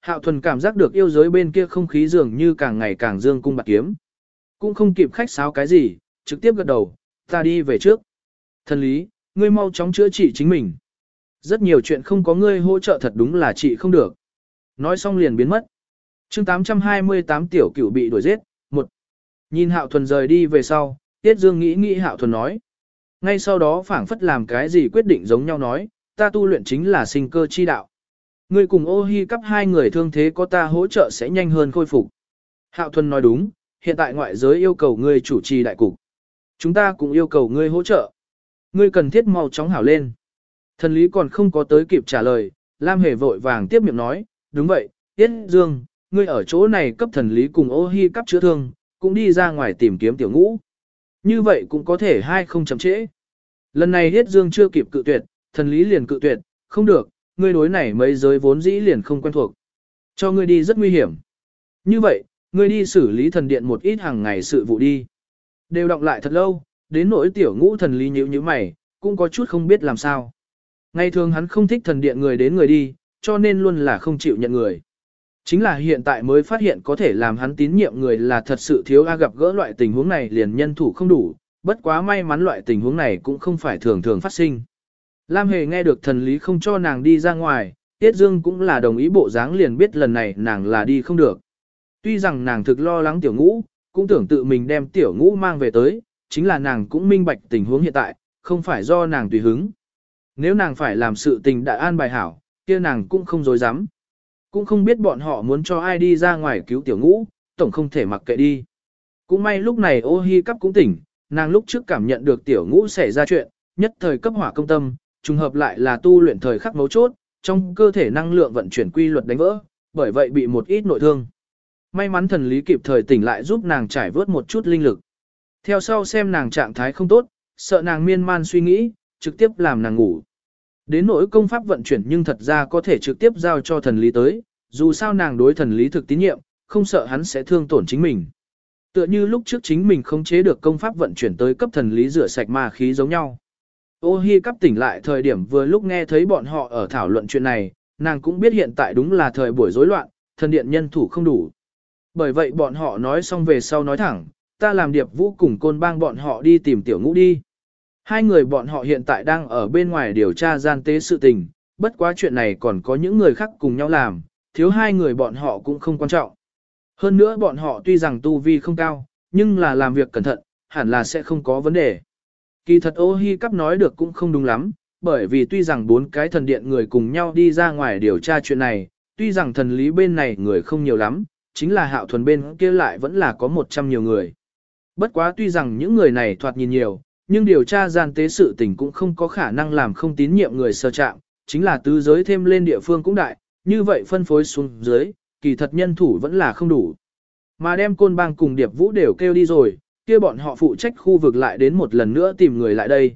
Hạo thuần cảm giác được yêu giới bên kia không khí dường như càng ngày càng dương cung bạc kiếm. Cũng không kịp khách sáo cái gì, trực tiếp gật đầu, ta đi về trước. Thần lý, ngươi mau chóng chữa trị chính mình. Rất nhiều chuyện không có ngươi hỗ trợ thật đúng là chị không được. Nói xong liền biến mất. chương 828 tiểu cửu bị đuổi giết, một Nhìn Hạo Thuần rời đi về sau, Tiết Dương nghĩ nghĩ Hạo Thuần nói. Ngay sau đó phảng phất làm cái gì quyết định giống nhau nói, ta tu luyện chính là sinh cơ chi đạo. Ngươi cùng ô hi cắp hai người thương thế có ta hỗ trợ sẽ nhanh hơn khôi phục. Hạo Thuần nói đúng, hiện tại ngoại giới yêu cầu ngươi chủ trì đại cục. Chúng ta cũng yêu cầu ngươi hỗ trợ. Ngươi cần thiết mau chóng hảo lên. Thần lý còn không có tới kịp trả lời, Lam Hề vội vàng tiếp miệng nói, đúng vậy, Tiết Dương, ngươi ở chỗ này cấp thần lý cùng ô hi cấp chữa thương, cũng đi ra ngoài tìm kiếm tiểu ngũ. Như vậy cũng có thể hai không chậm trễ. Lần này Tiết Dương chưa kịp cự tuyệt, thần lý liền cự tuyệt, không được, ngươi đối này mấy giới vốn dĩ liền không quen thuộc. Cho ngươi đi rất nguy hiểm. Như vậy, ngươi đi xử lý thần điện một ít hàng ngày sự vụ đi. Đều đọc lại thật lâu, đến nỗi tiểu ngũ thần lý nhữ như mày, cũng có chút không biết làm sao. Ngày thường hắn không thích thần điện người đến người đi, cho nên luôn là không chịu nhận người. Chính là hiện tại mới phát hiện có thể làm hắn tín nhiệm người là thật sự thiếu a gặp gỡ loại tình huống này liền nhân thủ không đủ, bất quá may mắn loại tình huống này cũng không phải thường thường phát sinh. Lam Hề nghe được thần lý không cho nàng đi ra ngoài, Tiết Dương cũng là đồng ý bộ dáng liền biết lần này nàng là đi không được. Tuy rằng nàng thực lo lắng tiểu ngũ, cũng tưởng tự mình đem tiểu ngũ mang về tới, chính là nàng cũng minh bạch tình huống hiện tại, không phải do nàng tùy hứng. Nếu nàng phải làm sự tình đại an bài hảo, kia nàng cũng không dối dám. Cũng không biết bọn họ muốn cho ai đi ra ngoài cứu tiểu ngũ, tổng không thể mặc kệ đi. Cũng may lúc này ô hi cắp cũng tỉnh, nàng lúc trước cảm nhận được tiểu ngũ xảy ra chuyện, nhất thời cấp hỏa công tâm, trùng hợp lại là tu luyện thời khắc mấu chốt, trong cơ thể năng lượng vận chuyển quy luật đánh vỡ, bởi vậy bị một ít nội thương. May mắn thần lý kịp thời tỉnh lại giúp nàng trải vớt một chút linh lực. Theo sau xem nàng trạng thái không tốt, sợ nàng miên man suy nghĩ, trực tiếp làm nàng ngủ. Đến nỗi công pháp vận chuyển nhưng thật ra có thể trực tiếp giao cho thần lý tới, dù sao nàng đối thần lý thực tín nhiệm, không sợ hắn sẽ thương tổn chính mình. Tựa như lúc trước chính mình không chế được công pháp vận chuyển tới cấp thần lý rửa sạch ma khí giống nhau. Ô hi cắp tỉnh lại thời điểm vừa lúc nghe thấy bọn họ ở thảo luận chuyện này, nàng cũng biết hiện tại đúng là thời buổi rối loạn, thần điện nhân thủ không đủ. Bởi vậy bọn họ nói xong về sau nói thẳng, ta làm điệp vũ cùng côn bang bọn họ đi tìm tiểu ngũ đi. Hai người bọn họ hiện tại đang ở bên ngoài điều tra gian tế sự tình, bất quá chuyện này còn có những người khác cùng nhau làm, thiếu hai người bọn họ cũng không quan trọng. Hơn nữa bọn họ tuy rằng tu vi không cao, nhưng là làm việc cẩn thận, hẳn là sẽ không có vấn đề. Kỳ thật ô hi cắp nói được cũng không đúng lắm, bởi vì tuy rằng bốn cái thần điện người cùng nhau đi ra ngoài điều tra chuyện này, tuy rằng thần lý bên này người không nhiều lắm, chính là hạo thuần bên kia lại vẫn là có 100 nhiều người. Bất quá tuy rằng những người này thoạt nhìn nhiều, nhưng điều tra gian tế sự tình cũng không có khả năng làm không tín nhiệm người sơ chạm, chính là tứ giới thêm lên địa phương cũng đại, như vậy phân phối xuống dưới, kỳ thật nhân thủ vẫn là không đủ. Mà đem côn bang cùng điệp vũ đều kêu đi rồi, kia bọn họ phụ trách khu vực lại đến một lần nữa tìm người lại đây.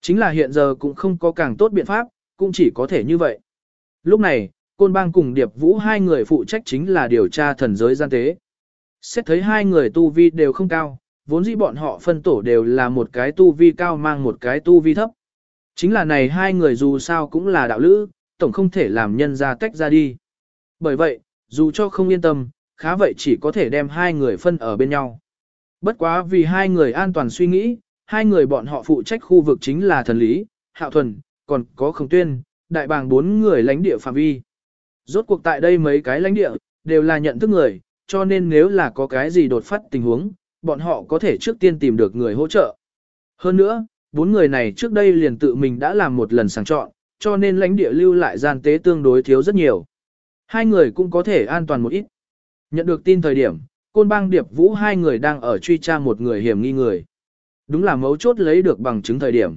Chính là hiện giờ cũng không có càng tốt biện pháp, cũng chỉ có thể như vậy. Lúc này, côn bang cùng điệp vũ hai người phụ trách chính là điều tra thần giới gian tế. Xét thấy hai người tu vi đều không cao, vốn dĩ bọn họ phân tổ đều là một cái tu vi cao mang một cái tu vi thấp. Chính là này hai người dù sao cũng là đạo lữ, tổng không thể làm nhân ra tách ra đi. Bởi vậy, dù cho không yên tâm, khá vậy chỉ có thể đem hai người phân ở bên nhau. Bất quá vì hai người an toàn suy nghĩ, hai người bọn họ phụ trách khu vực chính là thần lý, hạo thuần, còn có khổng tuyên, đại bàng bốn người lãnh địa phạm vi. Rốt cuộc tại đây mấy cái lãnh địa, đều là nhận thức người, cho nên nếu là có cái gì đột phát tình huống, bọn họ có thể trước tiên tìm được người hỗ trợ. Hơn nữa, bốn người này trước đây liền tự mình đã làm một lần sàng chọn, cho nên lãnh địa lưu lại gian tế tương đối thiếu rất nhiều. Hai người cũng có thể an toàn một ít. Nhận được tin thời điểm, côn bang điệp vũ hai người đang ở truy tra một người hiểm nghi người. Đúng là mấu chốt lấy được bằng chứng thời điểm.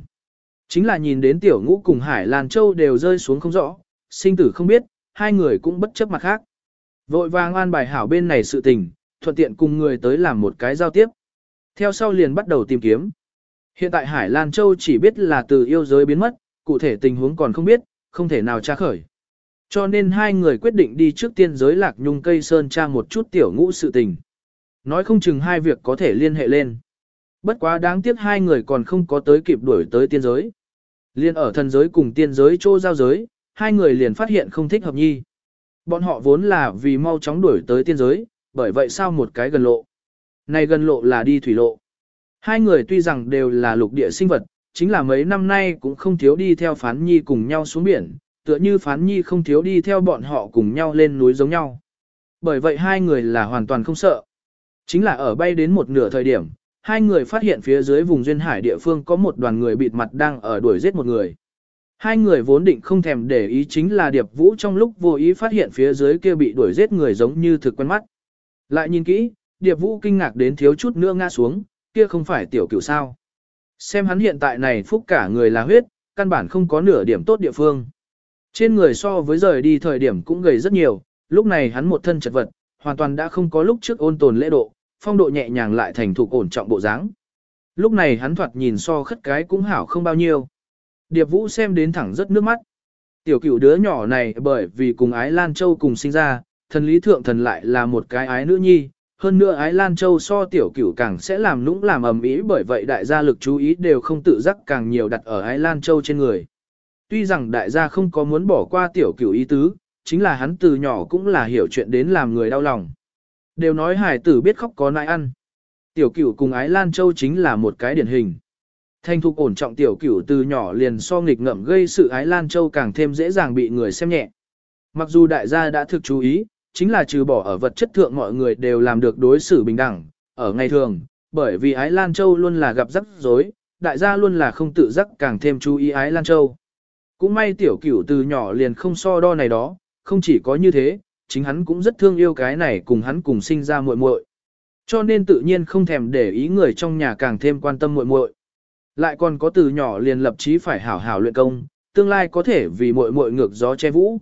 Chính là nhìn đến tiểu ngũ cùng Hải Lan Châu đều rơi xuống không rõ, sinh tử không biết, hai người cũng bất chấp mặt khác. Vội vàng an bài hảo bên này sự tình, thuận tiện cùng người tới làm một cái giao tiếp. Theo sau liền bắt đầu tìm kiếm. Hiện tại Hải Lan Châu chỉ biết là từ yêu giới biến mất, cụ thể tình huống còn không biết, không thể nào tra khởi. Cho nên hai người quyết định đi trước tiên giới lạc nhung cây sơn tra một chút tiểu ngũ sự tình. Nói không chừng hai việc có thể liên hệ lên. Bất quá đáng tiếc hai người còn không có tới kịp đuổi tới tiên giới. Liên ở thần giới cùng tiên giới chỗ giao giới, hai người liền phát hiện không thích hợp nhi. Bọn họ vốn là vì mau chóng đuổi tới tiên giới, bởi vậy sao một cái gần lộ. Này gần lộ là đi thủy lộ. Hai người tuy rằng đều là lục địa sinh vật, chính là mấy năm nay cũng không thiếu đi theo phán nhi cùng nhau xuống biển, tựa như phán nhi không thiếu đi theo bọn họ cùng nhau lên núi giống nhau. Bởi vậy hai người là hoàn toàn không sợ. Chính là ở bay đến một nửa thời điểm, hai người phát hiện phía dưới vùng duyên hải địa phương có một đoàn người bịt mặt đang ở đuổi giết một người. Hai người vốn định không thèm để ý chính là Điệp Vũ trong lúc vô ý phát hiện phía dưới kia bị đuổi giết người giống như thực quen mắt. Lại nhìn kỹ, Điệp Vũ kinh ngạc đến thiếu chút nữa ngã xuống, kia không phải tiểu cửu sao. Xem hắn hiện tại này phúc cả người là huyết, căn bản không có nửa điểm tốt địa phương. Trên người so với rời đi thời điểm cũng gầy rất nhiều, lúc này hắn một thân chật vật, hoàn toàn đã không có lúc trước ôn tồn lễ độ, phong độ nhẹ nhàng lại thành thục ổn trọng bộ dáng. Lúc này hắn thoạt nhìn so khất cái cũng hảo không bao nhiêu. Điệp Vũ xem đến thẳng rất nước mắt. Tiểu cửu đứa nhỏ này bởi vì cùng ái Lan Châu cùng sinh ra, thần lý thượng thần lại là một cái ái nữ nhi, hơn nữa ái Lan Châu so tiểu cửu càng sẽ làm nũng làm ầm ĩ bởi vậy đại gia lực chú ý đều không tự giác càng nhiều đặt ở ái Lan Châu trên người. Tuy rằng đại gia không có muốn bỏ qua tiểu cửu ý tứ, chính là hắn từ nhỏ cũng là hiểu chuyện đến làm người đau lòng. Đều nói hải tử biết khóc có nại ăn. Tiểu cửu cùng ái Lan Châu chính là một cái điển hình. Thanh thục ổn trọng tiểu cửu từ nhỏ liền so nghịch ngợm gây sự ái Lan Châu càng thêm dễ dàng bị người xem nhẹ. Mặc dù đại gia đã thực chú ý, chính là trừ bỏ ở vật chất thượng mọi người đều làm được đối xử bình đẳng, ở ngày thường, bởi vì ái Lan Châu luôn là gặp rắc rối, đại gia luôn là không tự giác càng thêm chú ý ái Lan Châu. Cũng may tiểu cửu từ nhỏ liền không so đo này đó, không chỉ có như thế, chính hắn cũng rất thương yêu cái này cùng hắn cùng sinh ra muội muội. Cho nên tự nhiên không thèm để ý người trong nhà càng thêm quan tâm muội muội. Lại còn có từ nhỏ liền lập chí phải hảo hảo luyện công, tương lai có thể vì muội muội ngược gió che vũ.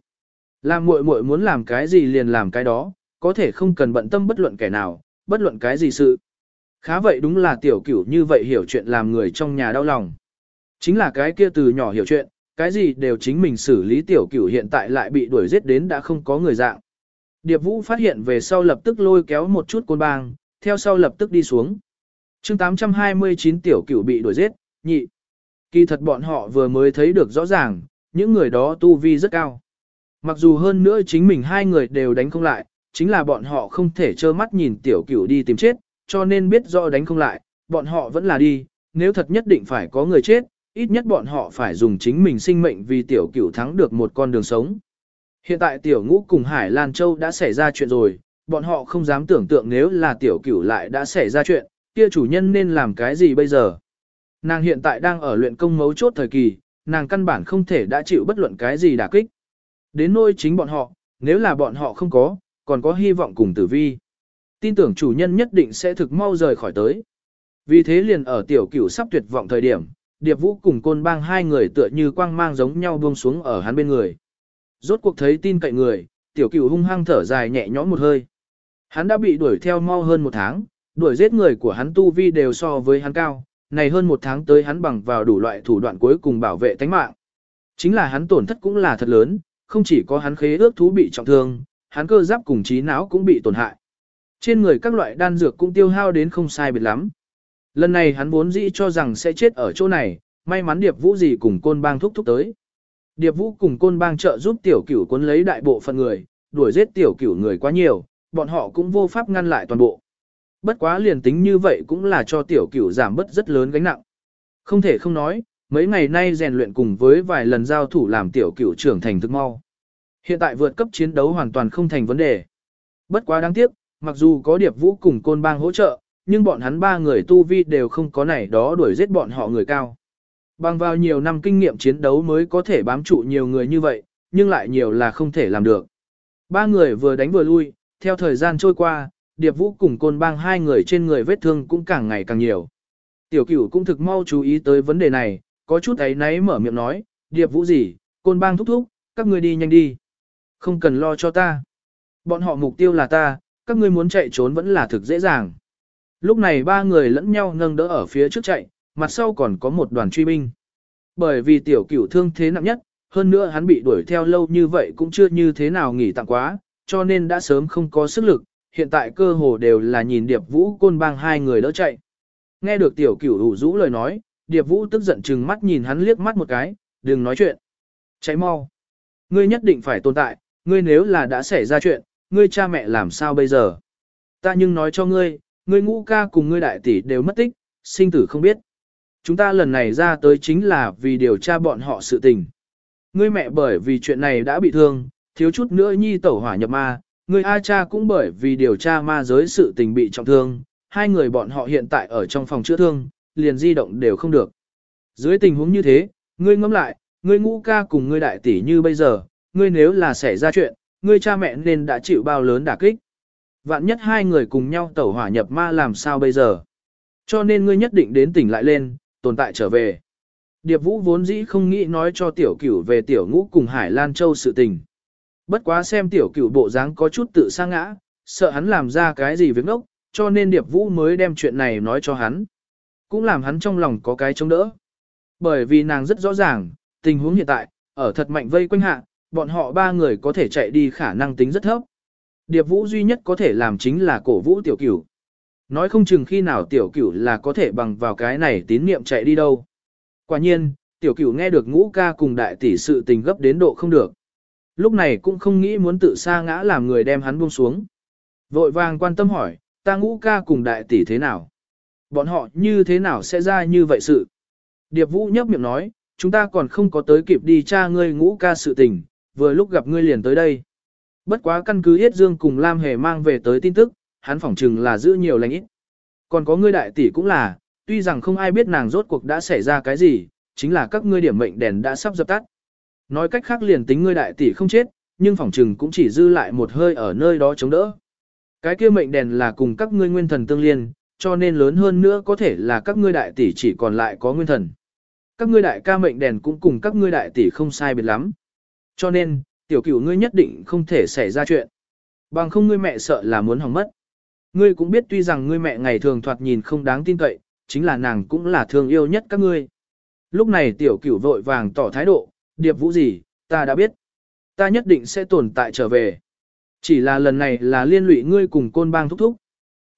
Làm muội muội muốn làm cái gì liền làm cái đó, có thể không cần bận tâm bất luận kẻ nào, bất luận cái gì sự. Khá vậy đúng là tiểu cửu như vậy hiểu chuyện làm người trong nhà đau lòng. Chính là cái kia từ nhỏ hiểu chuyện, cái gì đều chính mình xử lý tiểu cửu hiện tại lại bị đuổi giết đến đã không có người dạng. Điệp Vũ phát hiện về sau lập tức lôi kéo một chút côn bang, theo sau lập tức đi xuống. chương 829 tiểu cửu bị đuổi giết, nhị. Kỳ thật bọn họ vừa mới thấy được rõ ràng, những người đó tu vi rất cao. Mặc dù hơn nữa chính mình hai người đều đánh không lại, chính là bọn họ không thể trơ mắt nhìn tiểu cửu đi tìm chết, cho nên biết rõ đánh không lại, bọn họ vẫn là đi, nếu thật nhất định phải có người chết, ít nhất bọn họ phải dùng chính mình sinh mệnh vì tiểu cửu thắng được một con đường sống. Hiện tại tiểu ngũ cùng Hải Lan Châu đã xảy ra chuyện rồi, bọn họ không dám tưởng tượng nếu là tiểu cửu lại đã xảy ra chuyện, kia chủ nhân nên làm cái gì bây giờ. Nàng hiện tại đang ở luyện công mấu chốt thời kỳ, nàng căn bản không thể đã chịu bất luận cái gì đả kích. Đến nôi chính bọn họ, nếu là bọn họ không có, còn có hy vọng cùng tử vi. Tin tưởng chủ nhân nhất định sẽ thực mau rời khỏi tới. Vì thế liền ở tiểu cửu sắp tuyệt vọng thời điểm, Điệp Vũ cùng côn bang hai người tựa như quang mang giống nhau buông xuống ở hắn bên người. Rốt cuộc thấy tin cậy người, tiểu cửu hung hăng thở dài nhẹ nhõm một hơi. Hắn đã bị đuổi theo mau hơn một tháng, đuổi giết người của hắn tu vi đều so với hắn cao, này hơn một tháng tới hắn bằng vào đủ loại thủ đoạn cuối cùng bảo vệ tánh mạng. Chính là hắn tổn thất cũng là thật lớn, không chỉ có hắn khế ước thú bị trọng thương, hắn cơ giáp cùng trí não cũng bị tổn hại. Trên người các loại đan dược cũng tiêu hao đến không sai biệt lắm. Lần này hắn vốn dĩ cho rằng sẽ chết ở chỗ này, may mắn Điệp Vũ gì cùng côn bang thúc thúc tới. Điệp Vũ cùng côn bang trợ giúp tiểu cửu cuốn lấy đại bộ phận người, đuổi giết tiểu cửu người quá nhiều, bọn họ cũng vô pháp ngăn lại toàn bộ. Bất quá liền tính như vậy cũng là cho tiểu cửu giảm bớt rất lớn gánh nặng. Không thể không nói, mấy ngày nay rèn luyện cùng với vài lần giao thủ làm tiểu cửu trưởng thành thức mau. Hiện tại vượt cấp chiến đấu hoàn toàn không thành vấn đề. Bất quá đáng tiếc, mặc dù có điệp vũ cùng côn bang hỗ trợ, nhưng bọn hắn ba người tu vi đều không có này đó đuổi giết bọn họ người cao. Bằng vào nhiều năm kinh nghiệm chiến đấu mới có thể bám trụ nhiều người như vậy, nhưng lại nhiều là không thể làm được. Ba người vừa đánh vừa lui, theo thời gian trôi qua, Điệp Vũ cùng côn bang hai người trên người vết thương cũng càng ngày càng nhiều. Tiểu cửu cũng thực mau chú ý tới vấn đề này, có chút ấy náy mở miệng nói, Điệp Vũ gì, côn bang thúc thúc, các ngươi đi nhanh đi. Không cần lo cho ta. Bọn họ mục tiêu là ta, các ngươi muốn chạy trốn vẫn là thực dễ dàng. Lúc này ba người lẫn nhau nâng đỡ ở phía trước chạy, mặt sau còn có một đoàn truy binh. Bởi vì tiểu cửu thương thế nặng nhất, hơn nữa hắn bị đuổi theo lâu như vậy cũng chưa như thế nào nghỉ tặng quá, cho nên đã sớm không có sức lực, hiện tại cơ hồ đều là nhìn Điệp Vũ côn bang hai người đỡ chạy. Nghe được tiểu cửu đủ rũ lời nói, Điệp Vũ tức giận chừng mắt nhìn hắn liếc mắt một cái, đừng nói chuyện. Chạy mau. Ngươi nhất định phải tồn tại, ngươi nếu là đã xảy ra chuyện, ngươi cha mẹ làm sao bây giờ? Ta nhưng nói cho ngươi, ngươi ngũ ca cùng ngươi đại tỷ đều mất tích, sinh tử không biết. Chúng ta lần này ra tới chính là vì điều tra bọn họ sự tình. Ngươi mẹ bởi vì chuyện này đã bị thương, thiếu chút nữa nhi tẩu hỏa nhập ma, ngươi A cha cũng bởi vì điều tra ma giới sự tình bị trọng thương, hai người bọn họ hiện tại ở trong phòng chữa thương, liền di động đều không được. Dưới tình huống như thế, ngươi ngẫm lại, ngươi ngũ ca cùng ngươi đại tỷ như bây giờ, ngươi nếu là xảy ra chuyện, ngươi cha mẹ nên đã chịu bao lớn đả kích. Vạn nhất hai người cùng nhau tẩu hỏa nhập ma làm sao bây giờ. Cho nên ngươi nhất định đến tỉnh lại lên, tồn tại trở về. Điệp Vũ vốn dĩ không nghĩ nói cho tiểu cửu về tiểu ngũ cùng Hải Lan Châu sự tình. Bất quá xem tiểu cửu bộ dáng có chút tự sa ngã, sợ hắn làm ra cái gì việc ngốc, cho nên Điệp Vũ mới đem chuyện này nói cho hắn. Cũng làm hắn trong lòng có cái chống đỡ. Bởi vì nàng rất rõ ràng, tình huống hiện tại, ở thật mạnh vây quanh hạ, bọn họ ba người có thể chạy đi khả năng tính rất thấp. Điệp Vũ duy nhất có thể làm chính là cổ vũ tiểu cửu. Nói không chừng khi nào tiểu cửu là có thể bằng vào cái này tín niệm chạy đi đâu. Quả nhiên, tiểu cửu nghe được ngũ ca cùng đại tỷ sự tình gấp đến độ không được. Lúc này cũng không nghĩ muốn tự sa ngã làm người đem hắn buông xuống. Vội vàng quan tâm hỏi, ta ngũ ca cùng đại tỷ thế nào? Bọn họ như thế nào sẽ ra như vậy sự? Điệp Vũ nhấp miệng nói, chúng ta còn không có tới kịp đi tra ngươi ngũ ca sự tình, vừa lúc gặp ngươi liền tới đây. Bất quá căn cứ Yết Dương cùng Lam Hề mang về tới tin tức, hắn phỏng chừng là giữ nhiều lành ít. Còn có ngươi đại tỷ cũng là, tuy rằng không ai biết nàng rốt cuộc đã xảy ra cái gì, chính là các ngươi điểm mệnh đèn đã sắp dập tắt. Nói cách khác liền tính ngươi đại tỷ không chết, nhưng phỏng chừng cũng chỉ dư lại một hơi ở nơi đó chống đỡ. Cái kia mệnh đèn là cùng các ngươi nguyên thần tương liên, cho nên lớn hơn nữa có thể là các ngươi đại tỷ chỉ còn lại có nguyên thần. Các ngươi đại ca mệnh đèn cũng cùng các ngươi đại tỷ không sai biệt lắm. Cho nên, tiểu cửu ngươi nhất định không thể xảy ra chuyện. Bằng không ngươi mẹ sợ là muốn hỏng mất. Ngươi cũng biết tuy rằng ngươi mẹ ngày thường thoạt nhìn không đáng tin cậy, chính là nàng cũng là thương yêu nhất các ngươi. Lúc này tiểu cửu vội vàng tỏ thái độ, điệp vũ gì, ta đã biết. Ta nhất định sẽ tồn tại trở về. Chỉ là lần này là liên lụy ngươi cùng côn bang thúc thúc.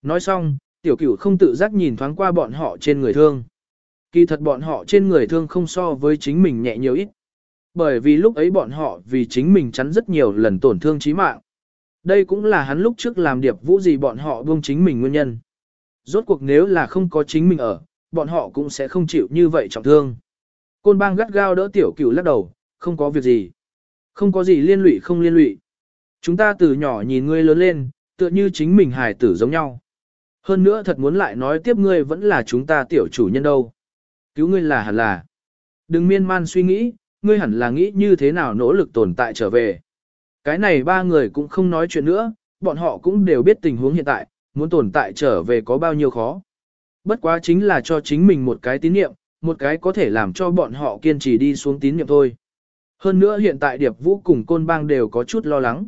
Nói xong, tiểu cửu không tự giác nhìn thoáng qua bọn họ trên người thương. Kỳ thật bọn họ trên người thương không so với chính mình nhẹ nhiều ít. Bởi vì lúc ấy bọn họ vì chính mình chắn rất nhiều lần tổn thương chí mạng. Đây cũng là hắn lúc trước làm điệp vũ gì bọn họ buông chính mình nguyên nhân. Rốt cuộc nếu là không có chính mình ở, bọn họ cũng sẽ không chịu như vậy trọng thương. Côn bang gắt gao đỡ tiểu cửu lắc đầu, không có việc gì. Không có gì liên lụy không liên lụy. Chúng ta từ nhỏ nhìn ngươi lớn lên, tựa như chính mình hài tử giống nhau. Hơn nữa thật muốn lại nói tiếp ngươi vẫn là chúng ta tiểu chủ nhân đâu. Cứu ngươi là hẳn là. Đừng miên man suy nghĩ, ngươi hẳn là nghĩ như thế nào nỗ lực tồn tại trở về. Cái này ba người cũng không nói chuyện nữa, bọn họ cũng đều biết tình huống hiện tại, muốn tồn tại trở về có bao nhiêu khó. Bất quá chính là cho chính mình một cái tín niệm, một cái có thể làm cho bọn họ kiên trì đi xuống tín niệm thôi. Hơn nữa hiện tại Điệp Vũ cùng Côn Bang đều có chút lo lắng.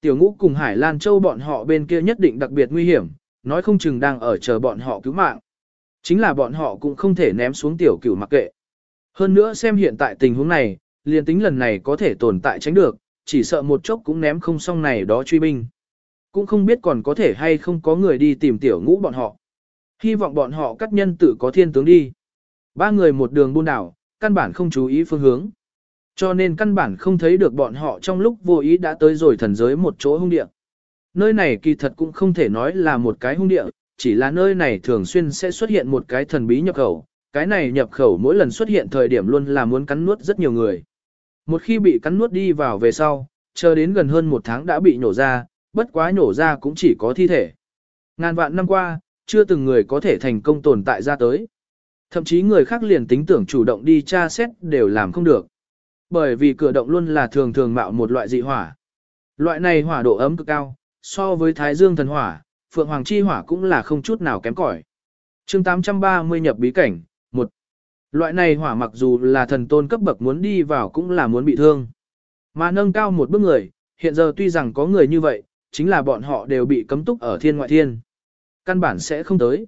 Tiểu Ngũ cùng Hải Lan Châu bọn họ bên kia nhất định đặc biệt nguy hiểm, nói không chừng đang ở chờ bọn họ cứu mạng. Chính là bọn họ cũng không thể ném xuống tiểu cửu mặc kệ. Hơn nữa xem hiện tại tình huống này, liền tính lần này có thể tồn tại tránh được, chỉ sợ một chốc cũng ném không xong này đó truy binh. Cũng không biết còn có thể hay không có người đi tìm tiểu ngũ bọn họ. Hy vọng bọn họ cắt nhân tử có thiên tướng đi. Ba người một đường buôn đảo, căn bản không chú ý phương hướng. Cho nên căn bản không thấy được bọn họ trong lúc vô ý đã tới rồi thần giới một chỗ hung địa. Nơi này kỳ thật cũng không thể nói là một cái hung địa, chỉ là nơi này thường xuyên sẽ xuất hiện một cái thần bí nhập khẩu. Cái này nhập khẩu mỗi lần xuất hiện thời điểm luôn là muốn cắn nuốt rất nhiều người. Một khi bị cắn nuốt đi vào về sau, chờ đến gần hơn một tháng đã bị nổ ra, bất quá nổ ra cũng chỉ có thi thể. Ngàn vạn năm qua, chưa từng người có thể thành công tồn tại ra tới. Thậm chí người khác liền tính tưởng chủ động đi tra xét đều làm không được. Bởi vì cửa động luôn là thường thường mạo một loại dị hỏa. Loại này hỏa độ ấm cực cao, so với thái dương thần hỏa, phượng hoàng chi hỏa cũng là không chút nào kém cỏi. chương 830 nhập bí cảnh, Loại này hỏa mặc dù là thần tôn cấp bậc muốn đi vào cũng là muốn bị thương. Mà nâng cao một bước người, hiện giờ tuy rằng có người như vậy, chính là bọn họ đều bị cấm túc ở thiên ngoại thiên. Căn bản sẽ không tới.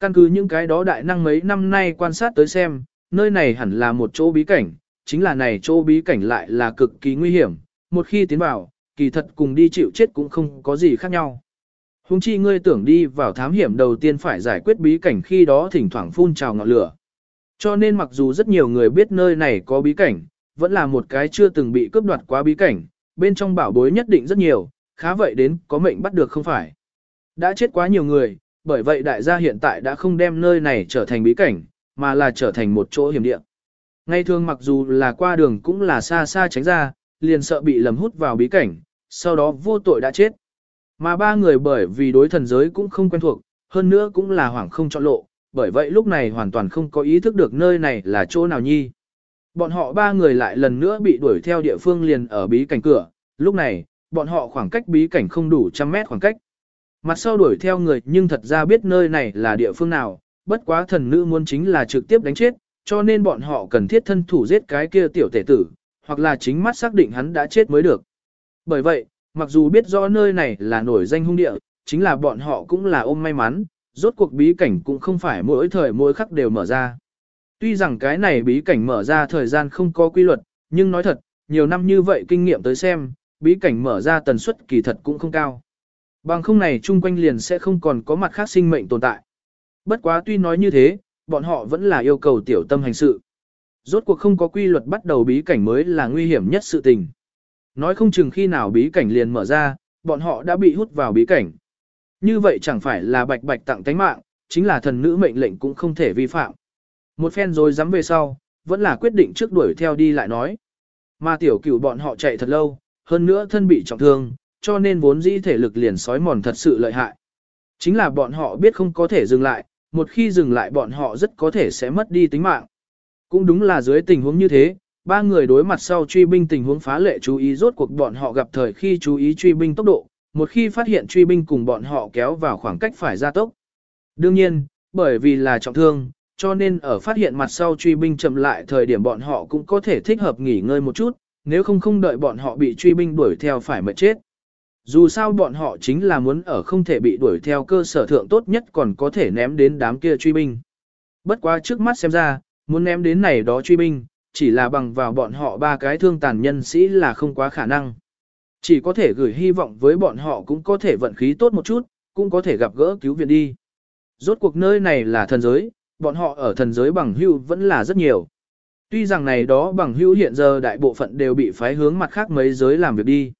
Căn cứ những cái đó đại năng mấy năm nay quan sát tới xem, nơi này hẳn là một chỗ bí cảnh, chính là này chỗ bí cảnh lại là cực kỳ nguy hiểm, một khi tiến vào, kỳ thật cùng đi chịu chết cũng không có gì khác nhau. Hùng chi ngươi tưởng đi vào thám hiểm đầu tiên phải giải quyết bí cảnh khi đó thỉnh thoảng phun trào ngọn lửa. Cho nên mặc dù rất nhiều người biết nơi này có bí cảnh, vẫn là một cái chưa từng bị cướp đoạt quá bí cảnh, bên trong bảo bối nhất định rất nhiều, khá vậy đến có mệnh bắt được không phải. Đã chết quá nhiều người, bởi vậy đại gia hiện tại đã không đem nơi này trở thành bí cảnh, mà là trở thành một chỗ hiểm địa. Ngày thường mặc dù là qua đường cũng là xa xa tránh ra, liền sợ bị lầm hút vào bí cảnh, sau đó vô tội đã chết. Mà ba người bởi vì đối thần giới cũng không quen thuộc, hơn nữa cũng là hoảng không chọn lộ, bởi vậy lúc này hoàn toàn không có ý thức được nơi này là chỗ nào nhi. Bọn họ ba người lại lần nữa bị đuổi theo địa phương liền ở bí cảnh cửa, lúc này, bọn họ khoảng cách bí cảnh không đủ trăm mét khoảng cách. Mặt sau đuổi theo người nhưng thật ra biết nơi này là địa phương nào, bất quá thần nữ muốn chính là trực tiếp đánh chết, cho nên bọn họ cần thiết thân thủ giết cái kia tiểu tể tử, hoặc là chính mắt xác định hắn đã chết mới được. Bởi vậy, mặc dù biết rõ nơi này là nổi danh hung địa, chính là bọn họ cũng là ôm may mắn, rốt cuộc bí cảnh cũng không phải mỗi thời mỗi khắc đều mở ra. Tuy rằng cái này bí cảnh mở ra thời gian không có quy luật, nhưng nói thật, nhiều năm như vậy kinh nghiệm tới xem, bí cảnh mở ra tần suất kỳ thật cũng không cao. Bằng không này chung quanh liền sẽ không còn có mặt khác sinh mệnh tồn tại. Bất quá tuy nói như thế, bọn họ vẫn là yêu cầu tiểu tâm hành sự. Rốt cuộc không có quy luật bắt đầu bí cảnh mới là nguy hiểm nhất sự tình. Nói không chừng khi nào bí cảnh liền mở ra, bọn họ đã bị hút vào bí cảnh. Như vậy chẳng phải là bạch bạch tặng tánh mạng, chính là thần nữ mệnh lệnh cũng không thể vi phạm. Một phen rồi dám về sau, vẫn là quyết định trước đuổi theo đi lại nói. Mà tiểu cửu bọn họ chạy thật lâu, hơn nữa thân bị trọng thương, cho nên vốn dĩ thể lực liền sói mòn thật sự lợi hại. Chính là bọn họ biết không có thể dừng lại, một khi dừng lại bọn họ rất có thể sẽ mất đi tính mạng. Cũng đúng là dưới tình huống như thế, ba người đối mặt sau truy binh tình huống phá lệ chú ý rốt cuộc bọn họ gặp thời khi chú ý truy binh tốc độ, một khi phát hiện truy binh cùng bọn họ kéo vào khoảng cách phải gia tốc. Đương nhiên, bởi vì là trọng thương, cho nên ở phát hiện mặt sau truy binh chậm lại thời điểm bọn họ cũng có thể thích hợp nghỉ ngơi một chút, nếu không không đợi bọn họ bị truy binh đuổi theo phải mệt chết. Dù sao bọn họ chính là muốn ở không thể bị đuổi theo cơ sở thượng tốt nhất còn có thể ném đến đám kia truy binh. Bất quá trước mắt xem ra, muốn ném đến này đó truy binh, chỉ là bằng vào bọn họ ba cái thương tàn nhân sĩ là không quá khả năng. Chỉ có thể gửi hy vọng với bọn họ cũng có thể vận khí tốt một chút, cũng có thể gặp gỡ cứu viện đi. Rốt cuộc nơi này là thần giới, bọn họ ở thần giới bằng hưu vẫn là rất nhiều. Tuy rằng này đó bằng hưu hiện giờ đại bộ phận đều bị phái hướng mặt khác mấy giới làm việc đi.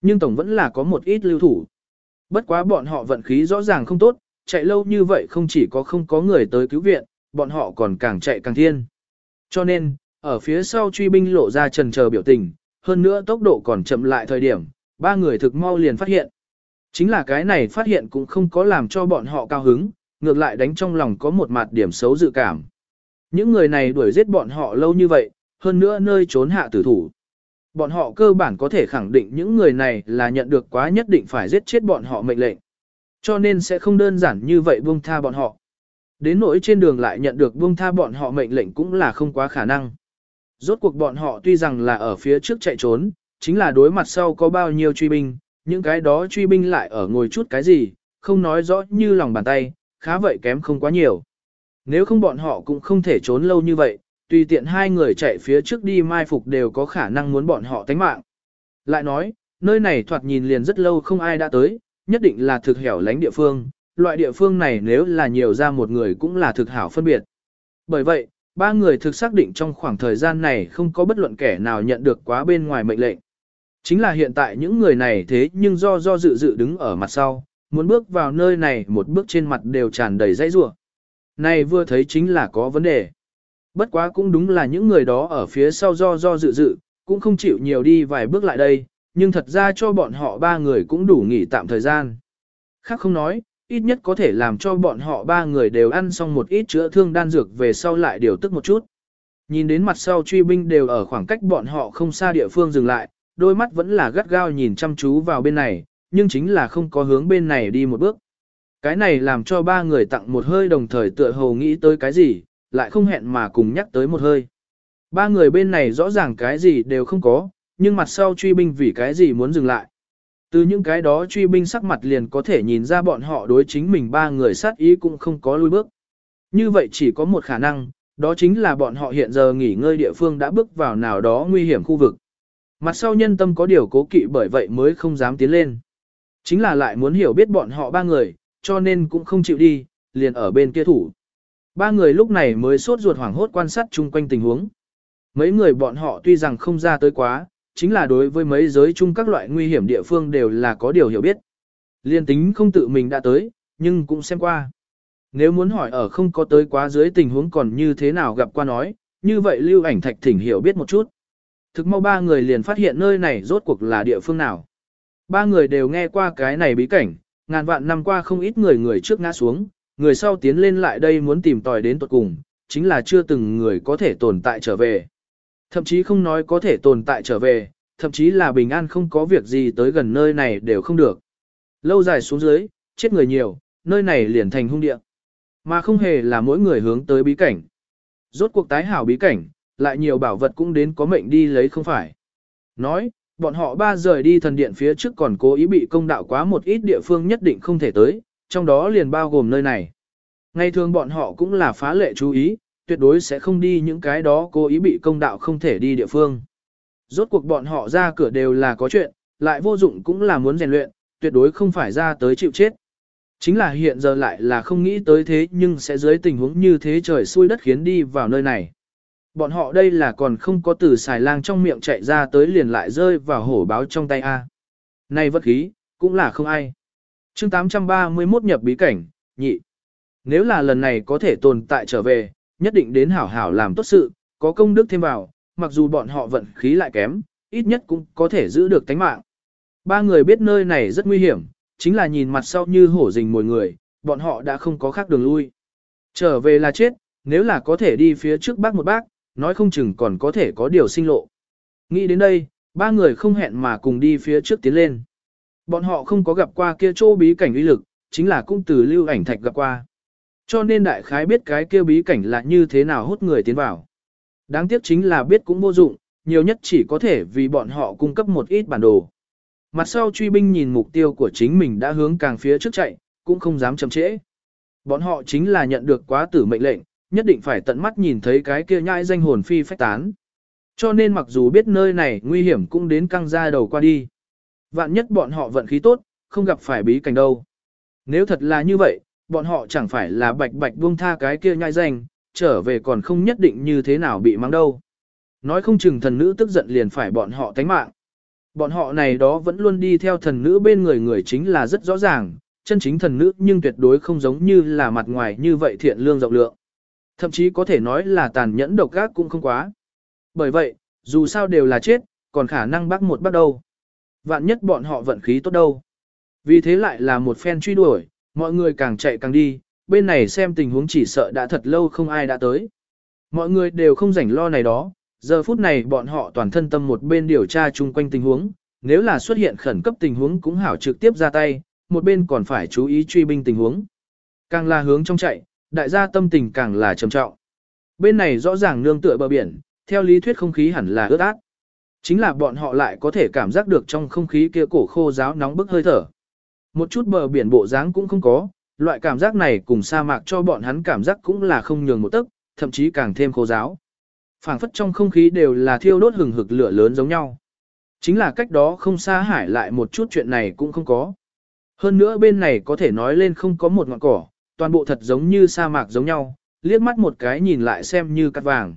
Nhưng tổng vẫn là có một ít lưu thủ. Bất quá bọn họ vận khí rõ ràng không tốt, chạy lâu như vậy không chỉ có không có người tới cứu viện, bọn họ còn càng chạy càng thiên. Cho nên, ở phía sau truy binh lộ ra trần chờ biểu tình, hơn nữa tốc độ còn chậm lại thời điểm, ba người thực mau liền phát hiện. Chính là cái này phát hiện cũng không có làm cho bọn họ cao hứng, ngược lại đánh trong lòng có một mặt điểm xấu dự cảm. Những người này đuổi giết bọn họ lâu như vậy, hơn nữa nơi trốn hạ tử thủ. Bọn họ cơ bản có thể khẳng định những người này là nhận được quá nhất định phải giết chết bọn họ mệnh lệnh. Cho nên sẽ không đơn giản như vậy buông tha bọn họ. Đến nỗi trên đường lại nhận được buông tha bọn họ mệnh lệnh cũng là không quá khả năng. Rốt cuộc bọn họ tuy rằng là ở phía trước chạy trốn, chính là đối mặt sau có bao nhiêu truy binh, những cái đó truy binh lại ở ngồi chút cái gì, không nói rõ như lòng bàn tay, khá vậy kém không quá nhiều. Nếu không bọn họ cũng không thể trốn lâu như vậy, tùy tiện hai người chạy phía trước đi mai phục đều có khả năng muốn bọn họ tánh mạng. Lại nói, nơi này thoạt nhìn liền rất lâu không ai đã tới, nhất định là thực hẻo lánh địa phương, loại địa phương này nếu là nhiều ra một người cũng là thực hảo phân biệt. Bởi vậy, ba người thực xác định trong khoảng thời gian này không có bất luận kẻ nào nhận được quá bên ngoài mệnh lệnh. Chính là hiện tại những người này thế nhưng do do dự dự đứng ở mặt sau, muốn bước vào nơi này một bước trên mặt đều tràn đầy dãy rủa. Này vừa thấy chính là có vấn đề. Bất quá cũng đúng là những người đó ở phía sau do do dự dự, cũng không chịu nhiều đi vài bước lại đây, nhưng thật ra cho bọn họ ba người cũng đủ nghỉ tạm thời gian. Khác không nói, ít nhất có thể làm cho bọn họ ba người đều ăn xong một ít chữa thương đan dược về sau lại điều tức một chút. Nhìn đến mặt sau truy binh đều ở khoảng cách bọn họ không xa địa phương dừng lại, đôi mắt vẫn là gắt gao nhìn chăm chú vào bên này, nhưng chính là không có hướng bên này đi một bước. Cái này làm cho ba người tặng một hơi đồng thời tựa hồ nghĩ tới cái gì, lại không hẹn mà cùng nhắc tới một hơi. Ba người bên này rõ ràng cái gì đều không có, nhưng mặt sau truy binh vì cái gì muốn dừng lại. Từ những cái đó truy binh sắc mặt liền có thể nhìn ra bọn họ đối chính mình ba người sát ý cũng không có lui bước. Như vậy chỉ có một khả năng, đó chính là bọn họ hiện giờ nghỉ ngơi địa phương đã bước vào nào đó nguy hiểm khu vực. Mặt sau nhân tâm có điều cố kỵ bởi vậy mới không dám tiến lên. Chính là lại muốn hiểu biết bọn họ ba người, cho nên cũng không chịu đi, liền ở bên kia thủ. Ba người lúc này mới sốt ruột hoảng hốt quan sát chung quanh tình huống. Mấy người bọn họ tuy rằng không ra tới quá, chính là đối với mấy giới chung các loại nguy hiểm địa phương đều là có điều hiểu biết. Liên tính không tự mình đã tới, nhưng cũng xem qua. Nếu muốn hỏi ở không có tới quá dưới tình huống còn như thế nào gặp qua nói, như vậy lưu ảnh thạch thỉnh hiểu biết một chút. Thực mau ba người liền phát hiện nơi này rốt cuộc là địa phương nào. Ba người đều nghe qua cái này bí cảnh, ngàn vạn năm qua không ít người người trước ngã xuống, người sau tiến lên lại đây muốn tìm tòi đến tuột cùng, chính là chưa từng người có thể tồn tại trở về. Thậm chí không nói có thể tồn tại trở về, thậm chí là bình an không có việc gì tới gần nơi này đều không được. Lâu dài xuống dưới, chết người nhiều, nơi này liền thành hung địa. Mà không hề là mỗi người hướng tới bí cảnh. Rốt cuộc tái hảo bí cảnh, lại nhiều bảo vật cũng đến có mệnh đi lấy không phải. Nói, bọn họ ba rời đi thần điện phía trước còn cố ý bị công đạo quá một ít địa phương nhất định không thể tới, trong đó liền bao gồm nơi này. Ngày thường bọn họ cũng là phá lệ chú ý, tuyệt đối sẽ không đi những cái đó cố ý bị công đạo không thể đi địa phương. Rốt cuộc bọn họ ra cửa đều là có chuyện, lại vô dụng cũng là muốn rèn luyện, tuyệt đối không phải ra tới chịu chết. Chính là hiện giờ lại là không nghĩ tới thế nhưng sẽ dưới tình huống như thế trời xui đất khiến đi vào nơi này. Bọn họ đây là còn không có từ xài lang trong miệng chạy ra tới liền lại rơi vào hổ báo trong tay A. Này vật khí, cũng là không ai. chương 831 nhập bí cảnh, nhị. Nếu là lần này có thể tồn tại trở về, nhất định đến hảo hảo làm tốt sự, có công đức thêm vào, mặc dù bọn họ vận khí lại kém, ít nhất cũng có thể giữ được tánh mạng. Ba người biết nơi này rất nguy hiểm, chính là nhìn mặt sau như hổ rình mồi người, bọn họ đã không có khác đường lui. Trở về là chết, nếu là có thể đi phía trước bác một bác, nói không chừng còn có thể có điều sinh lộ. Nghĩ đến đây, ba người không hẹn mà cùng đi phía trước tiến lên. Bọn họ không có gặp qua kia chỗ bí cảnh uy lực, chính là cũng từ lưu ảnh thạch gặp qua. Cho nên đại khái biết cái kia bí cảnh là như thế nào hút người tiến vào. Đáng tiếc chính là biết cũng vô dụng, nhiều nhất chỉ có thể vì bọn họ cung cấp một ít bản đồ. Mặt sau truy binh nhìn mục tiêu của chính mình đã hướng càng phía trước chạy, cũng không dám chậm trễ. Bọn họ chính là nhận được quá tử mệnh lệnh, nhất định phải tận mắt nhìn thấy cái kia nhai danh hồn phi phách tán. Cho nên mặc dù biết nơi này nguy hiểm cũng đến căng ra đầu qua đi. Vạn nhất bọn họ vận khí tốt, không gặp phải bí cảnh đâu. Nếu thật là như vậy, bọn họ chẳng phải là bạch bạch buông tha cái kia nhai danh, trở về còn không nhất định như thế nào bị mang đâu. Nói không chừng thần nữ tức giận liền phải bọn họ tánh mạng. Bọn họ này đó vẫn luôn đi theo thần nữ bên người người chính là rất rõ ràng, chân chính thần nữ nhưng tuyệt đối không giống như là mặt ngoài như vậy thiện lương rộng lượng. Thậm chí có thể nói là tàn nhẫn độc ác cũng không quá. Bởi vậy, dù sao đều là chết, còn khả năng bắt một bắt đầu. Vạn nhất bọn họ vận khí tốt đâu. Vì thế lại là một phen truy đuổi, mọi người càng chạy càng đi, bên này xem tình huống chỉ sợ đã thật lâu không ai đã tới. Mọi người đều không rảnh lo này đó, giờ phút này bọn họ toàn thân tâm một bên điều tra chung quanh tình huống, nếu là xuất hiện khẩn cấp tình huống cũng hảo trực tiếp ra tay, một bên còn phải chú ý truy binh tình huống. Càng là hướng trong chạy, đại gia tâm tình càng là trầm trọng. Bên này rõ ràng nương tựa bờ biển, theo lý thuyết không khí hẳn là ướt át. Chính là bọn họ lại có thể cảm giác được trong không khí kia cổ khô giáo nóng bức hơi thở. Một chút bờ biển bộ dáng cũng không có, loại cảm giác này cùng sa mạc cho bọn hắn cảm giác cũng là không nhường một tấc, thậm chí càng thêm khô giáo. phảng phất trong không khí đều là thiêu đốt hừng hực lửa lớn giống nhau. Chính là cách đó không xa hải lại một chút chuyện này cũng không có. Hơn nữa bên này có thể nói lên không có một ngọn cỏ, toàn bộ thật giống như sa mạc giống nhau, liếc mắt một cái nhìn lại xem như cắt vàng.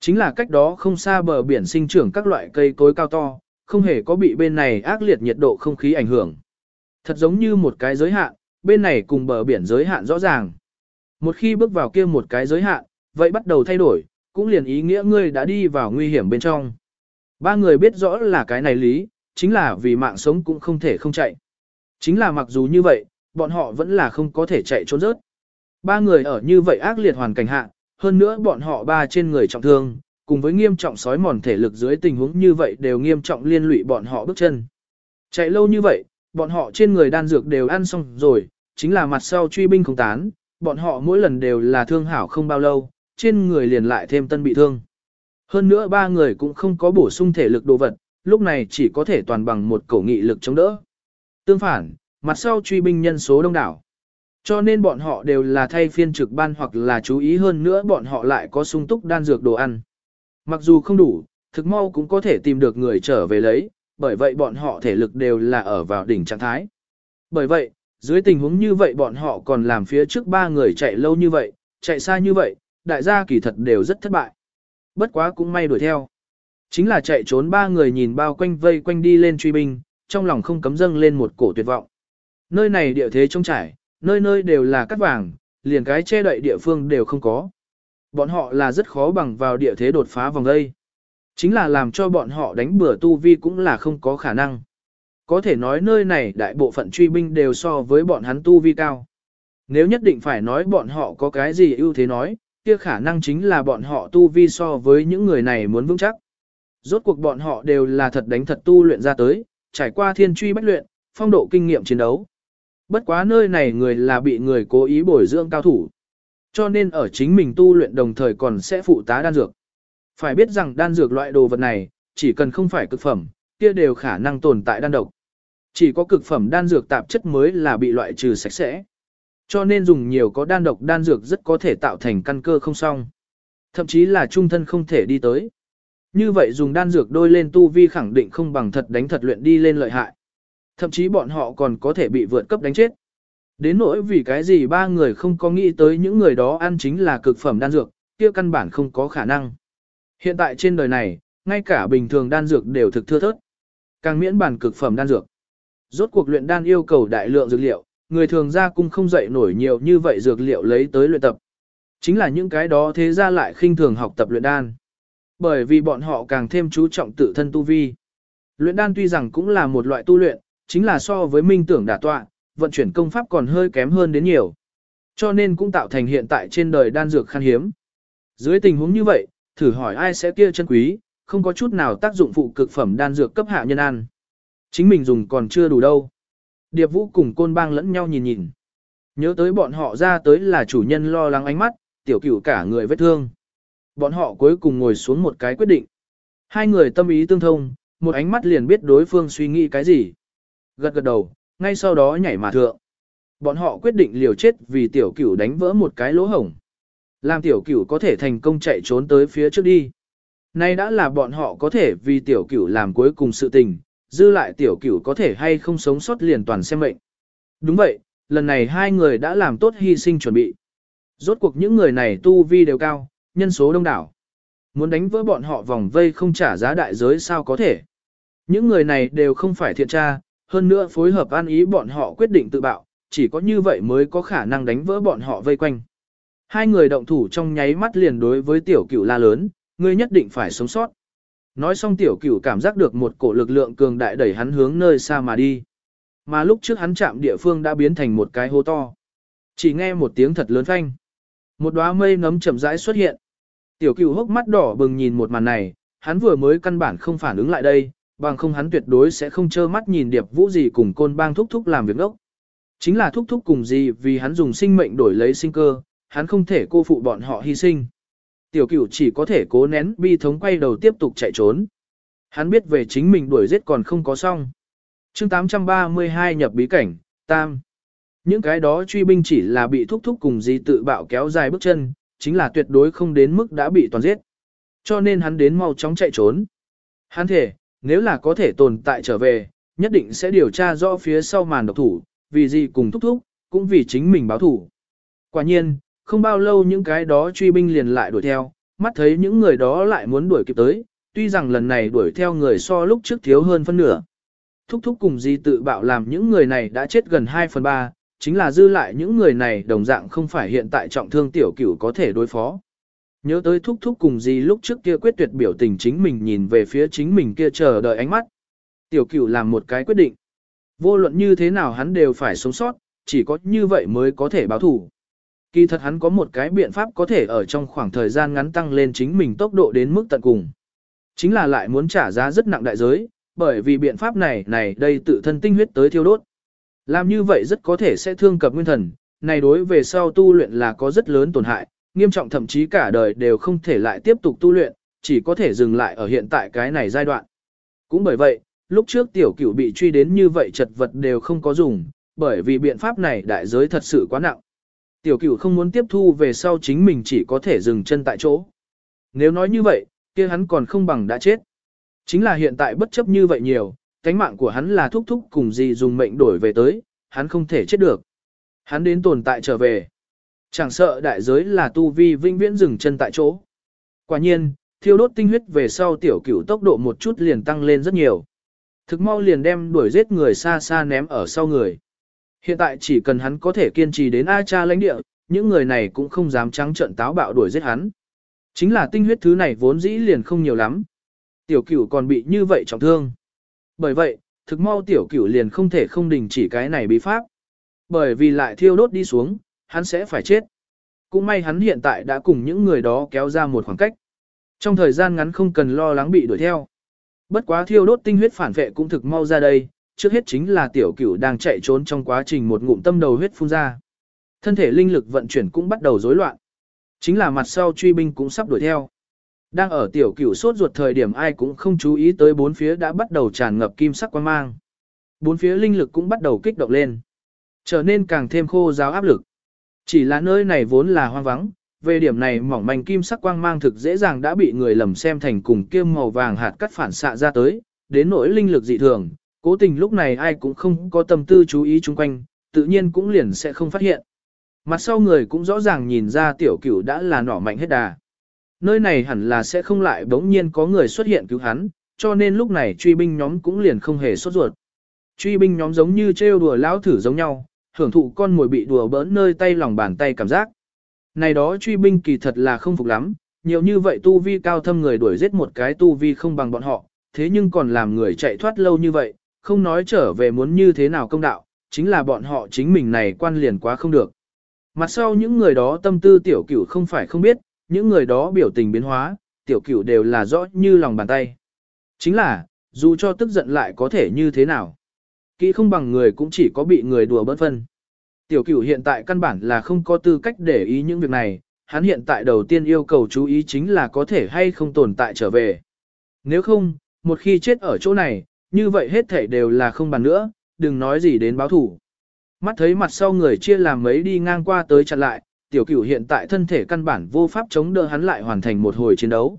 Chính là cách đó không xa bờ biển sinh trưởng các loại cây cối cao to, không hề có bị bên này ác liệt nhiệt độ không khí ảnh hưởng. Thật giống như một cái giới hạn, bên này cùng bờ biển giới hạn rõ ràng. Một khi bước vào kia một cái giới hạn, vậy bắt đầu thay đổi, cũng liền ý nghĩa ngươi đã đi vào nguy hiểm bên trong. Ba người biết rõ là cái này lý, chính là vì mạng sống cũng không thể không chạy. Chính là mặc dù như vậy, bọn họ vẫn là không có thể chạy trốn rớt. Ba người ở như vậy ác liệt hoàn cảnh hạ, hơn nữa bọn họ ba trên người trọng thương, cùng với nghiêm trọng sói mòn thể lực dưới tình huống như vậy đều nghiêm trọng liên lụy bọn họ bước chân. Chạy lâu như vậy, bọn họ trên người đan dược đều ăn xong rồi, chính là mặt sau truy binh không tán, bọn họ mỗi lần đều là thương hảo không bao lâu, trên người liền lại thêm tân bị thương. Hơn nữa ba người cũng không có bổ sung thể lực đồ vật, lúc này chỉ có thể toàn bằng một cổ nghị lực chống đỡ. Tương phản, mặt sau truy binh nhân số đông đảo. Cho nên bọn họ đều là thay phiên trực ban hoặc là chú ý hơn nữa bọn họ lại có sung túc đan dược đồ ăn. Mặc dù không đủ, thực mau cũng có thể tìm được người trở về lấy, bởi vậy bọn họ thể lực đều là ở vào đỉnh trạng thái. Bởi vậy, dưới tình huống như vậy bọn họ còn làm phía trước ba người chạy lâu như vậy, chạy xa như vậy, đại gia kỳ thật đều rất thất bại. Bất quá cũng may đuổi theo. Chính là chạy trốn ba người nhìn bao quanh vây quanh đi lên truy binh, trong lòng không cấm dâng lên một cổ tuyệt vọng. Nơi này địa thế trông trải, nơi nơi đều là cắt vàng, liền cái che đậy địa phương đều không có. Bọn họ là rất khó bằng vào địa thế đột phá vòng đây. Chính là làm cho bọn họ đánh bừa tu vi cũng là không có khả năng. Có thể nói nơi này đại bộ phận truy binh đều so với bọn hắn tu vi cao. Nếu nhất định phải nói bọn họ có cái gì ưu thế nói, kia khả năng chính là bọn họ tu vi so với những người này muốn vững chắc. Rốt cuộc bọn họ đều là thật đánh thật tu luyện ra tới, trải qua thiên truy bách luyện, phong độ kinh nghiệm chiến đấu. Bất quá nơi này người là bị người cố ý bồi dưỡng cao thủ. Cho nên ở chính mình tu luyện đồng thời còn sẽ phụ tá đan dược. Phải biết rằng đan dược loại đồ vật này, chỉ cần không phải cực phẩm, kia đều khả năng tồn tại đan độc. Chỉ có cực phẩm đan dược tạp chất mới là bị loại trừ sạch sẽ. Cho nên dùng nhiều có đan độc đan dược rất có thể tạo thành căn cơ không xong. Thậm chí là trung thân không thể đi tới. Như vậy dùng đan dược đôi lên tu vi khẳng định không bằng thật đánh thật luyện đi lên lợi hại. Thậm chí bọn họ còn có thể bị vượt cấp đánh chết. Đến nỗi vì cái gì ba người không có nghĩ tới những người đó ăn chính là cực phẩm đan dược, kia căn bản không có khả năng. Hiện tại trên đời này, ngay cả bình thường đan dược đều thực thưa thớt. Càng miễn bản cực phẩm đan dược. Rốt cuộc luyện đan yêu cầu đại lượng dược liệu, người thường ra cung không dậy nổi nhiều như vậy dược liệu lấy tới luyện tập. Chính là những cái đó thế ra lại khinh thường học tập luyện đan. Bởi vì bọn họ càng thêm chú trọng tự thân tu vi. Luyện đan tuy rằng cũng là một loại tu luyện, chính là so với minh tưởng đả tọa, vận chuyển công pháp còn hơi kém hơn đến nhiều. Cho nên cũng tạo thành hiện tại trên đời đan dược khan hiếm. Dưới tình huống như vậy, thử hỏi ai sẽ kia chân quý, không có chút nào tác dụng phụ cực phẩm đan dược cấp hạ nhân ăn. Chính mình dùng còn chưa đủ đâu. Điệp vũ cùng côn bang lẫn nhau nhìn nhìn. Nhớ tới bọn họ ra tới là chủ nhân lo lắng ánh mắt, tiểu cửu cả người vết thương. Bọn họ cuối cùng ngồi xuống một cái quyết định. Hai người tâm ý tương thông, một ánh mắt liền biết đối phương suy nghĩ cái gì. Gật gật đầu, ngay sau đó nhảy mà thượng. Bọn họ quyết định liều chết vì tiểu cửu đánh vỡ một cái lỗ hổng. Làm tiểu cửu có thể thành công chạy trốn tới phía trước đi. Nay đã là bọn họ có thể vì tiểu cửu làm cuối cùng sự tình, dư lại tiểu cửu có thể hay không sống sót liền toàn xem mệnh. Đúng vậy, lần này hai người đã làm tốt hy sinh chuẩn bị. Rốt cuộc những người này tu vi đều cao, nhân số đông đảo. Muốn đánh vỡ bọn họ vòng vây không trả giá đại giới sao có thể. Những người này đều không phải thiện tra, hơn nữa phối hợp an ý bọn họ quyết định tự bạo, chỉ có như vậy mới có khả năng đánh vỡ bọn họ vây quanh. Hai người động thủ trong nháy mắt liền đối với tiểu cửu la lớn, ngươi nhất định phải sống sót. Nói xong tiểu cửu cảm giác được một cổ lực lượng cường đại đẩy hắn hướng nơi xa mà đi. Mà lúc trước hắn chạm địa phương đã biến thành một cái hố to. Chỉ nghe một tiếng thật lớn phanh. Một đóa mây nấm chậm rãi xuất hiện. Tiểu cửu hốc mắt đỏ bừng nhìn một màn này, hắn vừa mới căn bản không phản ứng lại đây, bằng không hắn tuyệt đối sẽ không trơ mắt nhìn điệp vũ gì cùng côn bang thúc thúc làm việc đốc. Chính là thúc thúc cùng gì vì hắn dùng sinh mệnh đổi lấy sinh cơ, hắn không thể cô phụ bọn họ hy sinh. Tiểu cửu chỉ có thể cố nén bi thống quay đầu tiếp tục chạy trốn. Hắn biết về chính mình đuổi giết còn không có xong. chương 832 nhập bí cảnh, tam. Những cái đó truy binh chỉ là bị thúc thúc cùng gì tự bạo kéo dài bước chân, chính là tuyệt đối không đến mức đã bị toàn giết. Cho nên hắn đến mau chóng chạy trốn. Hắn thể, nếu là có thể tồn tại trở về, nhất định sẽ điều tra rõ phía sau màn độc thủ, vì gì cùng thúc thúc, cũng vì chính mình báo thủ. Quả nhiên, không bao lâu những cái đó truy binh liền lại đuổi theo, mắt thấy những người đó lại muốn đuổi kịp tới, tuy rằng lần này đuổi theo người so lúc trước thiếu hơn phân nửa. Thúc thúc cùng gì tự bạo làm những người này đã chết gần 2 phần 3, chính là dư lại những người này đồng dạng không phải hiện tại trọng thương tiểu cửu có thể đối phó. Nhớ tới thúc thúc cùng gì lúc trước kia quyết tuyệt biểu tình chính mình nhìn về phía chính mình kia chờ đợi ánh mắt. Tiểu cửu làm một cái quyết định. Vô luận như thế nào hắn đều phải sống sót, chỉ có như vậy mới có thể báo thủ. Kỳ thật hắn có một cái biện pháp có thể ở trong khoảng thời gian ngắn tăng lên chính mình tốc độ đến mức tận cùng. Chính là lại muốn trả giá rất nặng đại giới, bởi vì biện pháp này này đây tự thân tinh huyết tới thiêu đốt. Làm như vậy rất có thể sẽ thương cập nguyên thần, này đối về sau tu luyện là có rất lớn tổn hại, nghiêm trọng thậm chí cả đời đều không thể lại tiếp tục tu luyện, chỉ có thể dừng lại ở hiện tại cái này giai đoạn. Cũng bởi vậy, lúc trước tiểu cửu bị truy đến như vậy chật vật đều không có dùng, bởi vì biện pháp này đại giới thật sự quá nặng. Tiểu cửu không muốn tiếp thu về sau chính mình chỉ có thể dừng chân tại chỗ. Nếu nói như vậy, kia hắn còn không bằng đã chết. Chính là hiện tại bất chấp như vậy nhiều, cánh mạng của hắn là thúc thúc cùng gì dùng mệnh đổi về tới, hắn không thể chết được. Hắn đến tồn tại trở về. Chẳng sợ đại giới là tu vi vinh viễn dừng chân tại chỗ. Quả nhiên, thiêu đốt tinh huyết về sau tiểu cửu tốc độ một chút liền tăng lên rất nhiều. Thực mau liền đem đuổi giết người xa xa ném ở sau người. Hiện tại chỉ cần hắn có thể kiên trì đến A cha lãnh địa, những người này cũng không dám trắng trận táo bạo đuổi giết hắn. Chính là tinh huyết thứ này vốn dĩ liền không nhiều lắm. Tiểu cửu còn bị như vậy trọng thương. Bởi vậy, thực mau tiểu cửu liền không thể không đình chỉ cái này bí pháp. Bởi vì lại thiêu đốt đi xuống, hắn sẽ phải chết. Cũng may hắn hiện tại đã cùng những người đó kéo ra một khoảng cách. Trong thời gian ngắn không cần lo lắng bị đuổi theo. Bất quá thiêu đốt tinh huyết phản vệ cũng thực mau ra đây, trước hết chính là tiểu cửu đang chạy trốn trong quá trình một ngụm tâm đầu huyết phun ra. Thân thể linh lực vận chuyển cũng bắt đầu rối loạn. Chính là mặt sau truy binh cũng sắp đuổi theo. Đang ở tiểu cửu sốt ruột thời điểm ai cũng không chú ý tới bốn phía đã bắt đầu tràn ngập kim sắc quang mang. Bốn phía linh lực cũng bắt đầu kích động lên. Trở nên càng thêm khô giáo áp lực. Chỉ là nơi này vốn là hoang vắng, về điểm này mỏng manh kim sắc quang mang thực dễ dàng đã bị người lầm xem thành cùng kim màu vàng hạt cắt phản xạ ra tới, đến nỗi linh lực dị thường, cố tình lúc này ai cũng không có tâm tư chú ý chung quanh, tự nhiên cũng liền sẽ không phát hiện. Mặt sau người cũng rõ ràng nhìn ra tiểu cửu đã là nỏ mạnh hết đà. Nơi này hẳn là sẽ không lại bỗng nhiên có người xuất hiện cứu hắn, cho nên lúc này truy binh nhóm cũng liền không hề sốt ruột. Truy binh nhóm giống như trêu đùa lão thử giống nhau, hưởng thụ con mồi bị đùa bỡn nơi tay lòng bàn tay cảm giác. Này đó truy binh kỳ thật là không phục lắm, nhiều như vậy tu vi cao thâm người đuổi giết một cái tu vi không bằng bọn họ, thế nhưng còn làm người chạy thoát lâu như vậy, không nói trở về muốn như thế nào công đạo, chính là bọn họ chính mình này quan liền quá không được. Mặt sau những người đó tâm tư tiểu cửu không phải không biết, những người đó biểu tình biến hóa, tiểu cửu đều là rõ như lòng bàn tay. Chính là, dù cho tức giận lại có thể như thế nào. Kỹ không bằng người cũng chỉ có bị người đùa bỡn phân. Tiểu cửu hiện tại căn bản là không có tư cách để ý những việc này, hắn hiện tại đầu tiên yêu cầu chú ý chính là có thể hay không tồn tại trở về. Nếu không, một khi chết ở chỗ này, như vậy hết thảy đều là không bàn nữa, đừng nói gì đến báo thủ. Mắt thấy mặt sau người chia làm mấy đi ngang qua tới chặn lại, tiểu cửu hiện tại thân thể căn bản vô pháp chống đỡ hắn lại hoàn thành một hồi chiến đấu.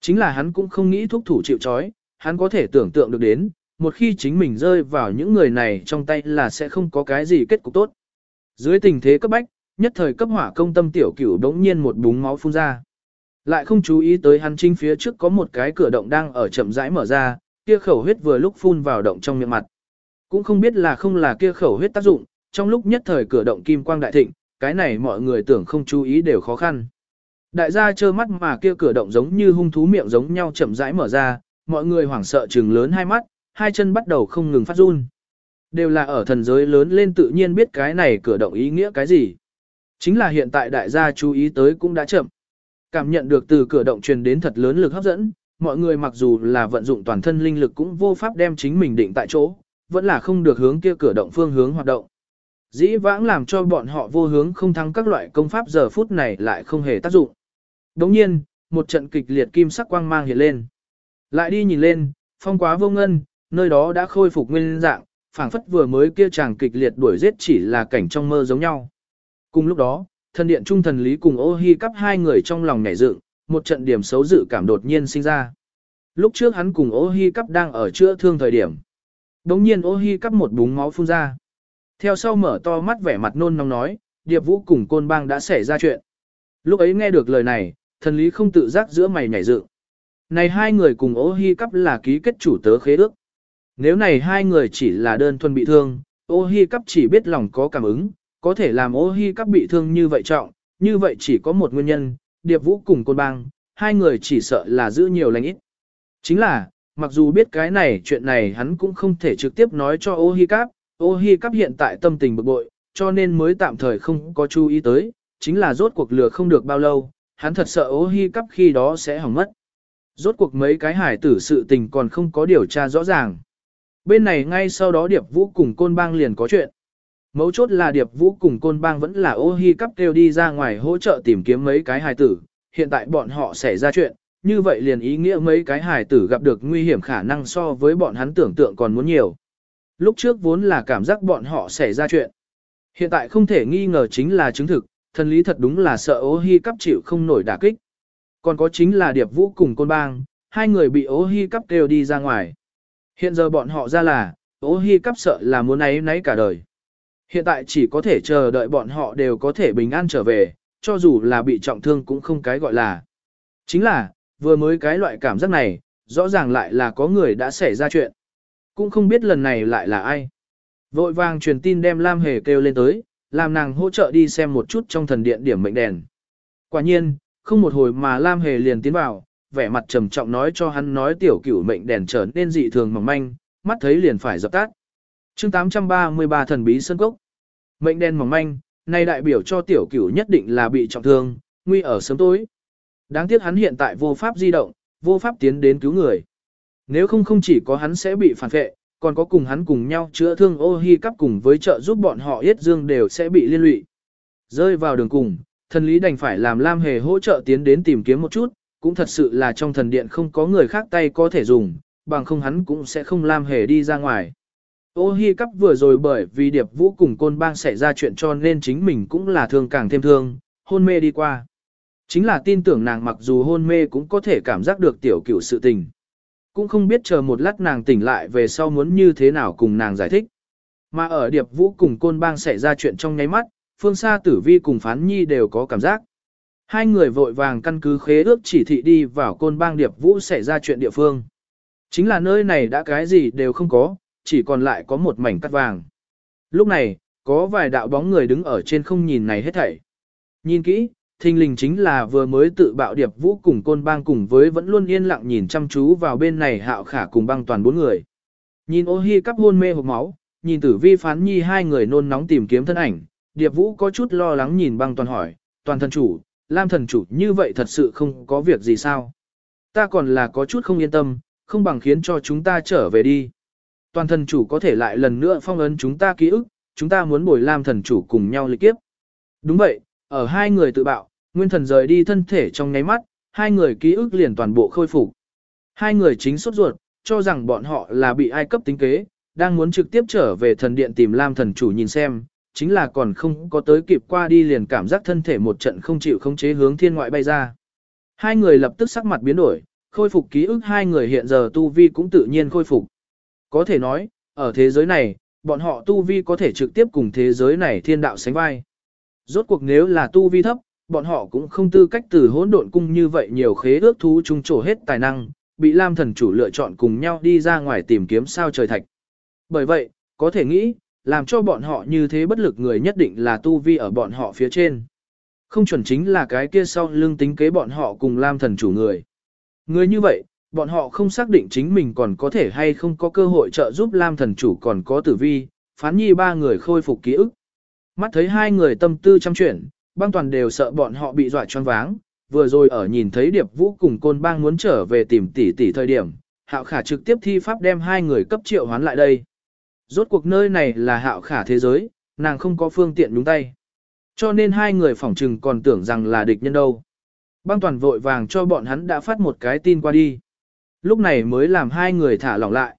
Chính là hắn cũng không nghĩ thúc thủ chịu chói, hắn có thể tưởng tượng được đến, một khi chính mình rơi vào những người này trong tay là sẽ không có cái gì kết cục tốt. Dưới tình thế cấp bách, nhất thời cấp hỏa công tâm tiểu cửu đống nhiên một búng máu phun ra. Lại không chú ý tới hắn chính phía trước có một cái cửa động đang ở chậm rãi mở ra, kia khẩu huyết vừa lúc phun vào động trong miệng mặt. Cũng không biết là không là kia khẩu huyết tác dụng, trong lúc nhất thời cửa động kim quang đại thịnh, cái này mọi người tưởng không chú ý đều khó khăn. Đại gia trơ mắt mà kia cửa động giống như hung thú miệng giống nhau chậm rãi mở ra, mọi người hoảng sợ trừng lớn hai mắt, hai chân bắt đầu không ngừng phát run. Đều là ở thần giới lớn lên tự nhiên biết cái này cửa động ý nghĩa cái gì. Chính là hiện tại đại gia chú ý tới cũng đã chậm. Cảm nhận được từ cửa động truyền đến thật lớn lực hấp dẫn, mọi người mặc dù là vận dụng toàn thân linh lực cũng vô pháp đem chính mình định tại chỗ, vẫn là không được hướng kia cửa động phương hướng hoạt động. Dĩ vãng làm cho bọn họ vô hướng không thắng các loại công pháp giờ phút này lại không hề tác dụng. Đồng nhiên, một trận kịch liệt kim sắc quang mang hiện lên. Lại đi nhìn lên, phong quá vô ngân, nơi đó đã khôi phục nguyên dạng, phảng phất vừa mới kia chàng kịch liệt đuổi giết chỉ là cảnh trong mơ giống nhau. Cùng lúc đó, thần điện trung thần lý cùng ô hi cắp hai người trong lòng nhảy dựng, một trận điểm xấu dự cảm đột nhiên sinh ra. Lúc trước hắn cùng ô hi cắp đang ở chữa thương thời điểm. Đống nhiên ô hi cắp một búng máu phun ra. Theo sau mở to mắt vẻ mặt nôn nóng nói, điệp vũ cùng côn bang đã xảy ra chuyện. Lúc ấy nghe được lời này, thần lý không tự giác giữa mày nhảy dựng. Này hai người cùng ô hi cắp là ký kết chủ tớ khế ước. Nếu này hai người chỉ là đơn thuần bị thương, ô hi cắp chỉ biết lòng có cảm ứng, có thể làm ô hi cắp bị thương như vậy trọng, như vậy chỉ có một nguyên nhân, điệp vũ cùng côn bang, hai người chỉ sợ là giữ nhiều lành ít. Chính là, mặc dù biết cái này chuyện này hắn cũng không thể trực tiếp nói cho ô hi cáp, ô hi cáp hiện tại tâm tình bực bội, cho nên mới tạm thời không có chú ý tới, chính là rốt cuộc lừa không được bao lâu, hắn thật sợ ô hi cáp khi đó sẽ hỏng mất. Rốt cuộc mấy cái hải tử sự tình còn không có điều tra rõ ràng. Bên này ngay sau đó Điệp Vũ cùng Côn Bang liền có chuyện. Mấu chốt là Điệp Vũ cùng Côn Bang vẫn là ô hi cắp kêu đi ra ngoài hỗ trợ tìm kiếm mấy cái hài tử. Hiện tại bọn họ xảy ra chuyện, như vậy liền ý nghĩa mấy cái hài tử gặp được nguy hiểm khả năng so với bọn hắn tưởng tượng còn muốn nhiều. Lúc trước vốn là cảm giác bọn họ xảy ra chuyện. Hiện tại không thể nghi ngờ chính là chứng thực, thần lý thật đúng là sợ ô hi cắp chịu không nổi đả kích. Còn có chính là Điệp Vũ cùng Côn Bang, hai người bị ô hi cắp kêu đi ra ngoài. Hiện giờ bọn họ ra là, ô hi cắp sợ là muốn ấy nấy cả đời. Hiện tại chỉ có thể chờ đợi bọn họ đều có thể bình an trở về, cho dù là bị trọng thương cũng không cái gọi là. Chính là, vừa mới cái loại cảm giác này, rõ ràng lại là có người đã xảy ra chuyện. Cũng không biết lần này lại là ai. Vội vàng truyền tin đem Lam Hề kêu lên tới, làm nàng hỗ trợ đi xem một chút trong thần điện điểm mệnh đèn. Quả nhiên, không một hồi mà Lam Hề liền tiến vào, vẻ mặt trầm trọng nói cho hắn nói tiểu cửu mệnh đèn trở nên dị thường mỏng manh, mắt thấy liền phải dập tắt chương 833 thần bí sơn cốc. Mệnh đen mỏng manh, nay đại biểu cho tiểu cửu nhất định là bị trọng thương, nguy ở sớm tối. Đáng tiếc hắn hiện tại vô pháp di động, vô pháp tiến đến cứu người. Nếu không không chỉ có hắn sẽ bị phản vệ, còn có cùng hắn cùng nhau chữa thương ô hi cắp cùng với trợ giúp bọn họ yết dương đều sẽ bị liên lụy. Rơi vào đường cùng, thần lý đành phải làm Lam Hề hỗ trợ tiến đến tìm kiếm một chút, cũng thật sự là trong thần điện không có người khác tay có thể dùng, bằng không hắn cũng sẽ không Lam Hề đi ra ngoài. Ô hi cắp vừa rồi bởi vì điệp vũ cùng côn bang xảy ra chuyện cho nên chính mình cũng là thương càng thêm thương, hôn mê đi qua. Chính là tin tưởng nàng mặc dù hôn mê cũng có thể cảm giác được tiểu cửu sự tình. Cũng không biết chờ một lát nàng tỉnh lại về sau muốn như thế nào cùng nàng giải thích. Mà ở điệp vũ cùng côn bang xảy ra chuyện trong nháy mắt, phương xa tử vi cùng phán nhi đều có cảm giác. Hai người vội vàng căn cứ khế ước chỉ thị đi vào côn bang điệp vũ xảy ra chuyện địa phương. Chính là nơi này đã cái gì đều không có, chỉ còn lại có một mảnh cắt vàng. Lúc này, có vài đạo bóng người đứng ở trên không nhìn này hết thảy. Nhìn kỹ, thình lình chính là vừa mới tự bạo điệp vũ cùng côn bang cùng với vẫn luôn yên lặng nhìn chăm chú vào bên này hạo khả cùng băng toàn bốn người. Nhìn ô hi cắp hôn mê hộp máu, nhìn tử vi phán nhi hai người nôn nóng tìm kiếm thân ảnh, điệp vũ có chút lo lắng nhìn băng toàn hỏi, toàn thần chủ, lam thần chủ như vậy thật sự không có việc gì sao. Ta còn là có chút không yên tâm, không bằng khiến cho chúng ta trở về đi. Toàn thần chủ có thể lại lần nữa phong ấn chúng ta ký ức, chúng ta muốn bồi lam thần chủ cùng nhau lịch kiếp. Đúng vậy, ở hai người tự bạo, nguyên thần rời đi thân thể trong nháy mắt, hai người ký ức liền toàn bộ khôi phục. Hai người chính sốt ruột, cho rằng bọn họ là bị ai cấp tính kế, đang muốn trực tiếp trở về thần điện tìm Lam thần chủ nhìn xem, chính là còn không có tới kịp qua đi liền cảm giác thân thể một trận không chịu không chế hướng thiên ngoại bay ra. Hai người lập tức sắc mặt biến đổi, khôi phục ký ức hai người hiện giờ tu vi cũng tự nhiên khôi phục. Có thể nói, ở thế giới này, bọn họ tu vi có thể trực tiếp cùng thế giới này thiên đạo sánh vai. Rốt cuộc nếu là tu vi thấp, bọn họ cũng không tư cách từ hỗn độn cung như vậy nhiều khế ước thú chung trổ hết tài năng, bị Lam thần chủ lựa chọn cùng nhau đi ra ngoài tìm kiếm sao trời thạch. Bởi vậy, có thể nghĩ, làm cho bọn họ như thế bất lực người nhất định là tu vi ở bọn họ phía trên. Không chuẩn chính là cái kia sau lưng tính kế bọn họ cùng Lam thần chủ người. Người như vậy, bọn họ không xác định chính mình còn có thể hay không có cơ hội trợ giúp Lam thần chủ còn có tử vi, phán nhi ba người khôi phục ký ức. Mắt thấy hai người tâm tư chăm chuyển, băng toàn đều sợ bọn họ bị dọa choáng váng, vừa rồi ở nhìn thấy điệp vũ cùng côn bang muốn trở về tìm tỷ tỷ thời điểm, hạo khả trực tiếp thi pháp đem hai người cấp triệu hoán lại đây. Rốt cuộc nơi này là hạo khả thế giới, nàng không có phương tiện đúng tay. Cho nên hai người phỏng trừng còn tưởng rằng là địch nhân đâu. Băng toàn vội vàng cho bọn hắn đã phát một cái tin qua đi. Lúc này mới làm hai người thả lỏng lại.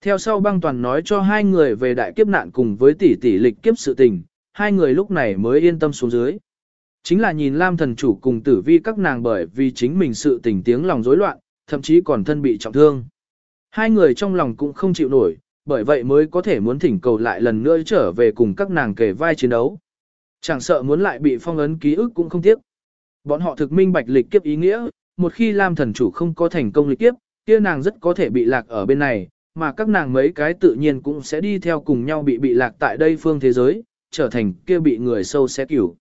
Theo sau băng toàn nói cho hai người về đại kiếp nạn cùng với tỷ tỷ lịch kiếp sự tình, hai người lúc này mới yên tâm xuống dưới. Chính là nhìn Lam thần chủ cùng tử vi các nàng bởi vì chính mình sự tình tiếng lòng rối loạn, thậm chí còn thân bị trọng thương. Hai người trong lòng cũng không chịu nổi, bởi vậy mới có thể muốn thỉnh cầu lại lần nữa trở về cùng các nàng kể vai chiến đấu. Chẳng sợ muốn lại bị phong ấn ký ức cũng không tiếc. Bọn họ thực minh bạch lịch kiếp ý nghĩa, một khi Lam thần chủ không có thành công lịch kiếp, kia nàng rất có thể bị lạc ở bên này, mà các nàng mấy cái tự nhiên cũng sẽ đi theo cùng nhau bị bị lạc tại đây phương thế giới, trở thành kia bị người sâu xé cửu.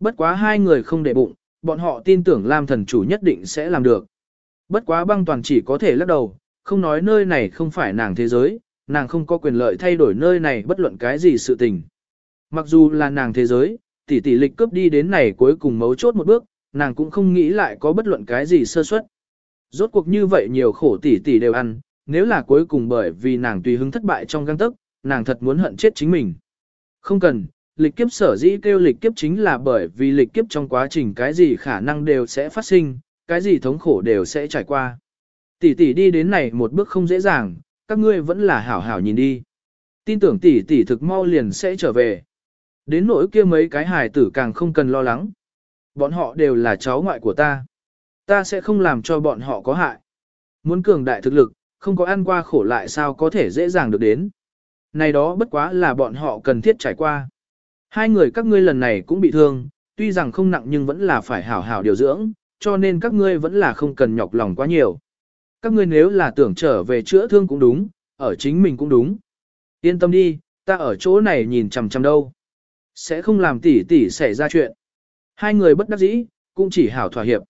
Bất quá hai người không để bụng, bọn họ tin tưởng Lam thần chủ nhất định sẽ làm được. Bất quá băng toàn chỉ có thể lắc đầu, không nói nơi này không phải nàng thế giới, nàng không có quyền lợi thay đổi nơi này bất luận cái gì sự tình. Mặc dù là nàng thế giới, tỷ tỷ lịch cướp đi đến này cuối cùng mấu chốt một bước, nàng cũng không nghĩ lại có bất luận cái gì sơ suất. Rốt cuộc như vậy nhiều khổ tỷ tỷ đều ăn, nếu là cuối cùng bởi vì nàng tùy hứng thất bại trong găng tức, nàng thật muốn hận chết chính mình. Không cần, lịch kiếp sở dĩ kêu lịch kiếp chính là bởi vì lịch kiếp trong quá trình cái gì khả năng đều sẽ phát sinh, cái gì thống khổ đều sẽ trải qua. Tỷ tỷ đi đến này một bước không dễ dàng, các ngươi vẫn là hảo hảo nhìn đi. Tin tưởng tỷ tỷ thực mau liền sẽ trở về. Đến nỗi kia mấy cái hài tử càng không cần lo lắng. Bọn họ đều là cháu ngoại của ta. Ta sẽ không làm cho bọn họ có hại. Muốn cường đại thực lực, không có ăn qua khổ lại sao có thể dễ dàng được đến. Này đó bất quá là bọn họ cần thiết trải qua. Hai người các ngươi lần này cũng bị thương, tuy rằng không nặng nhưng vẫn là phải hảo hảo điều dưỡng, cho nên các ngươi vẫn là không cần nhọc lòng quá nhiều. Các ngươi nếu là tưởng trở về chữa thương cũng đúng, ở chính mình cũng đúng. Yên tâm đi, ta ở chỗ này nhìn chằm chằm đâu. Sẽ không làm tỉ tỉ xảy ra chuyện. Hai người bất đắc dĩ, cũng chỉ hảo thỏa hiệp.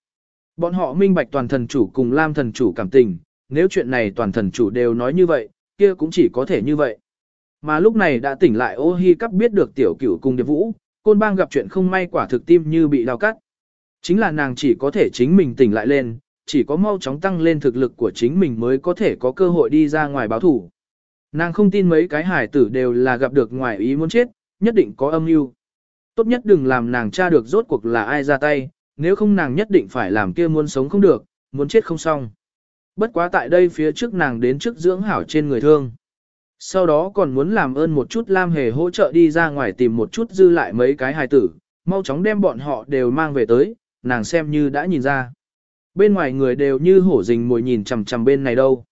Bọn họ minh bạch toàn thần chủ cùng Lam thần chủ cảm tình, nếu chuyện này toàn thần chủ đều nói như vậy, kia cũng chỉ có thể như vậy. Mà lúc này đã tỉnh lại ô hi cắp biết được tiểu cửu cùng điệp vũ, côn bang gặp chuyện không may quả thực tim như bị đau cắt. Chính là nàng chỉ có thể chính mình tỉnh lại lên, chỉ có mau chóng tăng lên thực lực của chính mình mới có thể có cơ hội đi ra ngoài báo thủ. Nàng không tin mấy cái hải tử đều là gặp được ngoài ý muốn chết, nhất định có âm mưu. Tốt nhất đừng làm nàng tra được rốt cuộc là ai ra tay, nếu không nàng nhất định phải làm kia muốn sống không được, muốn chết không xong. Bất quá tại đây phía trước nàng đến trước dưỡng hảo trên người thương. Sau đó còn muốn làm ơn một chút Lam Hề hỗ trợ đi ra ngoài tìm một chút dư lại mấy cái hài tử, mau chóng đem bọn họ đều mang về tới, nàng xem như đã nhìn ra. Bên ngoài người đều như hổ rình mồi nhìn chằm chằm bên này đâu.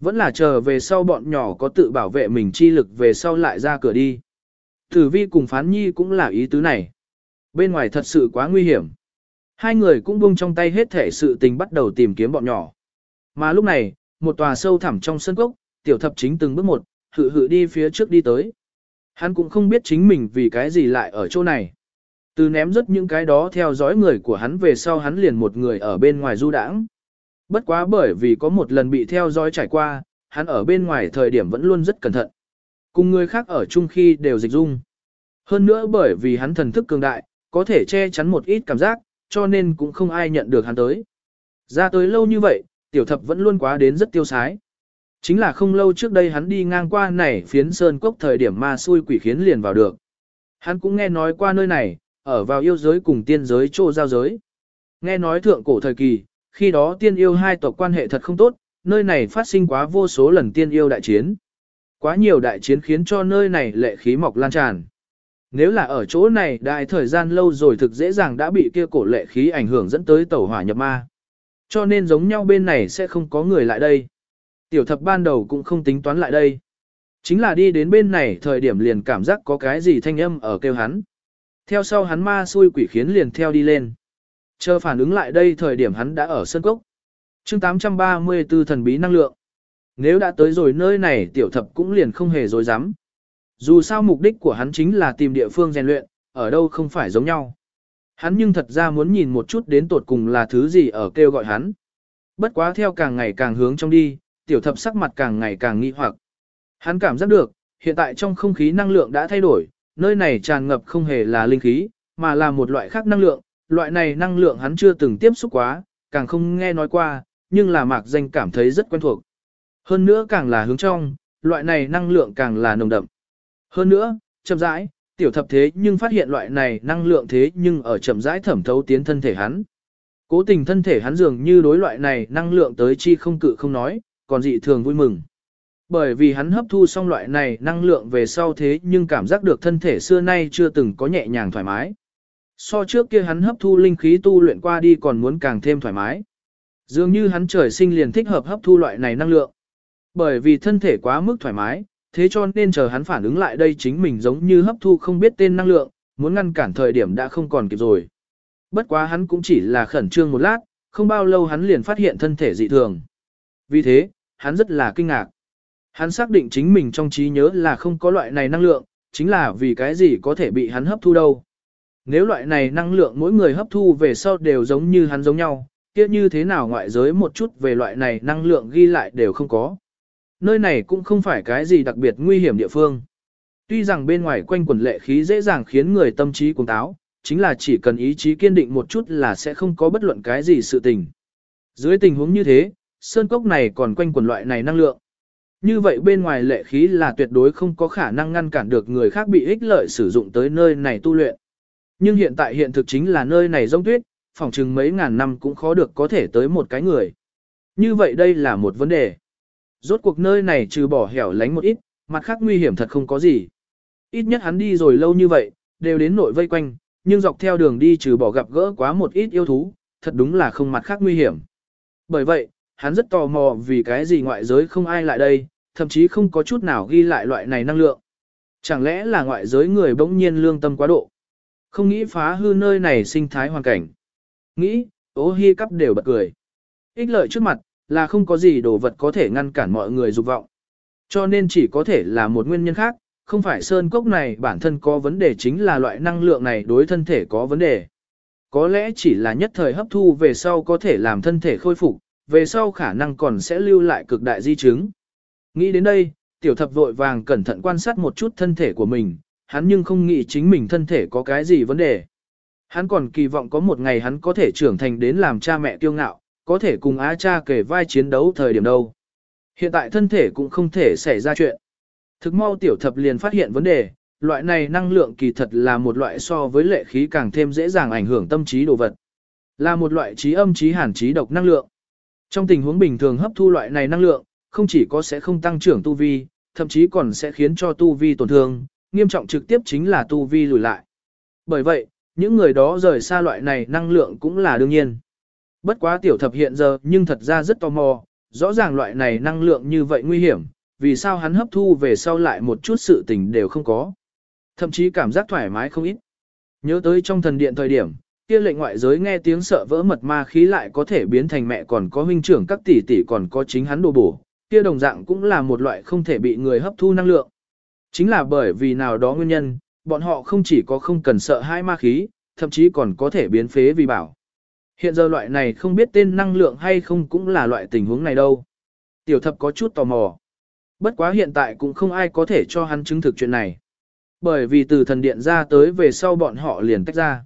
Vẫn là chờ về sau bọn nhỏ có tự bảo vệ mình chi lực về sau lại ra cửa đi. Tử vi cùng phán nhi cũng là ý tứ này. Bên ngoài thật sự quá nguy hiểm. Hai người cũng buông trong tay hết thể sự tình bắt đầu tìm kiếm bọn nhỏ. Mà lúc này, một tòa sâu thẳm trong sân cốc, tiểu thập chính từng bước một, hự hự đi phía trước đi tới. Hắn cũng không biết chính mình vì cái gì lại ở chỗ này. Từ ném rất những cái đó theo dõi người của hắn về sau hắn liền một người ở bên ngoài du đãng. Bất quá bởi vì có một lần bị theo dõi trải qua, hắn ở bên ngoài thời điểm vẫn luôn rất cẩn thận. Cùng người khác ở chung khi đều dịch dung. Hơn nữa bởi vì hắn thần thức cường đại, có thể che chắn một ít cảm giác, cho nên cũng không ai nhận được hắn tới. Ra tới lâu như vậy, tiểu thập vẫn luôn quá đến rất tiêu sái. Chính là không lâu trước đây hắn đi ngang qua này phiến sơn cốc thời điểm ma xui quỷ khiến liền vào được. Hắn cũng nghe nói qua nơi này, ở vào yêu giới cùng tiên giới trô giao giới. Nghe nói thượng cổ thời kỳ, khi đó tiên yêu hai tộc quan hệ thật không tốt, nơi này phát sinh quá vô số lần tiên yêu đại chiến. Quá nhiều đại chiến khiến cho nơi này lệ khí mọc lan tràn. Nếu là ở chỗ này đại thời gian lâu rồi thực dễ dàng đã bị kia cổ lệ khí ảnh hưởng dẫn tới tẩu hỏa nhập ma. Cho nên giống nhau bên này sẽ không có người lại đây. Tiểu thập ban đầu cũng không tính toán lại đây. Chính là đi đến bên này thời điểm liền cảm giác có cái gì thanh âm ở kêu hắn. Theo sau hắn ma xui quỷ khiến liền theo đi lên. Chờ phản ứng lại đây thời điểm hắn đã ở sân cốc. chương 834 thần bí năng lượng. Nếu đã tới rồi nơi này, tiểu thập cũng liền không hề dối dám. Dù sao mục đích của hắn chính là tìm địa phương rèn luyện, ở đâu không phải giống nhau. Hắn nhưng thật ra muốn nhìn một chút đến tột cùng là thứ gì ở kêu gọi hắn. Bất quá theo càng ngày càng hướng trong đi, tiểu thập sắc mặt càng ngày càng nghi hoặc. Hắn cảm giác được, hiện tại trong không khí năng lượng đã thay đổi, nơi này tràn ngập không hề là linh khí, mà là một loại khác năng lượng, loại này năng lượng hắn chưa từng tiếp xúc quá, càng không nghe nói qua, nhưng là mạc danh cảm thấy rất quen thuộc. Hơn nữa càng là hướng trong, loại này năng lượng càng là nồng đậm. Hơn nữa, chậm rãi, tiểu thập thế nhưng phát hiện loại này năng lượng thế nhưng ở chậm rãi thẩm thấu tiến thân thể hắn. Cố tình thân thể hắn dường như đối loại này năng lượng tới chi không cự không nói, còn dị thường vui mừng. Bởi vì hắn hấp thu xong loại này năng lượng về sau thế nhưng cảm giác được thân thể xưa nay chưa từng có nhẹ nhàng thoải mái. So trước kia hắn hấp thu linh khí tu luyện qua đi còn muốn càng thêm thoải mái. Dường như hắn trời sinh liền thích hợp hấp thu loại này năng lượng. Bởi vì thân thể quá mức thoải mái, thế cho nên chờ hắn phản ứng lại đây chính mình giống như hấp thu không biết tên năng lượng, muốn ngăn cản thời điểm đã không còn kịp rồi. Bất quá hắn cũng chỉ là khẩn trương một lát, không bao lâu hắn liền phát hiện thân thể dị thường. Vì thế, hắn rất là kinh ngạc. Hắn xác định chính mình trong trí nhớ là không có loại này năng lượng, chính là vì cái gì có thể bị hắn hấp thu đâu. Nếu loại này năng lượng mỗi người hấp thu về sau đều giống như hắn giống nhau, kia như thế nào ngoại giới một chút về loại này năng lượng ghi lại đều không có. Nơi này cũng không phải cái gì đặc biệt nguy hiểm địa phương. Tuy rằng bên ngoài quanh quần lệ khí dễ dàng khiến người tâm trí cuồng táo, chính là chỉ cần ý chí kiên định một chút là sẽ không có bất luận cái gì sự tình. Dưới tình huống như thế, sơn cốc này còn quanh quần loại này năng lượng. Như vậy bên ngoài lệ khí là tuyệt đối không có khả năng ngăn cản được người khác bị ích lợi sử dụng tới nơi này tu luyện. Nhưng hiện tại hiện thực chính là nơi này rông tuyết, phòng chừng mấy ngàn năm cũng khó được có thể tới một cái người. Như vậy đây là một vấn đề. Rốt cuộc nơi này trừ bỏ hẻo lánh một ít, mặt khác nguy hiểm thật không có gì. Ít nhất hắn đi rồi lâu như vậy, đều đến nội vây quanh, nhưng dọc theo đường đi trừ bỏ gặp gỡ quá một ít yêu thú, thật đúng là không mặt khác nguy hiểm. Bởi vậy, hắn rất tò mò vì cái gì ngoại giới không ai lại đây, thậm chí không có chút nào ghi lại loại này năng lượng. Chẳng lẽ là ngoại giới người bỗng nhiên lương tâm quá độ? Không nghĩ phá hư nơi này sinh thái hoàn cảnh. Nghĩ, ố hi cắp đều bật cười. Ích lợi trước mặt, là không có gì đồ vật có thể ngăn cản mọi người dục vọng. Cho nên chỉ có thể là một nguyên nhân khác, không phải sơn cốc này bản thân có vấn đề chính là loại năng lượng này đối thân thể có vấn đề. Có lẽ chỉ là nhất thời hấp thu về sau có thể làm thân thể khôi phục, về sau khả năng còn sẽ lưu lại cực đại di chứng. Nghĩ đến đây, tiểu thập vội vàng cẩn thận quan sát một chút thân thể của mình, hắn nhưng không nghĩ chính mình thân thể có cái gì vấn đề. Hắn còn kỳ vọng có một ngày hắn có thể trưởng thành đến làm cha mẹ kiêu ngạo, có thể cùng á cha kể vai chiến đấu thời điểm đâu. Hiện tại thân thể cũng không thể xảy ra chuyện. Thực mau tiểu thập liền phát hiện vấn đề, loại này năng lượng kỳ thật là một loại so với lệ khí càng thêm dễ dàng ảnh hưởng tâm trí đồ vật. Là một loại trí âm trí hàn trí độc năng lượng. Trong tình huống bình thường hấp thu loại này năng lượng, không chỉ có sẽ không tăng trưởng tu vi, thậm chí còn sẽ khiến cho tu vi tổn thương, nghiêm trọng trực tiếp chính là tu vi lùi lại. Bởi vậy, những người đó rời xa loại này năng lượng cũng là đương nhiên. Bất quá tiểu thập hiện giờ nhưng thật ra rất tò mò, rõ ràng loại này năng lượng như vậy nguy hiểm, vì sao hắn hấp thu về sau lại một chút sự tình đều không có. Thậm chí cảm giác thoải mái không ít. Nhớ tới trong thần điện thời điểm, kia lệnh ngoại giới nghe tiếng sợ vỡ mật ma khí lại có thể biến thành mẹ còn có huynh trưởng các tỷ tỷ còn có chính hắn đồ bổ, kia đồng dạng cũng là một loại không thể bị người hấp thu năng lượng. Chính là bởi vì nào đó nguyên nhân, bọn họ không chỉ có không cần sợ hai ma khí, thậm chí còn có thể biến phế vì bảo. Hiện giờ loại này không biết tên năng lượng hay không cũng là loại tình huống này đâu. Tiểu thập có chút tò mò. Bất quá hiện tại cũng không ai có thể cho hắn chứng thực chuyện này. Bởi vì từ thần điện ra tới về sau bọn họ liền tách ra.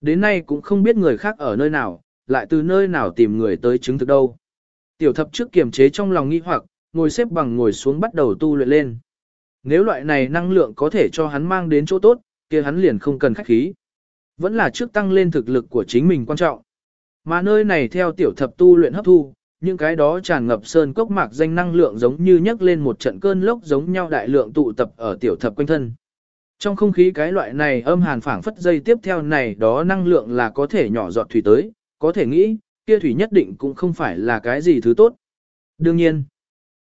Đến nay cũng không biết người khác ở nơi nào, lại từ nơi nào tìm người tới chứng thực đâu. Tiểu thập trước kiềm chế trong lòng nghi hoặc, ngồi xếp bằng ngồi xuống bắt đầu tu luyện lên. Nếu loại này năng lượng có thể cho hắn mang đến chỗ tốt, kia hắn liền không cần khách khí. Vẫn là trước tăng lên thực lực của chính mình quan trọng. Mà nơi này theo tiểu thập tu luyện hấp thu, những cái đó tràn ngập sơn cốc mạc danh năng lượng giống như nhấc lên một trận cơn lốc giống nhau đại lượng tụ tập ở tiểu thập quanh thân. Trong không khí cái loại này âm hàn phảng phất dây tiếp theo này đó năng lượng là có thể nhỏ giọt thủy tới, có thể nghĩ, kia thủy nhất định cũng không phải là cái gì thứ tốt. Đương nhiên,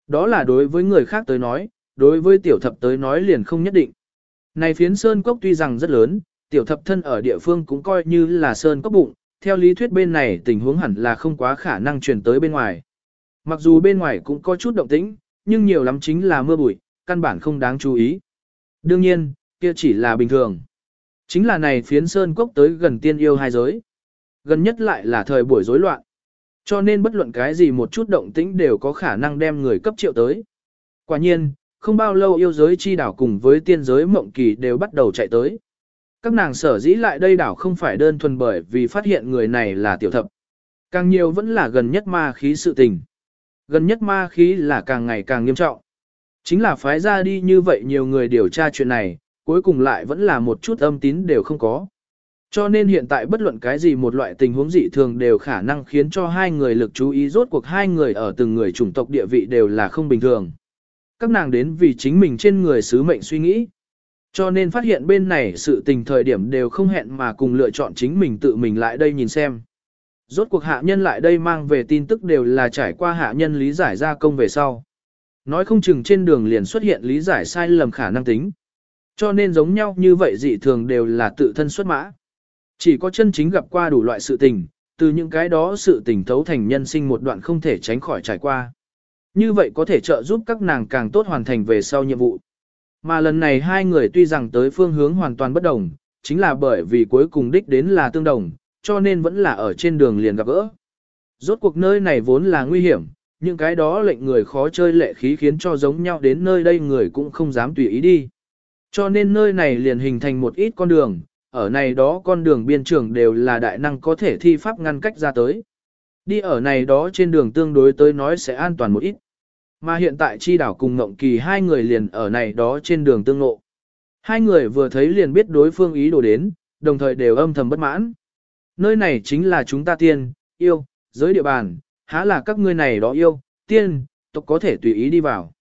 đó là đối với người khác tới nói, đối với tiểu thập tới nói liền không nhất định. Này phiến sơn cốc tuy rằng rất lớn, tiểu thập thân ở địa phương cũng coi như là sơn cốc bụng, theo lý thuyết bên này tình huống hẳn là không quá khả năng truyền tới bên ngoài. Mặc dù bên ngoài cũng có chút động tĩnh, nhưng nhiều lắm chính là mưa bụi, căn bản không đáng chú ý. Đương nhiên, kia chỉ là bình thường. Chính là này phiến sơn cốc tới gần tiên yêu hai giới. Gần nhất lại là thời buổi rối loạn. Cho nên bất luận cái gì một chút động tĩnh đều có khả năng đem người cấp triệu tới. Quả nhiên, không bao lâu yêu giới chi đảo cùng với tiên giới mộng kỳ đều bắt đầu chạy tới. Các nàng sở dĩ lại đây đảo không phải đơn thuần bởi vì phát hiện người này là tiểu thập. Càng nhiều vẫn là gần nhất ma khí sự tình. Gần nhất ma khí là càng ngày càng nghiêm trọng. Chính là phái ra đi như vậy nhiều người điều tra chuyện này, cuối cùng lại vẫn là một chút âm tín đều không có. Cho nên hiện tại bất luận cái gì một loại tình huống dị thường đều khả năng khiến cho hai người lực chú ý rốt cuộc hai người ở từng người chủng tộc địa vị đều là không bình thường. Các nàng đến vì chính mình trên người sứ mệnh suy nghĩ. Cho nên phát hiện bên này sự tình thời điểm đều không hẹn mà cùng lựa chọn chính mình tự mình lại đây nhìn xem. Rốt cuộc hạ nhân lại đây mang về tin tức đều là trải qua hạ nhân lý giải ra công về sau. Nói không chừng trên đường liền xuất hiện lý giải sai lầm khả năng tính. Cho nên giống nhau như vậy dị thường đều là tự thân xuất mã. Chỉ có chân chính gặp qua đủ loại sự tình, từ những cái đó sự tình thấu thành nhân sinh một đoạn không thể tránh khỏi trải qua. Như vậy có thể trợ giúp các nàng càng tốt hoàn thành về sau nhiệm vụ. Mà lần này hai người tuy rằng tới phương hướng hoàn toàn bất đồng, chính là bởi vì cuối cùng đích đến là tương đồng, cho nên vẫn là ở trên đường liền gặp gỡ. Rốt cuộc nơi này vốn là nguy hiểm, những cái đó lệnh người khó chơi lệ khí khiến cho giống nhau đến nơi đây người cũng không dám tùy ý đi. Cho nên nơi này liền hình thành một ít con đường, ở này đó con đường biên trường đều là đại năng có thể thi pháp ngăn cách ra tới. Đi ở này đó trên đường tương đối tới nói sẽ an toàn một ít. Mà hiện tại chi đảo cùng Ngộng Kỳ hai người liền ở này đó trên đường tương ngộ. Hai người vừa thấy liền biết đối phương ý đồ đến, đồng thời đều âm thầm bất mãn. Nơi này chính là chúng ta tiên, yêu, giới địa bàn, há là các ngươi này đó yêu, tiên, tộc có thể tùy ý đi vào.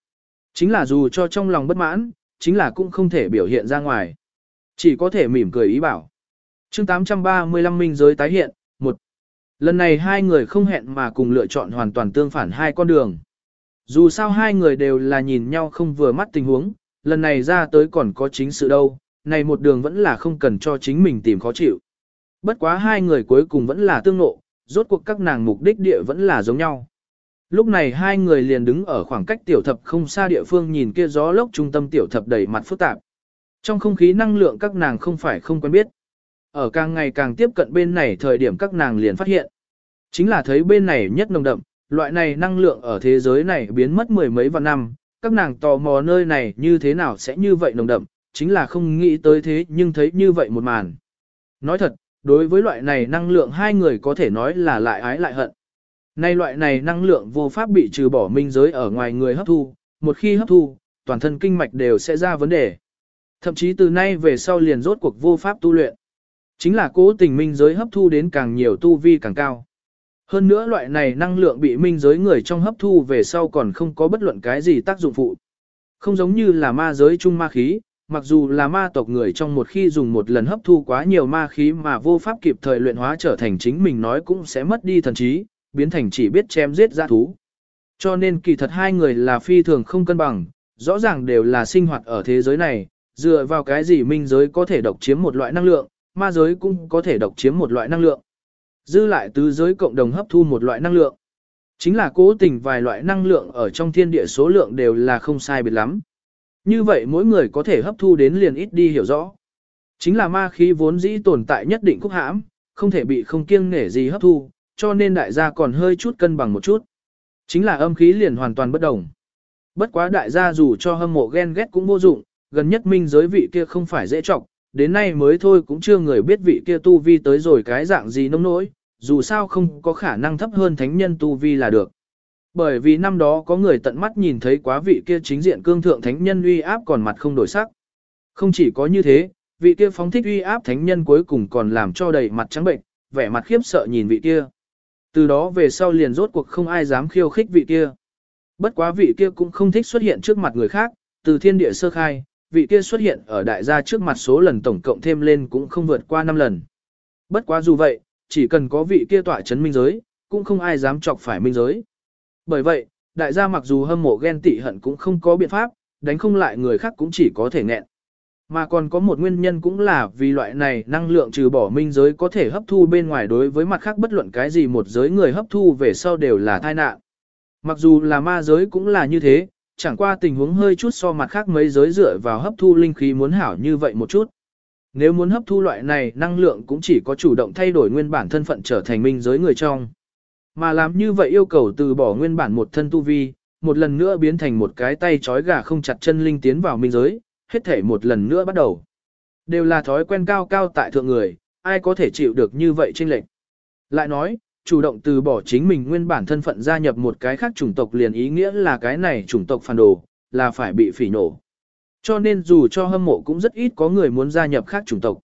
Chính là dù cho trong lòng bất mãn, chính là cũng không thể biểu hiện ra ngoài. Chỉ có thể mỉm cười ý bảo. chương 835 minh giới tái hiện, một Lần này hai người không hẹn mà cùng lựa chọn hoàn toàn tương phản hai con đường. Dù sao hai người đều là nhìn nhau không vừa mắt tình huống, lần này ra tới còn có chính sự đâu, này một đường vẫn là không cần cho chính mình tìm khó chịu. Bất quá hai người cuối cùng vẫn là tương nộ, rốt cuộc các nàng mục đích địa vẫn là giống nhau. Lúc này hai người liền đứng ở khoảng cách tiểu thập không xa địa phương nhìn kia gió lốc trung tâm tiểu thập đầy mặt phức tạp. Trong không khí năng lượng các nàng không phải không quen biết. Ở càng ngày càng tiếp cận bên này thời điểm các nàng liền phát hiện. Chính là thấy bên này nhất nồng đậm, loại này năng lượng ở thế giới này biến mất mười mấy vạn năm, các nàng tò mò nơi này như thế nào sẽ như vậy nồng đậm, chính là không nghĩ tới thế nhưng thấy như vậy một màn. Nói thật, đối với loại này năng lượng hai người có thể nói là lại ái lại hận. Nay loại này năng lượng vô pháp bị trừ bỏ minh giới ở ngoài người hấp thu, một khi hấp thu, toàn thân kinh mạch đều sẽ ra vấn đề. Thậm chí từ nay về sau liền rốt cuộc vô pháp tu luyện. Chính là cố tình minh giới hấp thu đến càng nhiều tu vi càng cao. Hơn nữa loại này năng lượng bị minh giới người trong hấp thu về sau còn không có bất luận cái gì tác dụng phụ. Không giống như là ma giới chung ma khí, mặc dù là ma tộc người trong một khi dùng một lần hấp thu quá nhiều ma khí mà vô pháp kịp thời luyện hóa trở thành chính mình nói cũng sẽ mất đi thần trí, biến thành chỉ biết chém giết ra thú. Cho nên kỳ thật hai người là phi thường không cân bằng, rõ ràng đều là sinh hoạt ở thế giới này, dựa vào cái gì minh giới có thể độc chiếm một loại năng lượng, ma giới cũng có thể độc chiếm một loại năng lượng. Dư lại tứ giới cộng đồng hấp thu một loại năng lượng. Chính là cố tình vài loại năng lượng ở trong thiên địa số lượng đều là không sai biệt lắm. Như vậy mỗi người có thể hấp thu đến liền ít đi hiểu rõ. Chính là ma khí vốn dĩ tồn tại nhất định khúc hãm, không thể bị không kiêng nể gì hấp thu, cho nên đại gia còn hơi chút cân bằng một chút. Chính là âm khí liền hoàn toàn bất đồng. Bất quá đại gia dù cho hâm mộ ghen ghét cũng vô dụng, gần nhất minh giới vị kia không phải dễ trọng, đến nay mới thôi cũng chưa người biết vị kia tu vi tới rồi cái dạng gì nông nỗi, dù sao không có khả năng thấp hơn thánh nhân tu vi là được. Bởi vì năm đó có người tận mắt nhìn thấy quá vị kia chính diện cương thượng thánh nhân uy áp còn mặt không đổi sắc. Không chỉ có như thế, vị kia phóng thích uy áp thánh nhân cuối cùng còn làm cho đầy mặt trắng bệnh, vẻ mặt khiếp sợ nhìn vị kia. Từ đó về sau liền rốt cuộc không ai dám khiêu khích vị kia. Bất quá vị kia cũng không thích xuất hiện trước mặt người khác, từ thiên địa sơ khai, vị kia xuất hiện ở đại gia trước mặt số lần tổng cộng thêm lên cũng không vượt qua 5 lần. Bất quá dù vậy, chỉ cần có vị kia tỏa chấn minh giới, cũng không ai dám chọc phải minh giới. Bởi vậy, đại gia mặc dù hâm mộ ghen tị hận cũng không có biện pháp, đánh không lại người khác cũng chỉ có thể nghẹn. Mà còn có một nguyên nhân cũng là vì loại này năng lượng trừ bỏ minh giới có thể hấp thu bên ngoài đối với mặt khác bất luận cái gì một giới người hấp thu về sau đều là tai nạn. Mặc dù là ma giới cũng là như thế, chẳng qua tình huống hơi chút so mặt khác mấy giới dựa vào hấp thu linh khí muốn hảo như vậy một chút. Nếu muốn hấp thu loại này năng lượng cũng chỉ có chủ động thay đổi nguyên bản thân phận trở thành minh giới người trong. Mà làm như vậy yêu cầu từ bỏ nguyên bản một thân tu vi, một lần nữa biến thành một cái tay trói gà không chặt chân linh tiến vào minh giới, hết thể một lần nữa bắt đầu. Đều là thói quen cao cao tại thượng người, ai có thể chịu được như vậy chênh lệch. Lại nói, chủ động từ bỏ chính mình nguyên bản thân phận gia nhập một cái khác chủng tộc liền ý nghĩa là cái này chủng tộc phản đồ, là phải bị phỉ nổ. Cho nên dù cho hâm mộ cũng rất ít có người muốn gia nhập khác chủng tộc.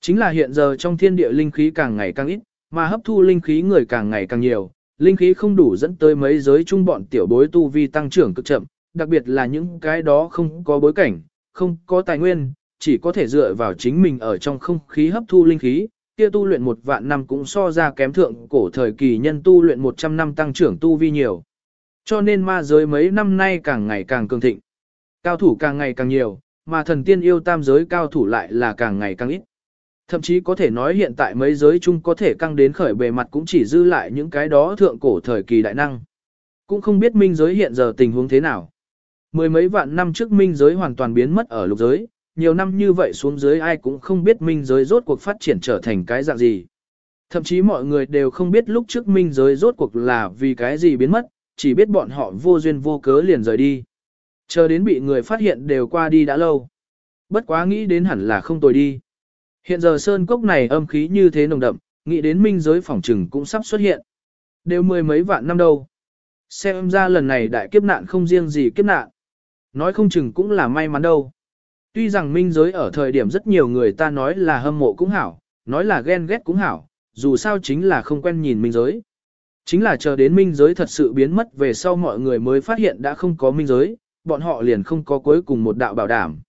Chính là hiện giờ trong thiên địa linh khí càng ngày càng ít, mà hấp thu linh khí người càng ngày càng nhiều, linh khí không đủ dẫn tới mấy giới trung bọn tiểu bối tu vi tăng trưởng cực chậm, đặc biệt là những cái đó không có bối cảnh, không có tài nguyên, chỉ có thể dựa vào chính mình ở trong không khí hấp thu linh khí, kia tu luyện một vạn năm cũng so ra kém thượng cổ thời kỳ nhân tu luyện 100 năm tăng trưởng tu vi nhiều. Cho nên ma giới mấy năm nay càng ngày càng cường thịnh. Cao thủ càng ngày càng nhiều, mà thần tiên yêu tam giới cao thủ lại là càng ngày càng ít. Thậm chí có thể nói hiện tại mấy giới chung có thể căng đến khởi bề mặt cũng chỉ dư lại những cái đó thượng cổ thời kỳ đại năng. Cũng không biết minh giới hiện giờ tình huống thế nào. Mười mấy vạn năm trước minh giới hoàn toàn biến mất ở lục giới, nhiều năm như vậy xuống dưới ai cũng không biết minh giới rốt cuộc phát triển trở thành cái dạng gì. Thậm chí mọi người đều không biết lúc trước minh giới rốt cuộc là vì cái gì biến mất, chỉ biết bọn họ vô duyên vô cớ liền rời đi. Chờ đến bị người phát hiện đều qua đi đã lâu. Bất quá nghĩ đến hẳn là không tồi đi. Hiện giờ sơn cốc này âm khí như thế nồng đậm, nghĩ đến minh giới phỏng trừng cũng sắp xuất hiện. Đều mười mấy vạn năm đâu. Xem ra lần này đại kiếp nạn không riêng gì kiếp nạn. Nói không chừng cũng là may mắn đâu. Tuy rằng minh giới ở thời điểm rất nhiều người ta nói là hâm mộ cũng hảo, nói là ghen ghét cũng hảo, dù sao chính là không quen nhìn minh giới. Chính là chờ đến minh giới thật sự biến mất về sau mọi người mới phát hiện đã không có minh giới, bọn họ liền không có cuối cùng một đạo bảo đảm.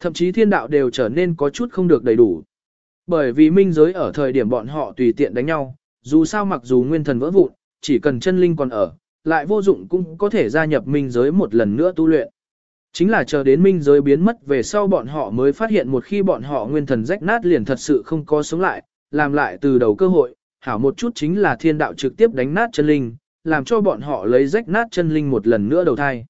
Thậm chí thiên đạo đều trở nên có chút không được đầy đủ. Bởi vì minh giới ở thời điểm bọn họ tùy tiện đánh nhau, dù sao mặc dù nguyên thần vỡ vụn, chỉ cần chân linh còn ở, lại vô dụng cũng có thể gia nhập minh giới một lần nữa tu luyện. Chính là chờ đến minh giới biến mất về sau bọn họ mới phát hiện một khi bọn họ nguyên thần rách nát liền thật sự không có sống lại, làm lại từ đầu cơ hội, hảo một chút chính là thiên đạo trực tiếp đánh nát chân linh, làm cho bọn họ lấy rách nát chân linh một lần nữa đầu thai.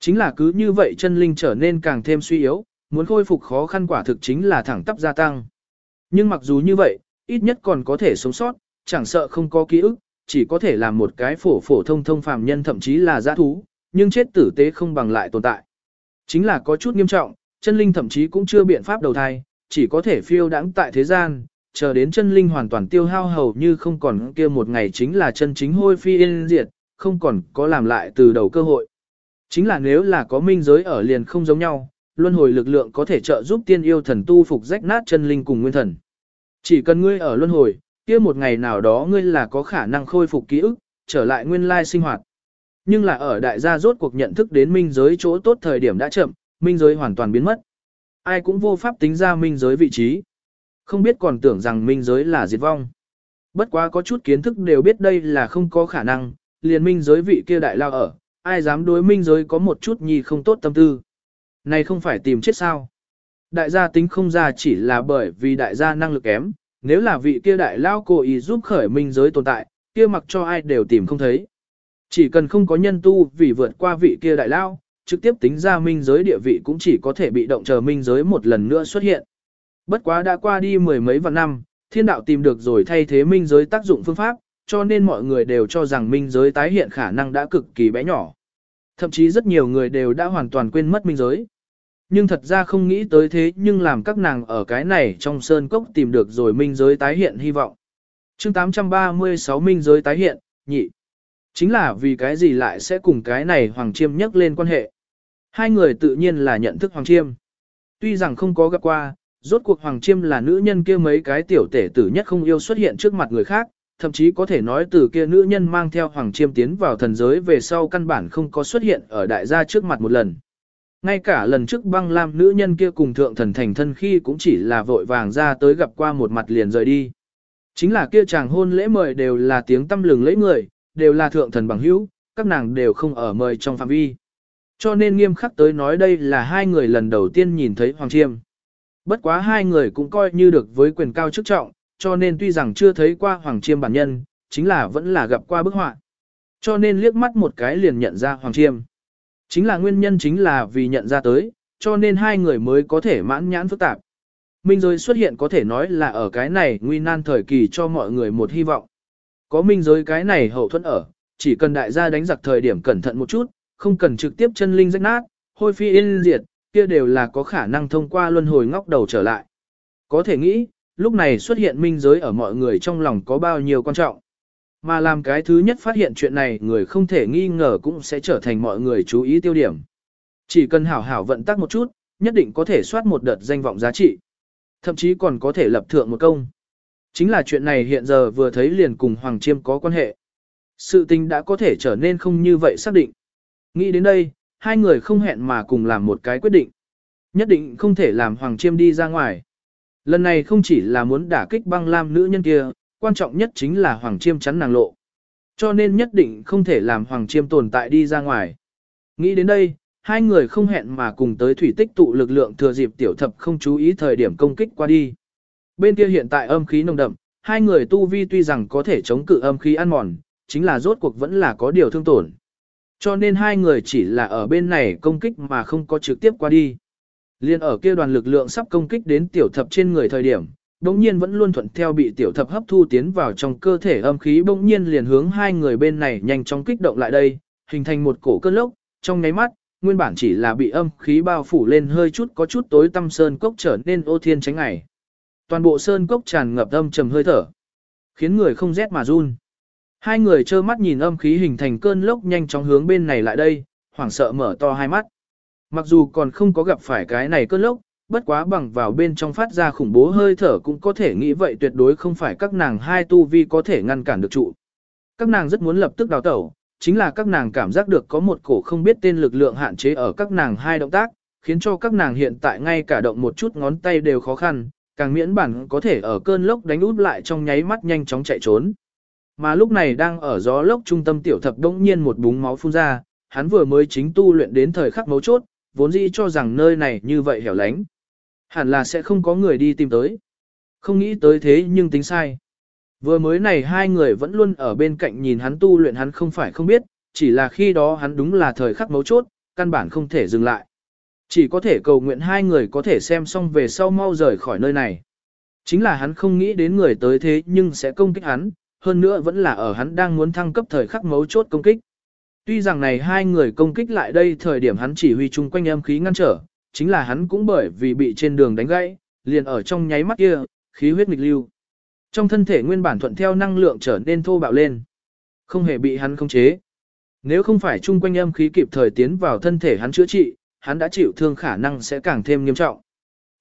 Chính là cứ như vậy chân linh trở nên càng thêm suy yếu, muốn khôi phục khó khăn quả thực chính là thẳng tắp gia tăng. Nhưng mặc dù như vậy, ít nhất còn có thể sống sót, chẳng sợ không có ký ức, chỉ có thể làm một cái phổ phổ thông thông phàm nhân thậm chí là giã thú, nhưng chết tử tế không bằng lại tồn tại. Chính là có chút nghiêm trọng, chân linh thậm chí cũng chưa biện pháp đầu thai, chỉ có thể phiêu đãng tại thế gian, chờ đến chân linh hoàn toàn tiêu hao hầu như không còn kia một ngày chính là chân chính hôi phi yên diệt, không còn có làm lại từ đầu cơ hội. Chính là nếu là có minh giới ở liền không giống nhau, luân hồi lực lượng có thể trợ giúp tiên yêu thần tu phục rách nát chân linh cùng nguyên thần. Chỉ cần ngươi ở luân hồi, kia một ngày nào đó ngươi là có khả năng khôi phục ký ức, trở lại nguyên lai sinh hoạt. Nhưng là ở đại gia rốt cuộc nhận thức đến minh giới chỗ tốt thời điểm đã chậm, minh giới hoàn toàn biến mất. Ai cũng vô pháp tính ra minh giới vị trí. Không biết còn tưởng rằng minh giới là diệt vong. Bất quá có chút kiến thức đều biết đây là không có khả năng, liền minh giới vị kia đại lao ở, ai dám đối minh giới có một chút nhi không tốt tâm tư. Này không phải tìm chết sao. Đại gia tính không ra chỉ là bởi vì đại gia năng lực kém, nếu là vị kia đại lao cố ý giúp khởi minh giới tồn tại, kia mặc cho ai đều tìm không thấy. Chỉ cần không có nhân tu vì vượt qua vị kia đại lao, trực tiếp tính ra minh giới địa vị cũng chỉ có thể bị động chờ minh giới một lần nữa xuất hiện. Bất quá đã qua đi mười mấy vạn năm, thiên đạo tìm được rồi thay thế minh giới tác dụng phương pháp, cho nên mọi người đều cho rằng minh giới tái hiện khả năng đã cực kỳ bé nhỏ. Thậm chí rất nhiều người đều đã hoàn toàn quên mất minh giới. Nhưng thật ra không nghĩ tới thế nhưng làm các nàng ở cái này trong sơn cốc tìm được rồi minh giới tái hiện hy vọng. chương 836 minh giới tái hiện, nhị. Chính là vì cái gì lại sẽ cùng cái này Hoàng Chiêm nhắc lên quan hệ. Hai người tự nhiên là nhận thức Hoàng Chiêm. Tuy rằng không có gặp qua, rốt cuộc Hoàng Chiêm là nữ nhân kia mấy cái tiểu tể tử nhất không yêu xuất hiện trước mặt người khác, thậm chí có thể nói từ kia nữ nhân mang theo Hoàng Chiêm tiến vào thần giới về sau căn bản không có xuất hiện ở đại gia trước mặt một lần. Ngay cả lần trước băng lam nữ nhân kia cùng thượng thần thành thân khi cũng chỉ là vội vàng ra tới gặp qua một mặt liền rời đi. Chính là kia chàng hôn lễ mời đều là tiếng tâm lừng lấy người, đều là thượng thần bằng hữu, các nàng đều không ở mời trong phạm vi. Cho nên nghiêm khắc tới nói đây là hai người lần đầu tiên nhìn thấy Hoàng Chiêm. Bất quá hai người cũng coi như được với quyền cao chức trọng, cho nên tuy rằng chưa thấy qua Hoàng Chiêm bản nhân, chính là vẫn là gặp qua bức họa. Cho nên liếc mắt một cái liền nhận ra Hoàng Chiêm. Chính là nguyên nhân chính là vì nhận ra tới, cho nên hai người mới có thể mãn nhãn phức tạp. Minh rồi xuất hiện có thể nói là ở cái này nguy nan thời kỳ cho mọi người một hy vọng. Có minh giới cái này hậu thuẫn ở, chỉ cần đại gia đánh giặc thời điểm cẩn thận một chút, không cần trực tiếp chân linh rách nát, hôi phi yên diệt, kia đều là có khả năng thông qua luân hồi ngóc đầu trở lại. Có thể nghĩ, lúc này xuất hiện minh giới ở mọi người trong lòng có bao nhiêu quan trọng. Mà làm cái thứ nhất phát hiện chuyện này người không thể nghi ngờ cũng sẽ trở thành mọi người chú ý tiêu điểm. Chỉ cần hảo hảo vận tắc một chút, nhất định có thể soát một đợt danh vọng giá trị. Thậm chí còn có thể lập thượng một công. Chính là chuyện này hiện giờ vừa thấy liền cùng Hoàng Chiêm có quan hệ. Sự tình đã có thể trở nên không như vậy xác định. Nghĩ đến đây, hai người không hẹn mà cùng làm một cái quyết định. Nhất định không thể làm Hoàng Chiêm đi ra ngoài. Lần này không chỉ là muốn đả kích băng lam nữ nhân kia, quan trọng nhất chính là Hoàng Chiêm chắn nàng lộ. Cho nên nhất định không thể làm Hoàng Chiêm tồn tại đi ra ngoài. Nghĩ đến đây, hai người không hẹn mà cùng tới thủy tích tụ lực lượng thừa dịp tiểu thập không chú ý thời điểm công kích qua đi. Bên kia hiện tại âm khí nồng đậm, hai người tu vi tuy rằng có thể chống cự âm khí ăn mòn, chính là rốt cuộc vẫn là có điều thương tổn. Cho nên hai người chỉ là ở bên này công kích mà không có trực tiếp qua đi. Liên ở kia đoàn lực lượng sắp công kích đến tiểu thập trên người thời điểm, bỗng nhiên vẫn luôn thuận theo bị tiểu thập hấp thu tiến vào trong cơ thể âm khí bỗng nhiên liền hướng hai người bên này nhanh chóng kích động lại đây, hình thành một cổ cơn lốc, trong nháy mắt, nguyên bản chỉ là bị âm khí bao phủ lên hơi chút có chút tối tăm sơn cốc trở nên ô thiên tránh ngày. Toàn bộ sơn cốc tràn ngập âm trầm hơi thở, khiến người không rét mà run. Hai người trơ mắt nhìn âm khí hình thành cơn lốc nhanh chóng hướng bên này lại đây, hoảng sợ mở to hai mắt. Mặc dù còn không có gặp phải cái này cơn lốc, bất quá bằng vào bên trong phát ra khủng bố hơi thở cũng có thể nghĩ vậy tuyệt đối không phải các nàng hai tu vi có thể ngăn cản được trụ. Các nàng rất muốn lập tức đào tẩu, chính là các nàng cảm giác được có một cổ không biết tên lực lượng hạn chế ở các nàng hai động tác, khiến cho các nàng hiện tại ngay cả động một chút ngón tay đều khó khăn, càng miễn bản có thể ở cơn lốc đánh út lại trong nháy mắt nhanh chóng chạy trốn. Mà lúc này đang ở gió lốc trung tâm tiểu thập đông nhiên một búng máu phun ra, hắn vừa mới chính tu luyện đến thời khắc mấu chốt, vốn dĩ cho rằng nơi này như vậy hẻo lánh. Hẳn là sẽ không có người đi tìm tới. Không nghĩ tới thế nhưng tính sai. Vừa mới này hai người vẫn luôn ở bên cạnh nhìn hắn tu luyện hắn không phải không biết, chỉ là khi đó hắn đúng là thời khắc mấu chốt, căn bản không thể dừng lại. Chỉ có thể cầu nguyện hai người có thể xem xong về sau mau rời khỏi nơi này. Chính là hắn không nghĩ đến người tới thế nhưng sẽ công kích hắn, hơn nữa vẫn là ở hắn đang muốn thăng cấp thời khắc mấu chốt công kích. Tuy rằng này hai người công kích lại đây thời điểm hắn chỉ huy chung quanh âm khí ngăn trở, chính là hắn cũng bởi vì bị trên đường đánh gãy, liền ở trong nháy mắt kia, khí huyết nghịch lưu. Trong thân thể nguyên bản thuận theo năng lượng trở nên thô bạo lên, không hề bị hắn khống chế. Nếu không phải chung quanh âm khí kịp thời tiến vào thân thể hắn chữa trị, hắn đã chịu thương khả năng sẽ càng thêm nghiêm trọng.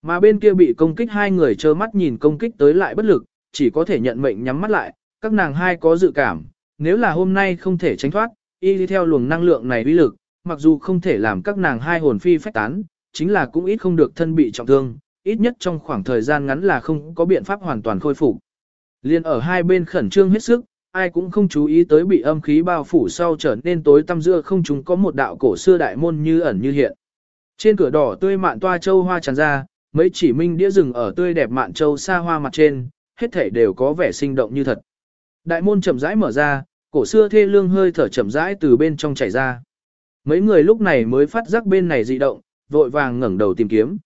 Mà bên kia bị công kích hai người trơ mắt nhìn công kích tới lại bất lực, chỉ có thể nhận mệnh nhắm mắt lại, các nàng hai có dự cảm, nếu là hôm nay không thể tránh thoát, y đi theo luồng năng lượng này uy lực, mặc dù không thể làm các nàng hai hồn phi phách tán, chính là cũng ít không được thân bị trọng thương, ít nhất trong khoảng thời gian ngắn là không có biện pháp hoàn toàn khôi phục. Liên ở hai bên khẩn trương hết sức, ai cũng không chú ý tới bị âm khí bao phủ sau trở nên tối tăm giữa không chúng có một đạo cổ xưa đại môn như ẩn như hiện. Trên cửa đỏ tươi mạn toa châu hoa tràn ra, mấy chỉ minh đĩa rừng ở tươi đẹp mạn châu xa hoa mặt trên, hết thảy đều có vẻ sinh động như thật. Đại môn chậm rãi mở ra, cổ xưa thê lương hơi thở chậm rãi từ bên trong chảy ra. Mấy người lúc này mới phát giác bên này dị động, vội vàng ngẩng đầu tìm kiếm.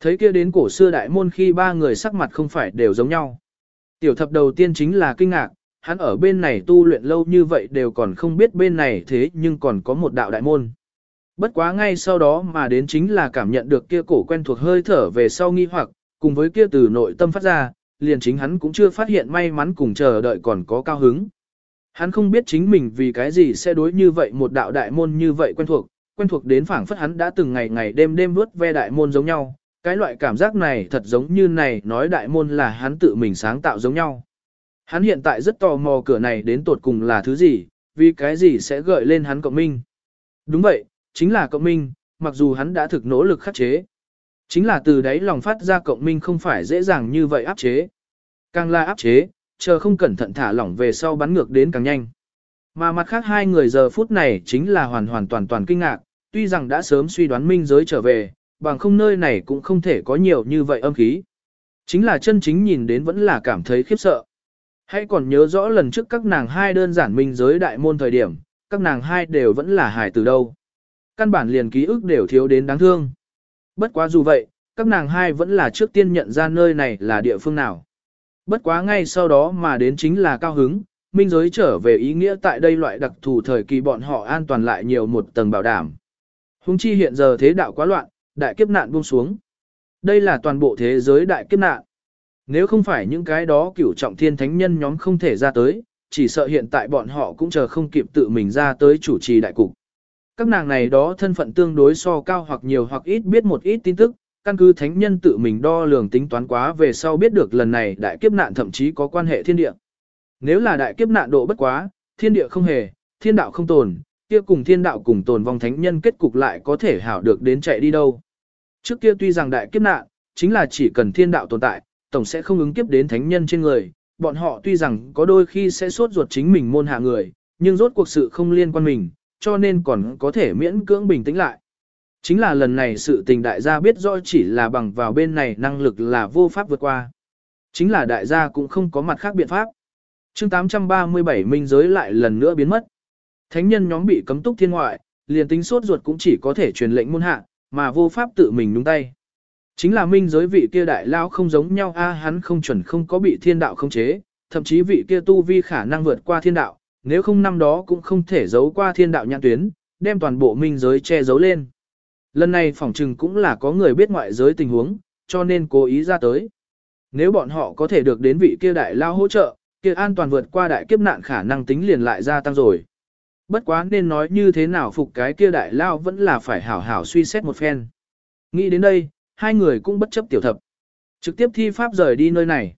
Thấy kia đến cổ xưa đại môn khi ba người sắc mặt không phải đều giống nhau. Tiểu thập đầu tiên chính là kinh ngạc, hắn ở bên này tu luyện lâu như vậy đều còn không biết bên này thế nhưng còn có một đạo đại môn. Bất quá ngay sau đó mà đến chính là cảm nhận được kia cổ quen thuộc hơi thở về sau nghi hoặc, cùng với kia từ nội tâm phát ra, liền chính hắn cũng chưa phát hiện may mắn cùng chờ đợi còn có cao hứng. Hắn không biết chính mình vì cái gì sẽ đối như vậy một đạo đại môn như vậy quen thuộc, quen thuộc đến phảng phất hắn đã từng ngày ngày đêm đêm vuốt ve đại môn giống nhau, cái loại cảm giác này thật giống như này nói đại môn là hắn tự mình sáng tạo giống nhau. Hắn hiện tại rất tò mò cửa này đến tột cùng là thứ gì, vì cái gì sẽ gợi lên hắn cộng minh. Đúng vậy, chính là cộng minh, mặc dù hắn đã thực nỗ lực khắc chế. Chính là từ đấy lòng phát ra cộng minh không phải dễ dàng như vậy áp chế. Càng là áp chế, chờ không cẩn thận thả lỏng về sau bắn ngược đến càng nhanh. Mà mặt khác hai người giờ phút này chính là hoàn hoàn toàn toàn kinh ngạc, tuy rằng đã sớm suy đoán minh giới trở về, bằng không nơi này cũng không thể có nhiều như vậy âm khí. Chính là chân chính nhìn đến vẫn là cảm thấy khiếp sợ. Hãy còn nhớ rõ lần trước các nàng hai đơn giản minh giới đại môn thời điểm, các nàng hai đều vẫn là hài từ đâu. Căn bản liền ký ức đều thiếu đến đáng thương. Bất quá dù vậy, các nàng hai vẫn là trước tiên nhận ra nơi này là địa phương nào. Bất quá ngay sau đó mà đến chính là cao hứng, minh giới trở về ý nghĩa tại đây loại đặc thù thời kỳ bọn họ an toàn lại nhiều một tầng bảo đảm. Hùng chi hiện giờ thế đạo quá loạn, đại kiếp nạn buông xuống. Đây là toàn bộ thế giới đại kiếp nạn. Nếu không phải những cái đó cửu trọng thiên thánh nhân nhóm không thể ra tới, chỉ sợ hiện tại bọn họ cũng chờ không kịp tự mình ra tới chủ trì đại cục. Các nàng này đó thân phận tương đối so cao hoặc nhiều hoặc ít biết một ít tin tức, căn cứ thánh nhân tự mình đo lường tính toán quá về sau biết được lần này đại kiếp nạn thậm chí có quan hệ thiên địa. Nếu là đại kiếp nạn độ bất quá, thiên địa không hề, thiên đạo không tồn, kia cùng thiên đạo cùng tồn vong thánh nhân kết cục lại có thể hảo được đến chạy đi đâu. Trước kia tuy rằng đại kiếp nạn, chính là chỉ cần thiên đạo tồn tại, tổng sẽ không ứng kiếp đến thánh nhân trên người, bọn họ tuy rằng có đôi khi sẽ sốt ruột chính mình môn hạ người, nhưng rốt cuộc sự không liên quan mình, cho nên còn có thể miễn cưỡng bình tĩnh lại. Chính là lần này sự tình đại gia biết rõ chỉ là bằng vào bên này năng lực là vô pháp vượt qua. Chính là đại gia cũng không có mặt khác biện pháp. chương 837 minh giới lại lần nữa biến mất. Thánh nhân nhóm bị cấm túc thiên ngoại, liền tính sốt ruột cũng chỉ có thể truyền lệnh môn hạ, mà vô pháp tự mình nhúng tay. Chính là minh giới vị kia đại lao không giống nhau a hắn không chuẩn không có bị thiên đạo khống chế, thậm chí vị kia tu vi khả năng vượt qua thiên đạo, nếu không năm đó cũng không thể giấu qua thiên đạo nhãn tuyến, đem toàn bộ minh giới che giấu lên. Lần này phỏng trừng cũng là có người biết ngoại giới tình huống, cho nên cố ý ra tới. Nếu bọn họ có thể được đến vị kia đại lao hỗ trợ, kia an toàn vượt qua đại kiếp nạn khả năng tính liền lại gia tăng rồi. Bất quá nên nói như thế nào phục cái kia đại lao vẫn là phải hảo hảo suy xét một phen. Nghĩ đến đây, hai người cũng bất chấp tiểu thập. Trực tiếp thi pháp rời đi nơi này.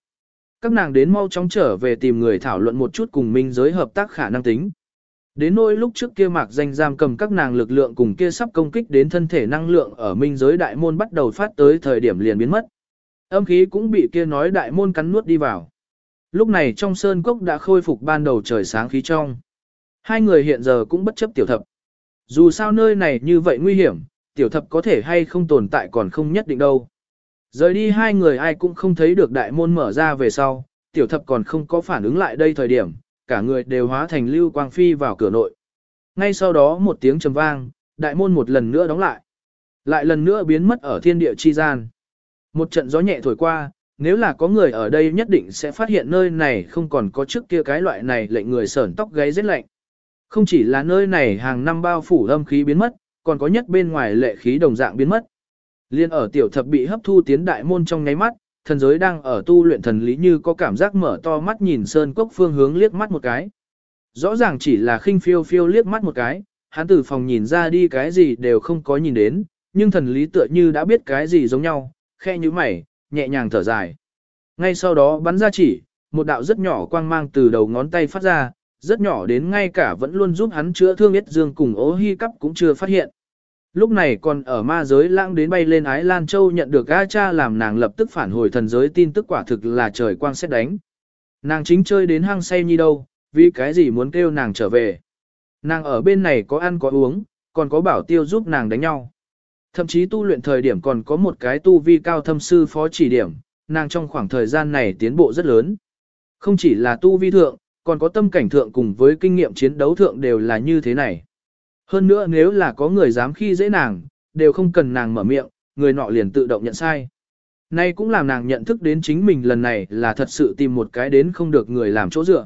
Các nàng đến mau chóng trở về tìm người thảo luận một chút cùng minh giới hợp tác khả năng tính. Đến nỗi lúc trước kia mạc danh giam cầm các nàng lực lượng cùng kia sắp công kích đến thân thể năng lượng ở minh giới đại môn bắt đầu phát tới thời điểm liền biến mất. Âm khí cũng bị kia nói đại môn cắn nuốt đi vào. Lúc này trong sơn cốc đã khôi phục ban đầu trời sáng khí trong. Hai người hiện giờ cũng bất chấp tiểu thập. Dù sao nơi này như vậy nguy hiểm, tiểu thập có thể hay không tồn tại còn không nhất định đâu. Rời đi hai người ai cũng không thấy được đại môn mở ra về sau, tiểu thập còn không có phản ứng lại đây thời điểm, cả người đều hóa thành lưu quang phi vào cửa nội. Ngay sau đó một tiếng trầm vang, đại môn một lần nữa đóng lại. Lại lần nữa biến mất ở thiên địa chi gian. Một trận gió nhẹ thổi qua, nếu là có người ở đây nhất định sẽ phát hiện nơi này không còn có trước kia cái loại này lệnh người sởn tóc gáy rất lạnh. Không chỉ là nơi này hàng năm bao phủ âm khí biến mất, còn có nhất bên ngoài lệ khí đồng dạng biến mất. Liên ở tiểu thập bị hấp thu tiến đại môn trong nháy mắt, thần giới đang ở tu luyện thần lý như có cảm giác mở to mắt nhìn sơn cốc phương hướng liếc mắt một cái. Rõ ràng chỉ là khinh phiêu phiêu liếc mắt một cái, hắn từ phòng nhìn ra đi cái gì đều không có nhìn đến, nhưng thần lý tựa như đã biết cái gì giống nhau, khe như mày, nhẹ nhàng thở dài. Ngay sau đó bắn ra chỉ, một đạo rất nhỏ quang mang từ đầu ngón tay phát ra, rất nhỏ đến ngay cả vẫn luôn giúp hắn chữa thương biết dương cùng ố hy cấp cũng chưa phát hiện. Lúc này còn ở ma giới lãng đến bay lên Ái Lan Châu nhận được A cha làm nàng lập tức phản hồi thần giới tin tức quả thực là trời quang xét đánh. Nàng chính chơi đến hang say nhi đâu, vì cái gì muốn kêu nàng trở về. Nàng ở bên này có ăn có uống, còn có bảo tiêu giúp nàng đánh nhau. Thậm chí tu luyện thời điểm còn có một cái tu vi cao thâm sư phó chỉ điểm, nàng trong khoảng thời gian này tiến bộ rất lớn. Không chỉ là tu vi thượng, còn có tâm cảnh thượng cùng với kinh nghiệm chiến đấu thượng đều là như thế này. Hơn nữa nếu là có người dám khi dễ nàng, đều không cần nàng mở miệng, người nọ liền tự động nhận sai. Nay cũng làm nàng nhận thức đến chính mình lần này là thật sự tìm một cái đến không được người làm chỗ dựa.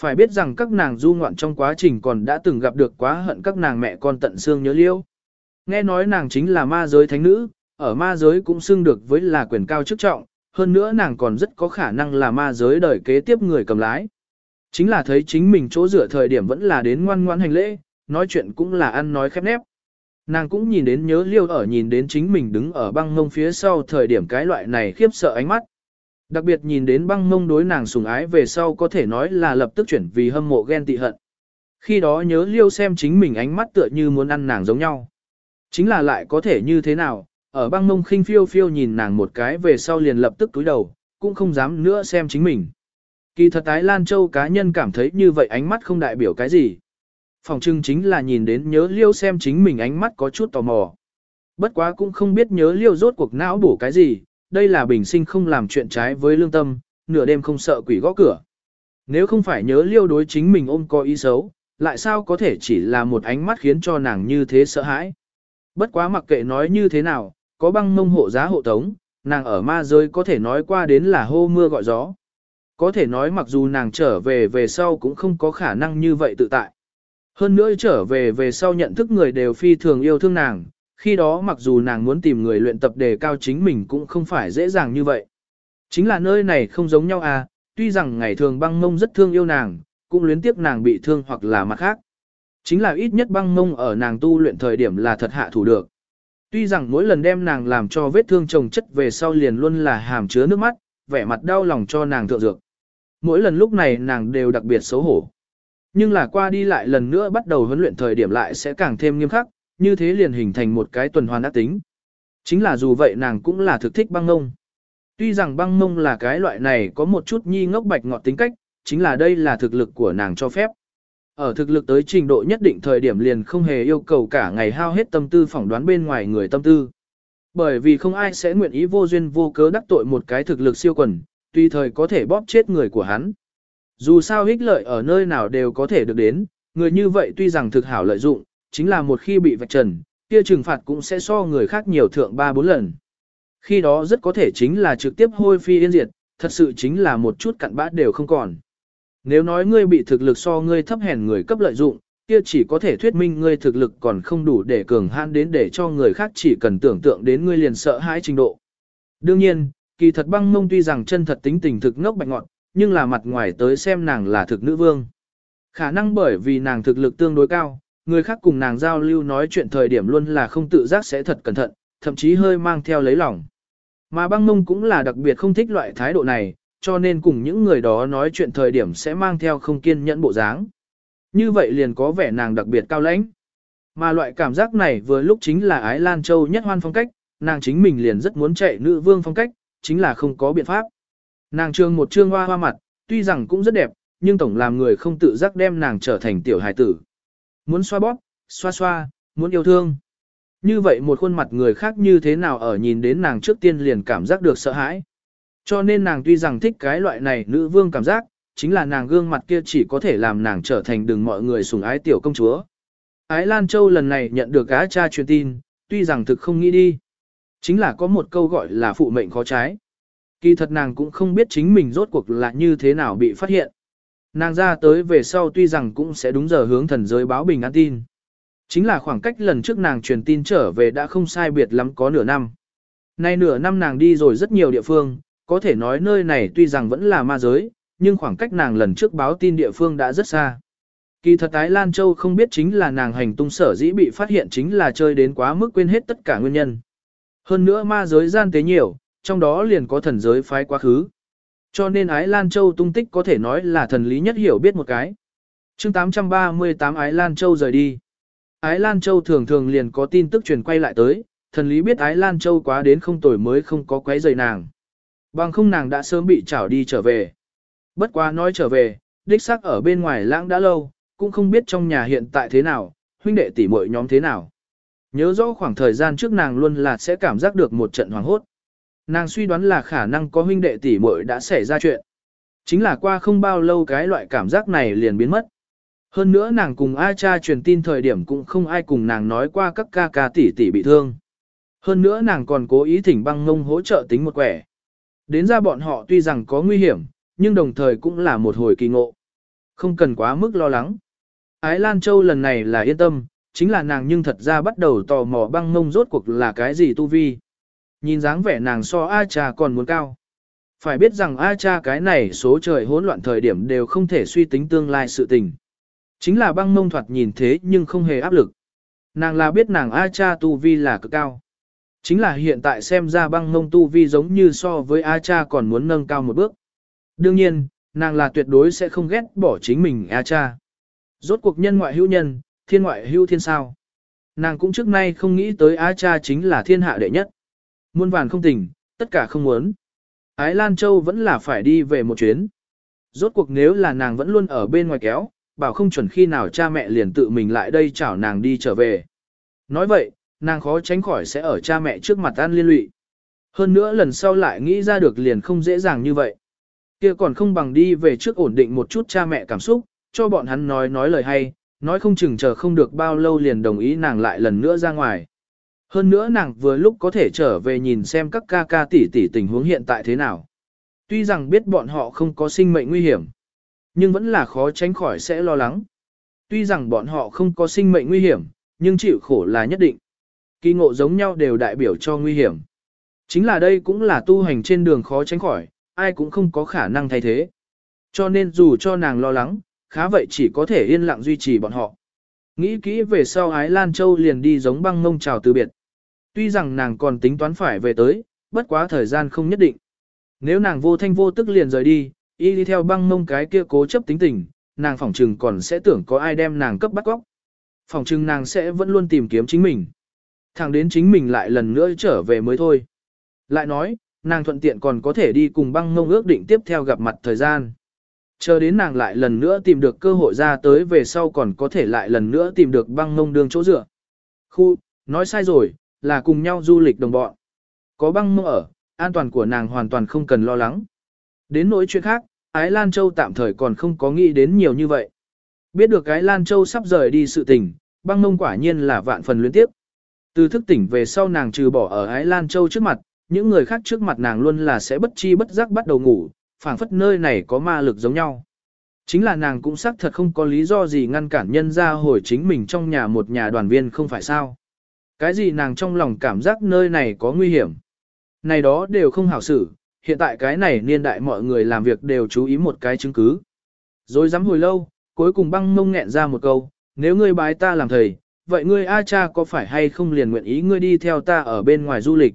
Phải biết rằng các nàng du ngoạn trong quá trình còn đã từng gặp được quá hận các nàng mẹ con tận xương nhớ liêu. Nghe nói nàng chính là ma giới thánh nữ, ở ma giới cũng xưng được với là quyền cao chức trọng, hơn nữa nàng còn rất có khả năng là ma giới đời kế tiếp người cầm lái. Chính là thấy chính mình chỗ dựa thời điểm vẫn là đến ngoan ngoan hành lễ, nói chuyện cũng là ăn nói khép nép. Nàng cũng nhìn đến nhớ liêu ở nhìn đến chính mình đứng ở băng mông phía sau thời điểm cái loại này khiếp sợ ánh mắt. Đặc biệt nhìn đến băng mông đối nàng sùng ái về sau có thể nói là lập tức chuyển vì hâm mộ ghen tị hận. Khi đó nhớ liêu xem chính mình ánh mắt tựa như muốn ăn nàng giống nhau. Chính là lại có thể như thế nào, ở băng mông khinh phiêu phiêu nhìn nàng một cái về sau liền lập tức túi đầu, cũng không dám nữa xem chính mình. Kỳ thật tái Lan Châu cá nhân cảm thấy như vậy ánh mắt không đại biểu cái gì. Phòng trưng chính là nhìn đến nhớ liêu xem chính mình ánh mắt có chút tò mò. Bất quá cũng không biết nhớ liêu rốt cuộc não bổ cái gì, đây là bình sinh không làm chuyện trái với lương tâm, nửa đêm không sợ quỷ gõ cửa. Nếu không phải nhớ liêu đối chính mình ôm có ý xấu, lại sao có thể chỉ là một ánh mắt khiến cho nàng như thế sợ hãi. Bất quá mặc kệ nói như thế nào, có băng mông hộ giá hộ tống, nàng ở ma giới có thể nói qua đến là hô mưa gọi gió. Có thể nói mặc dù nàng trở về về sau cũng không có khả năng như vậy tự tại. Hơn nữa trở về về sau nhận thức người đều phi thường yêu thương nàng, khi đó mặc dù nàng muốn tìm người luyện tập đề cao chính mình cũng không phải dễ dàng như vậy. Chính là nơi này không giống nhau à, tuy rằng ngày thường băng mông rất thương yêu nàng, cũng luyến tiếc nàng bị thương hoặc là mặt khác. Chính là ít nhất băng mông ở nàng tu luyện thời điểm là thật hạ thủ được. Tuy rằng mỗi lần đem nàng làm cho vết thương chồng chất về sau liền luôn là hàm chứa nước mắt, vẻ mặt đau lòng cho nàng thượng dược. Mỗi lần lúc này nàng đều đặc biệt xấu hổ. Nhưng là qua đi lại lần nữa bắt đầu huấn luyện thời điểm lại sẽ càng thêm nghiêm khắc, như thế liền hình thành một cái tuần hoàn ác tính. Chính là dù vậy nàng cũng là thực thích băng ngông. Tuy rằng băng ngông là cái loại này có một chút nhi ngốc bạch ngọt tính cách, chính là đây là thực lực của nàng cho phép. Ở thực lực tới trình độ nhất định thời điểm liền không hề yêu cầu cả ngày hao hết tâm tư phỏng đoán bên ngoài người tâm tư. Bởi vì không ai sẽ nguyện ý vô duyên vô cớ đắc tội một cái thực lực siêu quần, tùy thời có thể bóp chết người của hắn. Dù sao ích lợi ở nơi nào đều có thể được đến, người như vậy tuy rằng thực hảo lợi dụng, chính là một khi bị vạch trần, kia trừng phạt cũng sẽ so người khác nhiều thượng 3-4 lần. Khi đó rất có thể chính là trực tiếp hôi phi yên diệt, thật sự chính là một chút cặn bát đều không còn. Nếu nói ngươi bị thực lực so ngươi thấp hèn người cấp lợi dụng, kia chỉ có thể thuyết minh ngươi thực lực còn không đủ để cường hãn đến để cho người khác chỉ cần tưởng tượng đến ngươi liền sợ hãi trình độ. Đương nhiên, kỳ thật băng mông tuy rằng chân thật tính tình thực ngốc bạch ngọn, nhưng là mặt ngoài tới xem nàng là thực nữ vương. Khả năng bởi vì nàng thực lực tương đối cao, người khác cùng nàng giao lưu nói chuyện thời điểm luôn là không tự giác sẽ thật cẩn thận, thậm chí hơi mang theo lấy lòng. Mà băng mông cũng là đặc biệt không thích loại thái độ này, cho nên cùng những người đó nói chuyện thời điểm sẽ mang theo không kiên nhẫn bộ dáng. Như vậy liền có vẻ nàng đặc biệt cao lãnh. Mà loại cảm giác này vừa lúc chính là ái Lan Châu nhất hoan phong cách, nàng chính mình liền rất muốn chạy nữ vương phong cách, chính là không có biện pháp. Nàng trương một trương hoa hoa mặt, tuy rằng cũng rất đẹp, nhưng tổng làm người không tự giác đem nàng trở thành tiểu hài tử. Muốn xoa bóp, xoa xoa, muốn yêu thương. Như vậy một khuôn mặt người khác như thế nào ở nhìn đến nàng trước tiên liền cảm giác được sợ hãi. Cho nên nàng tuy rằng thích cái loại này nữ vương cảm giác, chính là nàng gương mặt kia chỉ có thể làm nàng trở thành đường mọi người sủng ái tiểu công chúa. Ái Lan Châu lần này nhận được á cha truyền tin, tuy rằng thực không nghĩ đi. Chính là có một câu gọi là phụ mệnh khó trái. Kỳ thật nàng cũng không biết chính mình rốt cuộc là như thế nào bị phát hiện. Nàng ra tới về sau tuy rằng cũng sẽ đúng giờ hướng thần giới báo bình an tin. Chính là khoảng cách lần trước nàng truyền tin trở về đã không sai biệt lắm có nửa năm. Nay nửa năm nàng đi rồi rất nhiều địa phương, có thể nói nơi này tuy rằng vẫn là ma giới, nhưng khoảng cách nàng lần trước báo tin địa phương đã rất xa. Kỳ thật Ái Lan Châu không biết chính là nàng hành tung sở dĩ bị phát hiện chính là chơi đến quá mức quên hết tất cả nguyên nhân. Hơn nữa ma giới gian tế nhiều, trong đó liền có thần giới phái quá khứ. Cho nên Ái Lan Châu tung tích có thể nói là thần lý nhất hiểu biết một cái. chương 838 Ái Lan Châu rời đi. Ái Lan Châu thường thường liền có tin tức truyền quay lại tới, thần lý biết Ái Lan Châu quá đến không tuổi mới không có quấy rầy nàng. Bằng không nàng đã sớm bị trảo đi trở về. Bất quá nói trở về, đích xác ở bên ngoài lãng đã lâu, cũng không biết trong nhà hiện tại thế nào, huynh đệ tỷ muội nhóm thế nào. Nhớ rõ khoảng thời gian trước nàng luôn là sẽ cảm giác được một trận hoàng hốt. Nàng suy đoán là khả năng có huynh đệ tỷ muội đã xảy ra chuyện. Chính là qua không bao lâu cái loại cảm giác này liền biến mất. Hơn nữa nàng cùng A cha truyền tin thời điểm cũng không ai cùng nàng nói qua các ca ca tỷ tỷ bị thương. Hơn nữa nàng còn cố ý thỉnh băng ngông hỗ trợ tính một quẻ. Đến ra bọn họ tuy rằng có nguy hiểm, nhưng đồng thời cũng là một hồi kỳ ngộ. Không cần quá mức lo lắng. Ái Lan Châu lần này là yên tâm, chính là nàng nhưng thật ra bắt đầu tò mò băng ngông rốt cuộc là cái gì tu vi. Nhìn dáng vẻ nàng so A cha còn muốn cao. Phải biết rằng A cha cái này số trời hỗn loạn thời điểm đều không thể suy tính tương lai sự tình. Chính là băng mông thoạt nhìn thế nhưng không hề áp lực. Nàng là biết nàng A cha tu vi là cực cao. Chính là hiện tại xem ra băng mông tu vi giống như so với A cha còn muốn nâng cao một bước. Đương nhiên, nàng là tuyệt đối sẽ không ghét bỏ chính mình A cha. Rốt cuộc nhân ngoại hữu nhân, thiên ngoại hữu thiên sao. Nàng cũng trước nay không nghĩ tới A cha chính là thiên hạ đệ nhất. Muôn vàn không tình, tất cả không muốn. Ái Lan Châu vẫn là phải đi về một chuyến. Rốt cuộc nếu là nàng vẫn luôn ở bên ngoài kéo, bảo không chuẩn khi nào cha mẹ liền tự mình lại đây chào nàng đi trở về. Nói vậy, nàng khó tránh khỏi sẽ ở cha mẹ trước mặt an liên lụy. Hơn nữa lần sau lại nghĩ ra được liền không dễ dàng như vậy. kia còn không bằng đi về trước ổn định một chút cha mẹ cảm xúc, cho bọn hắn nói nói lời hay, nói không chừng chờ không được bao lâu liền đồng ý nàng lại lần nữa ra ngoài. Hơn nữa nàng vừa lúc có thể trở về nhìn xem các ca ca tỷ tỷ tình huống hiện tại thế nào. Tuy rằng biết bọn họ không có sinh mệnh nguy hiểm, nhưng vẫn là khó tránh khỏi sẽ lo lắng. Tuy rằng bọn họ không có sinh mệnh nguy hiểm, nhưng chịu khổ là nhất định. Kỳ ngộ giống nhau đều đại biểu cho nguy hiểm. Chính là đây cũng là tu hành trên đường khó tránh khỏi, ai cũng không có khả năng thay thế. Cho nên dù cho nàng lo lắng, khá vậy chỉ có thể yên lặng duy trì bọn họ. Nghĩ kỹ về sau Ái Lan Châu liền đi giống băng ngông chào từ biệt. Tuy rằng nàng còn tính toán phải về tới, bất quá thời gian không nhất định. Nếu nàng vô thanh vô tức liền rời đi, y đi theo băng mông cái kia cố chấp tính tình, nàng phỏng trừng còn sẽ tưởng có ai đem nàng cấp bắt góc. Phỏng trừng nàng sẽ vẫn luôn tìm kiếm chính mình. Thẳng đến chính mình lại lần nữa trở về mới thôi. Lại nói, nàng thuận tiện còn có thể đi cùng băng mông ước định tiếp theo gặp mặt thời gian. Chờ đến nàng lại lần nữa tìm được cơ hội ra tới về sau còn có thể lại lần nữa tìm được băng mông đường chỗ dựa. Khu, nói sai rồi, là cùng nhau du lịch đồng bọn. Có băng mông ở, an toàn của nàng hoàn toàn không cần lo lắng. Đến nỗi chuyện khác, Ái Lan Châu tạm thời còn không có nghĩ đến nhiều như vậy. Biết được Ái Lan Châu sắp rời đi sự tình, băng mông quả nhiên là vạn phần luyến tiếp. Từ thức tỉnh về sau nàng trừ bỏ ở Ái Lan Châu trước mặt, những người khác trước mặt nàng luôn là sẽ bất chi bất giác bắt đầu ngủ, phảng phất nơi này có ma lực giống nhau. Chính là nàng cũng xác thật không có lý do gì ngăn cản nhân ra hồi chính mình trong nhà một nhà đoàn viên không phải sao. Cái gì nàng trong lòng cảm giác nơi này có nguy hiểm. Này đó đều không hảo xử, hiện tại cái này niên đại mọi người làm việc đều chú ý một cái chứng cứ. Rồi dám hồi lâu, cuối cùng băng mông nghẹn ra một câu, nếu ngươi bái ta làm thầy, vậy ngươi A cha có phải hay không liền nguyện ý ngươi đi theo ta ở bên ngoài du lịch?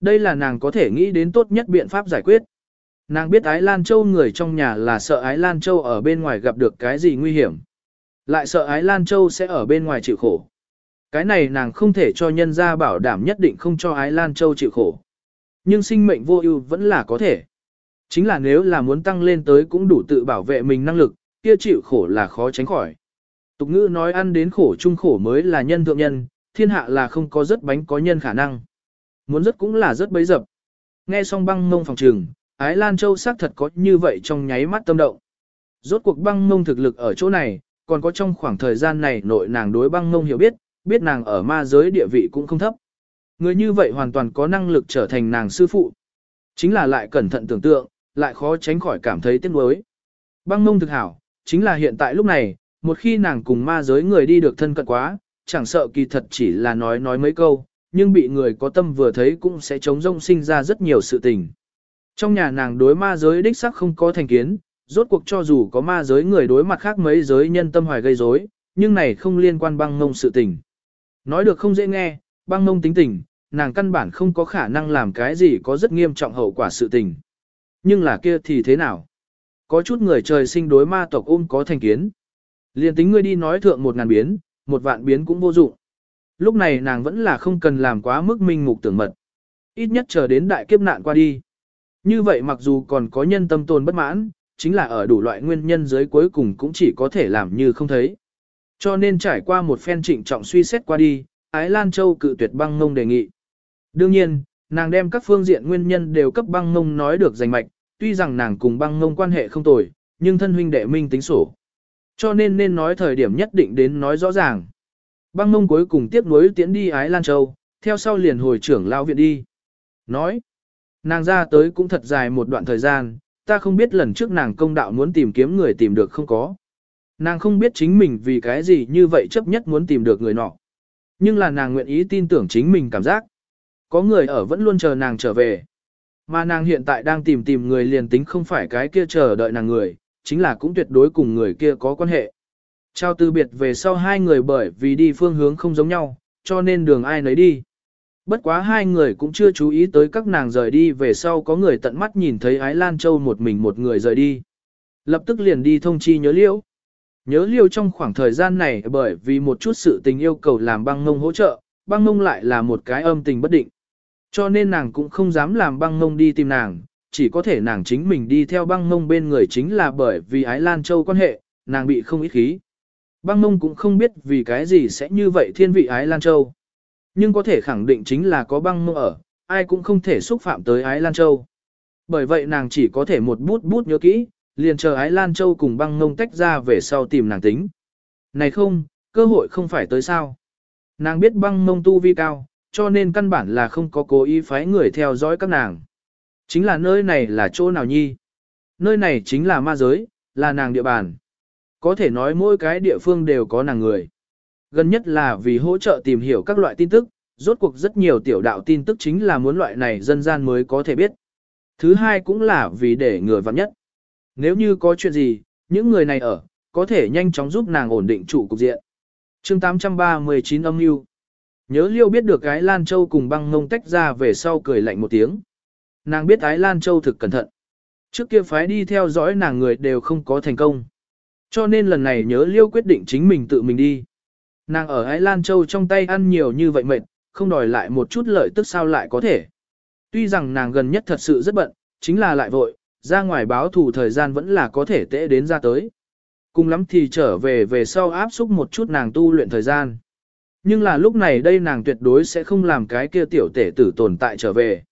Đây là nàng có thể nghĩ đến tốt nhất biện pháp giải quyết. Nàng biết Ái Lan Châu người trong nhà là sợ Ái Lan Châu ở bên ngoài gặp được cái gì nguy hiểm. Lại sợ Ái Lan Châu sẽ ở bên ngoài chịu khổ. Cái này nàng không thể cho nhân gia bảo đảm nhất định không cho Ái Lan Châu chịu khổ. Nhưng sinh mệnh vô ưu vẫn là có thể. Chính là nếu là muốn tăng lên tới cũng đủ tự bảo vệ mình năng lực, kia chịu khổ là khó tránh khỏi. Tục ngữ nói ăn đến khổ chung khổ mới là nhân thượng nhân, thiên hạ là không có rất bánh có nhân khả năng. Muốn rất cũng là rất bấy dập. Nghe xong băng mông phòng trường, Ái Lan Châu xác thật có như vậy trong nháy mắt tâm động. Rốt cuộc băng mông thực lực ở chỗ này, còn có trong khoảng thời gian này nội nàng đối băng mông hiểu biết, biết nàng ở ma giới địa vị cũng không thấp. Người như vậy hoàn toàn có năng lực trở thành nàng sư phụ. Chính là lại cẩn thận tưởng tượng, lại khó tránh khỏi cảm thấy tiếc nuối. Băng mông thực hảo, chính là hiện tại lúc này, một khi nàng cùng ma giới người đi được thân cận quá, chẳng sợ kỳ thật chỉ là nói nói mấy câu, nhưng bị người có tâm vừa thấy cũng sẽ chống rông sinh ra rất nhiều sự tình. Trong nhà nàng đối ma giới đích sắc không có thành kiến, rốt cuộc cho dù có ma giới người đối mặt khác mấy giới nhân tâm hoài gây rối, nhưng này không liên quan băng ngông sự tình. Nói được không dễ nghe, băng mông tính tình, nàng căn bản không có khả năng làm cái gì có rất nghiêm trọng hậu quả sự tình. Nhưng là kia thì thế nào? Có chút người trời sinh đối ma tộc ôm có thành kiến. Liên tính ngươi đi nói thượng một ngàn biến, một vạn biến cũng vô dụng. Lúc này nàng vẫn là không cần làm quá mức minh mục tưởng mật. Ít nhất chờ đến đại kiếp nạn qua đi. Như vậy mặc dù còn có nhân tâm tồn bất mãn, chính là ở đủ loại nguyên nhân dưới cuối cùng cũng chỉ có thể làm như không thấy. Cho nên trải qua một phen trịnh trọng suy xét qua đi, Ái Lan Châu cự tuyệt băng ngông đề nghị. Đương nhiên, nàng đem các phương diện nguyên nhân đều cấp băng ngông nói được rành mạch, tuy rằng nàng cùng băng ngông quan hệ không tồi, nhưng thân huynh đệ minh tính sổ. Cho nên nên nói thời điểm nhất định đến nói rõ ràng. Băng ngông cuối cùng tiếp nối tiến đi Ái Lan Châu, theo sau liền hồi trưởng lao viện đi. Nói, nàng ra tới cũng thật dài một đoạn thời gian, ta không biết lần trước nàng công đạo muốn tìm kiếm người tìm được không có. Nàng không biết chính mình vì cái gì như vậy chấp nhất muốn tìm được người nọ. Nhưng là nàng nguyện ý tin tưởng chính mình cảm giác. Có người ở vẫn luôn chờ nàng trở về. Mà nàng hiện tại đang tìm tìm người liền tính không phải cái kia chờ đợi nàng người, chính là cũng tuyệt đối cùng người kia có quan hệ. Trao từ biệt về sau hai người bởi vì đi phương hướng không giống nhau, cho nên đường ai nấy đi. Bất quá hai người cũng chưa chú ý tới các nàng rời đi về sau có người tận mắt nhìn thấy Ái Lan Châu một mình một người rời đi. Lập tức liền đi thông chi nhớ liễu. Nhớ liêu trong khoảng thời gian này bởi vì một chút sự tình yêu cầu làm băng ngông hỗ trợ, băng ngông lại là một cái âm tình bất định. Cho nên nàng cũng không dám làm băng ngông đi tìm nàng, chỉ có thể nàng chính mình đi theo băng ngông bên người chính là bởi vì Ái Lan Châu quan hệ, nàng bị không ít khí. Băng ngông cũng không biết vì cái gì sẽ như vậy thiên vị Ái Lan Châu. Nhưng có thể khẳng định chính là có băng ngông ở, ai cũng không thể xúc phạm tới Ái Lan Châu. Bởi vậy nàng chỉ có thể một bút bút nhớ kỹ, liền chờ Ái Lan Châu cùng băng ngông tách ra về sau tìm nàng tính. Này không, cơ hội không phải tới sao. Nàng biết băng ngông tu vi cao, cho nên căn bản là không có cố ý phái người theo dõi các nàng. Chính là nơi này là chỗ nào nhi? Nơi này chính là ma giới, là nàng địa bàn. Có thể nói mỗi cái địa phương đều có nàng người. Gần nhất là vì hỗ trợ tìm hiểu các loại tin tức, rốt cuộc rất nhiều tiểu đạo tin tức chính là muốn loại này dân gian mới có thể biết. Thứ hai cũng là vì để người vặn nhất. Nếu như có chuyện gì, những người này ở, có thể nhanh chóng giúp nàng ổn định chủ cục diện. chương 839 âm mưu Nhớ liêu biết được cái Lan Châu cùng băng ngông tách ra về sau cười lạnh một tiếng. Nàng biết Ái Lan Châu thực cẩn thận. Trước kia phái đi theo dõi nàng người đều không có thành công. Cho nên lần này nhớ liêu quyết định chính mình tự mình đi. Nàng ở Ái Lan Châu trong tay ăn nhiều như vậy mệt, không đòi lại một chút lợi tức sao lại có thể. Tuy rằng nàng gần nhất thật sự rất bận, chính là lại vội, ra ngoài báo thù thời gian vẫn là có thể tễ đến ra tới. Cùng lắm thì trở về về sau áp xúc một chút nàng tu luyện thời gian. Nhưng là lúc này đây nàng tuyệt đối sẽ không làm cái kia tiểu tể tử tồn tại trở về.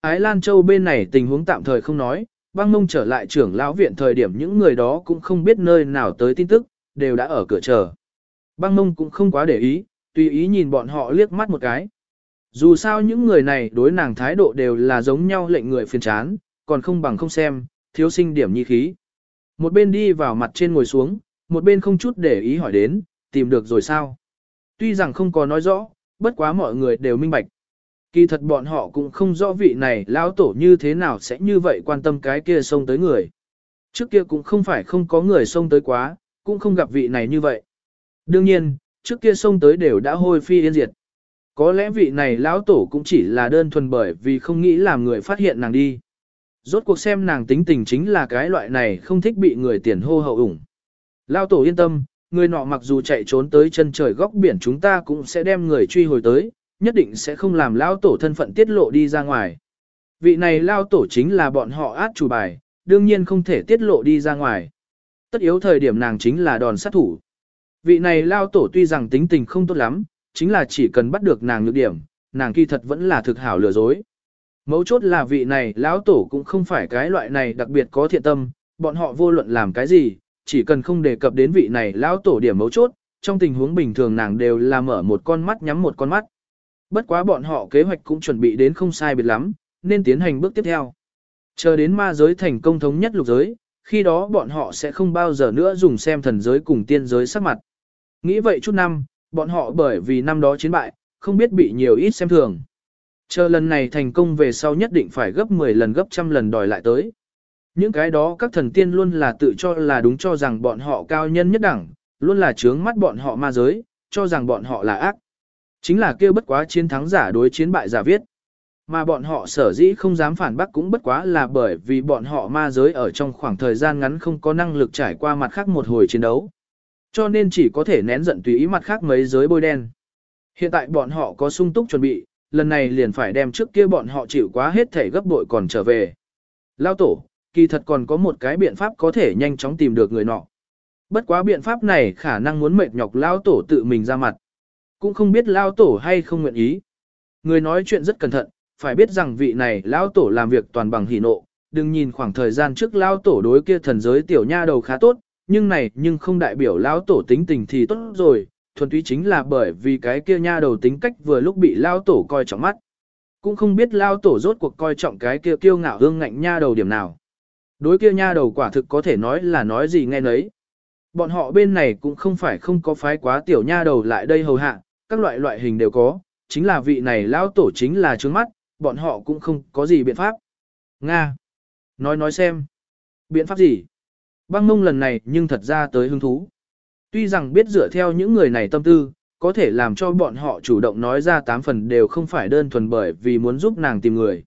Ái Lan Châu bên này tình huống tạm thời không nói, băng mông trở lại trưởng lão viện thời điểm những người đó cũng không biết nơi nào tới tin tức, đều đã ở cửa chờ. Băng mông cũng không quá để ý, tùy ý nhìn bọn họ liếc mắt một cái. Dù sao những người này đối nàng thái độ đều là giống nhau lệnh người phiền chán, còn không bằng không xem, thiếu sinh điểm nhi khí. Một bên đi vào mặt trên ngồi xuống, một bên không chút để ý hỏi đến, tìm được rồi sao? Tuy rằng không có nói rõ, bất quá mọi người đều minh bạch. Kỳ thật bọn họ cũng không rõ vị này lão tổ như thế nào sẽ như vậy quan tâm cái kia xông tới người. Trước kia cũng không phải không có người xông tới quá, cũng không gặp vị này như vậy. Đương nhiên, trước kia xông tới đều đã hôi phi yên diệt. Có lẽ vị này lão tổ cũng chỉ là đơn thuần bởi vì không nghĩ làm người phát hiện nàng đi. Rốt cuộc xem nàng tính tình chính là cái loại này không thích bị người tiền hô hậu ủng. Lão tổ yên tâm, người nọ mặc dù chạy trốn tới chân trời góc biển chúng ta cũng sẽ đem người truy hồi tới, nhất định sẽ không làm lão tổ thân phận tiết lộ đi ra ngoài. Vị này lão tổ chính là bọn họ át chủ bài, đương nhiên không thể tiết lộ đi ra ngoài. Tất yếu thời điểm nàng chính là đòn sát thủ. Vị này lão tổ tuy rằng tính tình không tốt lắm, chính là chỉ cần bắt được nàng nhược điểm, nàng kỳ thật vẫn là thực hảo lừa dối. Mấu chốt là vị này lão tổ cũng không phải cái loại này đặc biệt có thiện tâm, bọn họ vô luận làm cái gì, chỉ cần không đề cập đến vị này lão tổ điểm mấu chốt, trong tình huống bình thường nàng đều là mở một con mắt nhắm một con mắt. Bất quá bọn họ kế hoạch cũng chuẩn bị đến không sai biệt lắm, nên tiến hành bước tiếp theo. Chờ đến ma giới thành công thống nhất lục giới, khi đó bọn họ sẽ không bao giờ nữa dùng xem thần giới cùng tiên giới sắc mặt. Nghĩ vậy chút năm, bọn họ bởi vì năm đó chiến bại, không biết bị nhiều ít xem thường. Chờ lần này thành công về sau nhất định phải gấp 10 lần gấp trăm lần đòi lại tới. Những cái đó các thần tiên luôn là tự cho là đúng cho rằng bọn họ cao nhân nhất đẳng, luôn là trướng mắt bọn họ ma giới, cho rằng bọn họ là ác. Chính là kêu bất quá chiến thắng giả đối chiến bại giả viết. Mà bọn họ sở dĩ không dám phản bác cũng bất quá là bởi vì bọn họ ma giới ở trong khoảng thời gian ngắn không có năng lực trải qua mặt khác một hồi chiến đấu. Cho nên chỉ có thể nén giận tùy ý mặt khác mấy giới bôi đen. Hiện tại bọn họ có sung túc chuẩn bị, lần này liền phải đem trước kia bọn họ chịu quá hết thể gấp bội còn trở về. Lao tổ, kỳ thật còn có một cái biện pháp có thể nhanh chóng tìm được người nọ. Bất quá biện pháp này khả năng muốn mệt nhọc Lao tổ tự mình ra mặt. Cũng không biết Lao tổ hay không nguyện ý. Người nói chuyện rất cẩn thận, phải biết rằng vị này Lao tổ làm việc toàn bằng hỉ nộ. Đừng nhìn khoảng thời gian trước Lao tổ đối kia thần giới tiểu nha đầu khá tốt, nhưng này nhưng không đại biểu Lao tổ tính tình thì tốt rồi, thuần túy chính là bởi vì cái kia nha đầu tính cách vừa lúc bị lao tổ coi trọng mắt. Cũng không biết lao tổ rốt cuộc coi trọng cái kia kiêu ngạo hương ngạnh nha đầu điểm nào. Đối kia nha đầu quả thực có thể nói là nói gì nghe nấy. Bọn họ bên này cũng không phải không có phái quá tiểu nha đầu lại đây hầu hạ, các loại loại hình đều có, chính là vị này lao tổ chính là trướng mắt, bọn họ cũng không có gì biện pháp. Nga. Nói nói xem. Biện pháp gì? Băng mông lần này nhưng thật ra tới hứng thú. Tuy rằng biết dựa theo những người này tâm tư, có thể làm cho bọn họ chủ động nói ra tám phần đều không phải đơn thuần bởi vì muốn giúp nàng tìm người.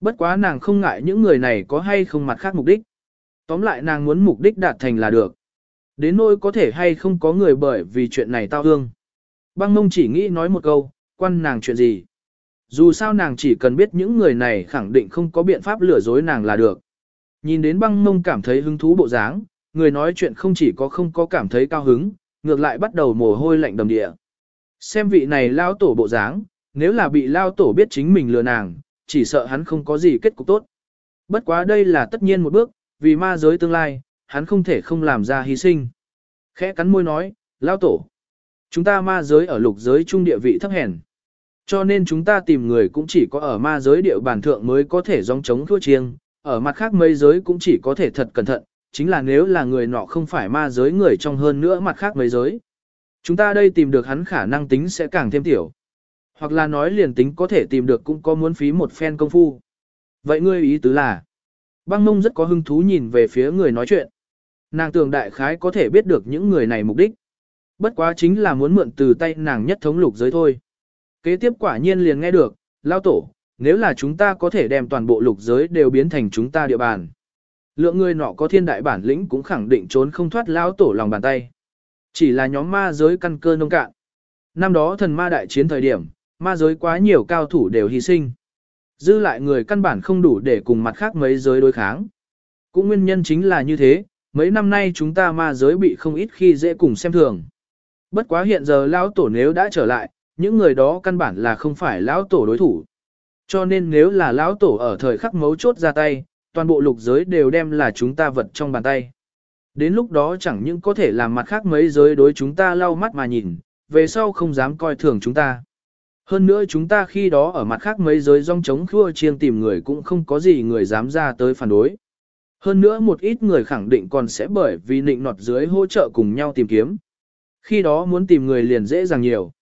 Bất quá nàng không ngại những người này có hay không mặt khác mục đích. Tóm lại nàng muốn mục đích đạt thành là được. Đến nỗi có thể hay không có người bởi vì chuyện này tao hương. Băng mông chỉ nghĩ nói một câu, quan nàng chuyện gì. Dù sao nàng chỉ cần biết những người này khẳng định không có biện pháp lừa dối nàng là được. Nhìn đến băng mông cảm thấy hứng thú bộ dáng, người nói chuyện không chỉ có không có cảm thấy cao hứng, ngược lại bắt đầu mồ hôi lạnh đầm địa. Xem vị này lao tổ bộ dáng, nếu là bị lao tổ biết chính mình lừa nàng, chỉ sợ hắn không có gì kết cục tốt. Bất quá đây là tất nhiên một bước, vì ma giới tương lai, hắn không thể không làm ra hy sinh. Khẽ cắn môi nói, lao tổ. Chúng ta ma giới ở lục giới trung địa vị thấp hèn. Cho nên chúng ta tìm người cũng chỉ có ở ma giới địa bản thượng mới có thể dòng chống thua chiêng, ở mặt khác mấy giới cũng chỉ có thể thật cẩn thận, chính là nếu là người nọ không phải ma giới người trong hơn nữa mặt khác mấy giới. Chúng ta đây tìm được hắn khả năng tính sẽ càng thêm tiểu. Hoặc là nói liền tính có thể tìm được cũng có muốn phí một phen công phu. Vậy ngươi ý tứ là, băng mông rất có hứng thú nhìn về phía người nói chuyện. Nàng tưởng đại khái có thể biết được những người này mục đích. Bất quá chính là muốn mượn từ tay nàng nhất thống lục giới thôi. Kế tiếp quả nhiên liền nghe được, lao tổ, nếu là chúng ta có thể đem toàn bộ lục giới đều biến thành chúng ta địa bàn. Lượng người nọ có thiên đại bản lĩnh cũng khẳng định trốn không thoát lão tổ lòng bàn tay. Chỉ là nhóm ma giới căn cơ nông cạn. Năm đó thần ma đại chiến thời điểm, ma giới quá nhiều cao thủ đều hy sinh. Dư lại người căn bản không đủ để cùng mặt khác mấy giới đối kháng. Cũng nguyên nhân chính là như thế, mấy năm nay chúng ta ma giới bị không ít khi dễ cùng xem thường. Bất quá hiện giờ lão tổ nếu đã trở lại, những người đó căn bản là không phải lão tổ đối thủ. Cho nên nếu là lão tổ ở thời khắc mấu chốt ra tay, toàn bộ lục giới đều đem là chúng ta vật trong bàn tay. Đến lúc đó chẳng những có thể làm mặt khác mấy giới đối chúng ta lau mắt mà nhìn, về sau không dám coi thường chúng ta. Hơn nữa chúng ta khi đó ở mặt khác mấy giới rong trống khua chiêng tìm người cũng không có gì người dám ra tới phản đối. Hơn nữa một ít người khẳng định còn sẽ bởi vì nịnh nọt dưới hỗ trợ cùng nhau tìm kiếm. Khi đó muốn tìm người liền dễ dàng nhiều.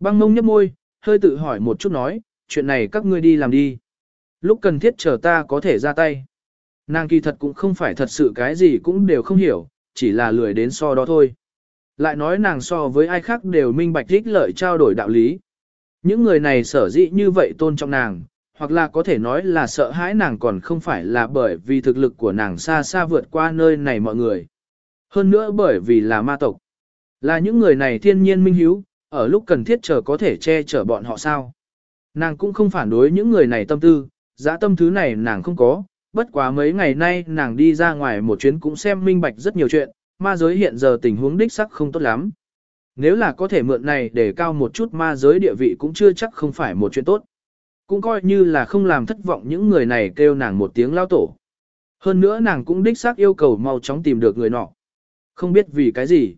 Băng mông nhấp môi, hơi tự hỏi một chút nói, chuyện này các ngươi đi làm đi. Lúc cần thiết chờ ta có thể ra tay. Nàng kỳ thật cũng không phải thật sự cái gì cũng đều không hiểu, chỉ là lười đến so đó thôi. Lại nói nàng so với ai khác đều minh bạch ích lợi trao đổi đạo lý. Những người này sở dĩ như vậy tôn trọng nàng, hoặc là có thể nói là sợ hãi nàng còn không phải là bởi vì thực lực của nàng xa xa vượt qua nơi này mọi người. Hơn nữa bởi vì là ma tộc. Là những người này thiên nhiên minh hiếu, ở lúc cần thiết chờ có thể che chở bọn họ sao. Nàng cũng không phản đối những người này tâm tư, dã tâm thứ này nàng không có, bất quá mấy ngày nay nàng đi ra ngoài một chuyến cũng xem minh bạch rất nhiều chuyện, ma giới hiện giờ tình huống đích sắc không tốt lắm. Nếu là có thể mượn này để cao một chút ma giới địa vị cũng chưa chắc không phải một chuyện tốt. Cũng coi như là không làm thất vọng những người này kêu nàng một tiếng lao tổ. Hơn nữa nàng cũng đích xác yêu cầu mau chóng tìm được người nọ. Không biết vì cái gì.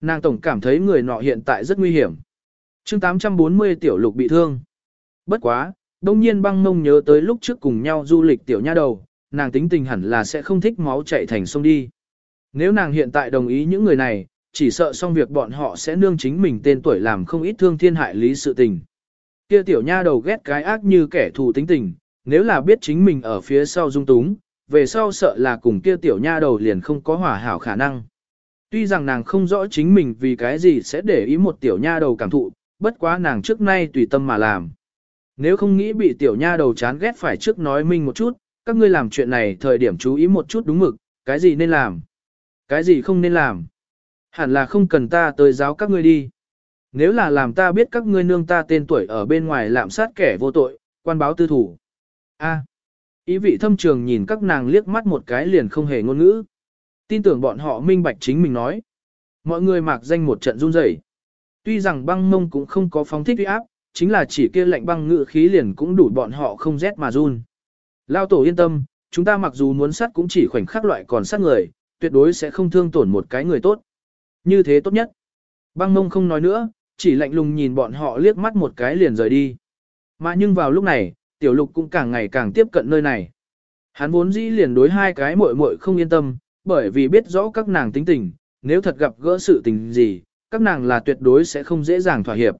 Nàng tổng cảm thấy người nọ hiện tại rất nguy hiểm. chương 840 tiểu lục bị thương. Bất quá, đông nhiên băng mông nhớ tới lúc trước cùng nhau du lịch tiểu nha đầu, nàng tính tình hẳn là sẽ không thích máu chạy thành sông đi. Nếu nàng hiện tại đồng ý những người này, chỉ sợ xong việc bọn họ sẽ nương chính mình tên tuổi làm không ít thương thiên hại lý sự tình. Kia tiểu nha đầu ghét cái ác như kẻ thù tính tình, nếu là biết chính mình ở phía sau dung túng, về sau sợ là cùng kia tiểu nha đầu liền không có hỏa hảo khả năng. Tuy rằng nàng không rõ chính mình vì cái gì sẽ để ý một tiểu nha đầu cảm thụ, bất quá nàng trước nay tùy tâm mà làm. Nếu không nghĩ bị tiểu nha đầu chán ghét phải trước nói minh một chút, các ngươi làm chuyện này thời điểm chú ý một chút đúng mực, cái gì nên làm, cái gì không nên làm. Hẳn là không cần ta tới giáo các ngươi đi. Nếu là làm ta biết các ngươi nương ta tên tuổi ở bên ngoài lạm sát kẻ vô tội, quan báo tư thủ. A. ý vị thâm trường nhìn các nàng liếc mắt một cái liền không hề ngôn ngữ. Tin tưởng bọn họ minh bạch chính mình nói. Mọi người mặc danh một trận run rẩy. Tuy rằng băng mông cũng không có phóng thích uy áp, chính là chỉ kia lạnh băng ngự khí liền cũng đủ bọn họ không rét mà run. Lao tổ yên tâm, chúng ta mặc dù muốn sát cũng chỉ khoảnh khắc loại còn sát người, tuyệt đối sẽ không thương tổn một cái người tốt. Như thế tốt nhất. Băng mông không nói nữa, chỉ lạnh lùng nhìn bọn họ liếc mắt một cái liền rời đi. Mà nhưng vào lúc này, tiểu lục cũng càng ngày càng tiếp cận nơi này. Hắn vốn dĩ liền đối hai cái muội muội không yên tâm, bởi vì biết rõ các nàng tính tình, nếu thật gặp gỡ sự tình gì, các nàng là tuyệt đối sẽ không dễ dàng thỏa hiệp.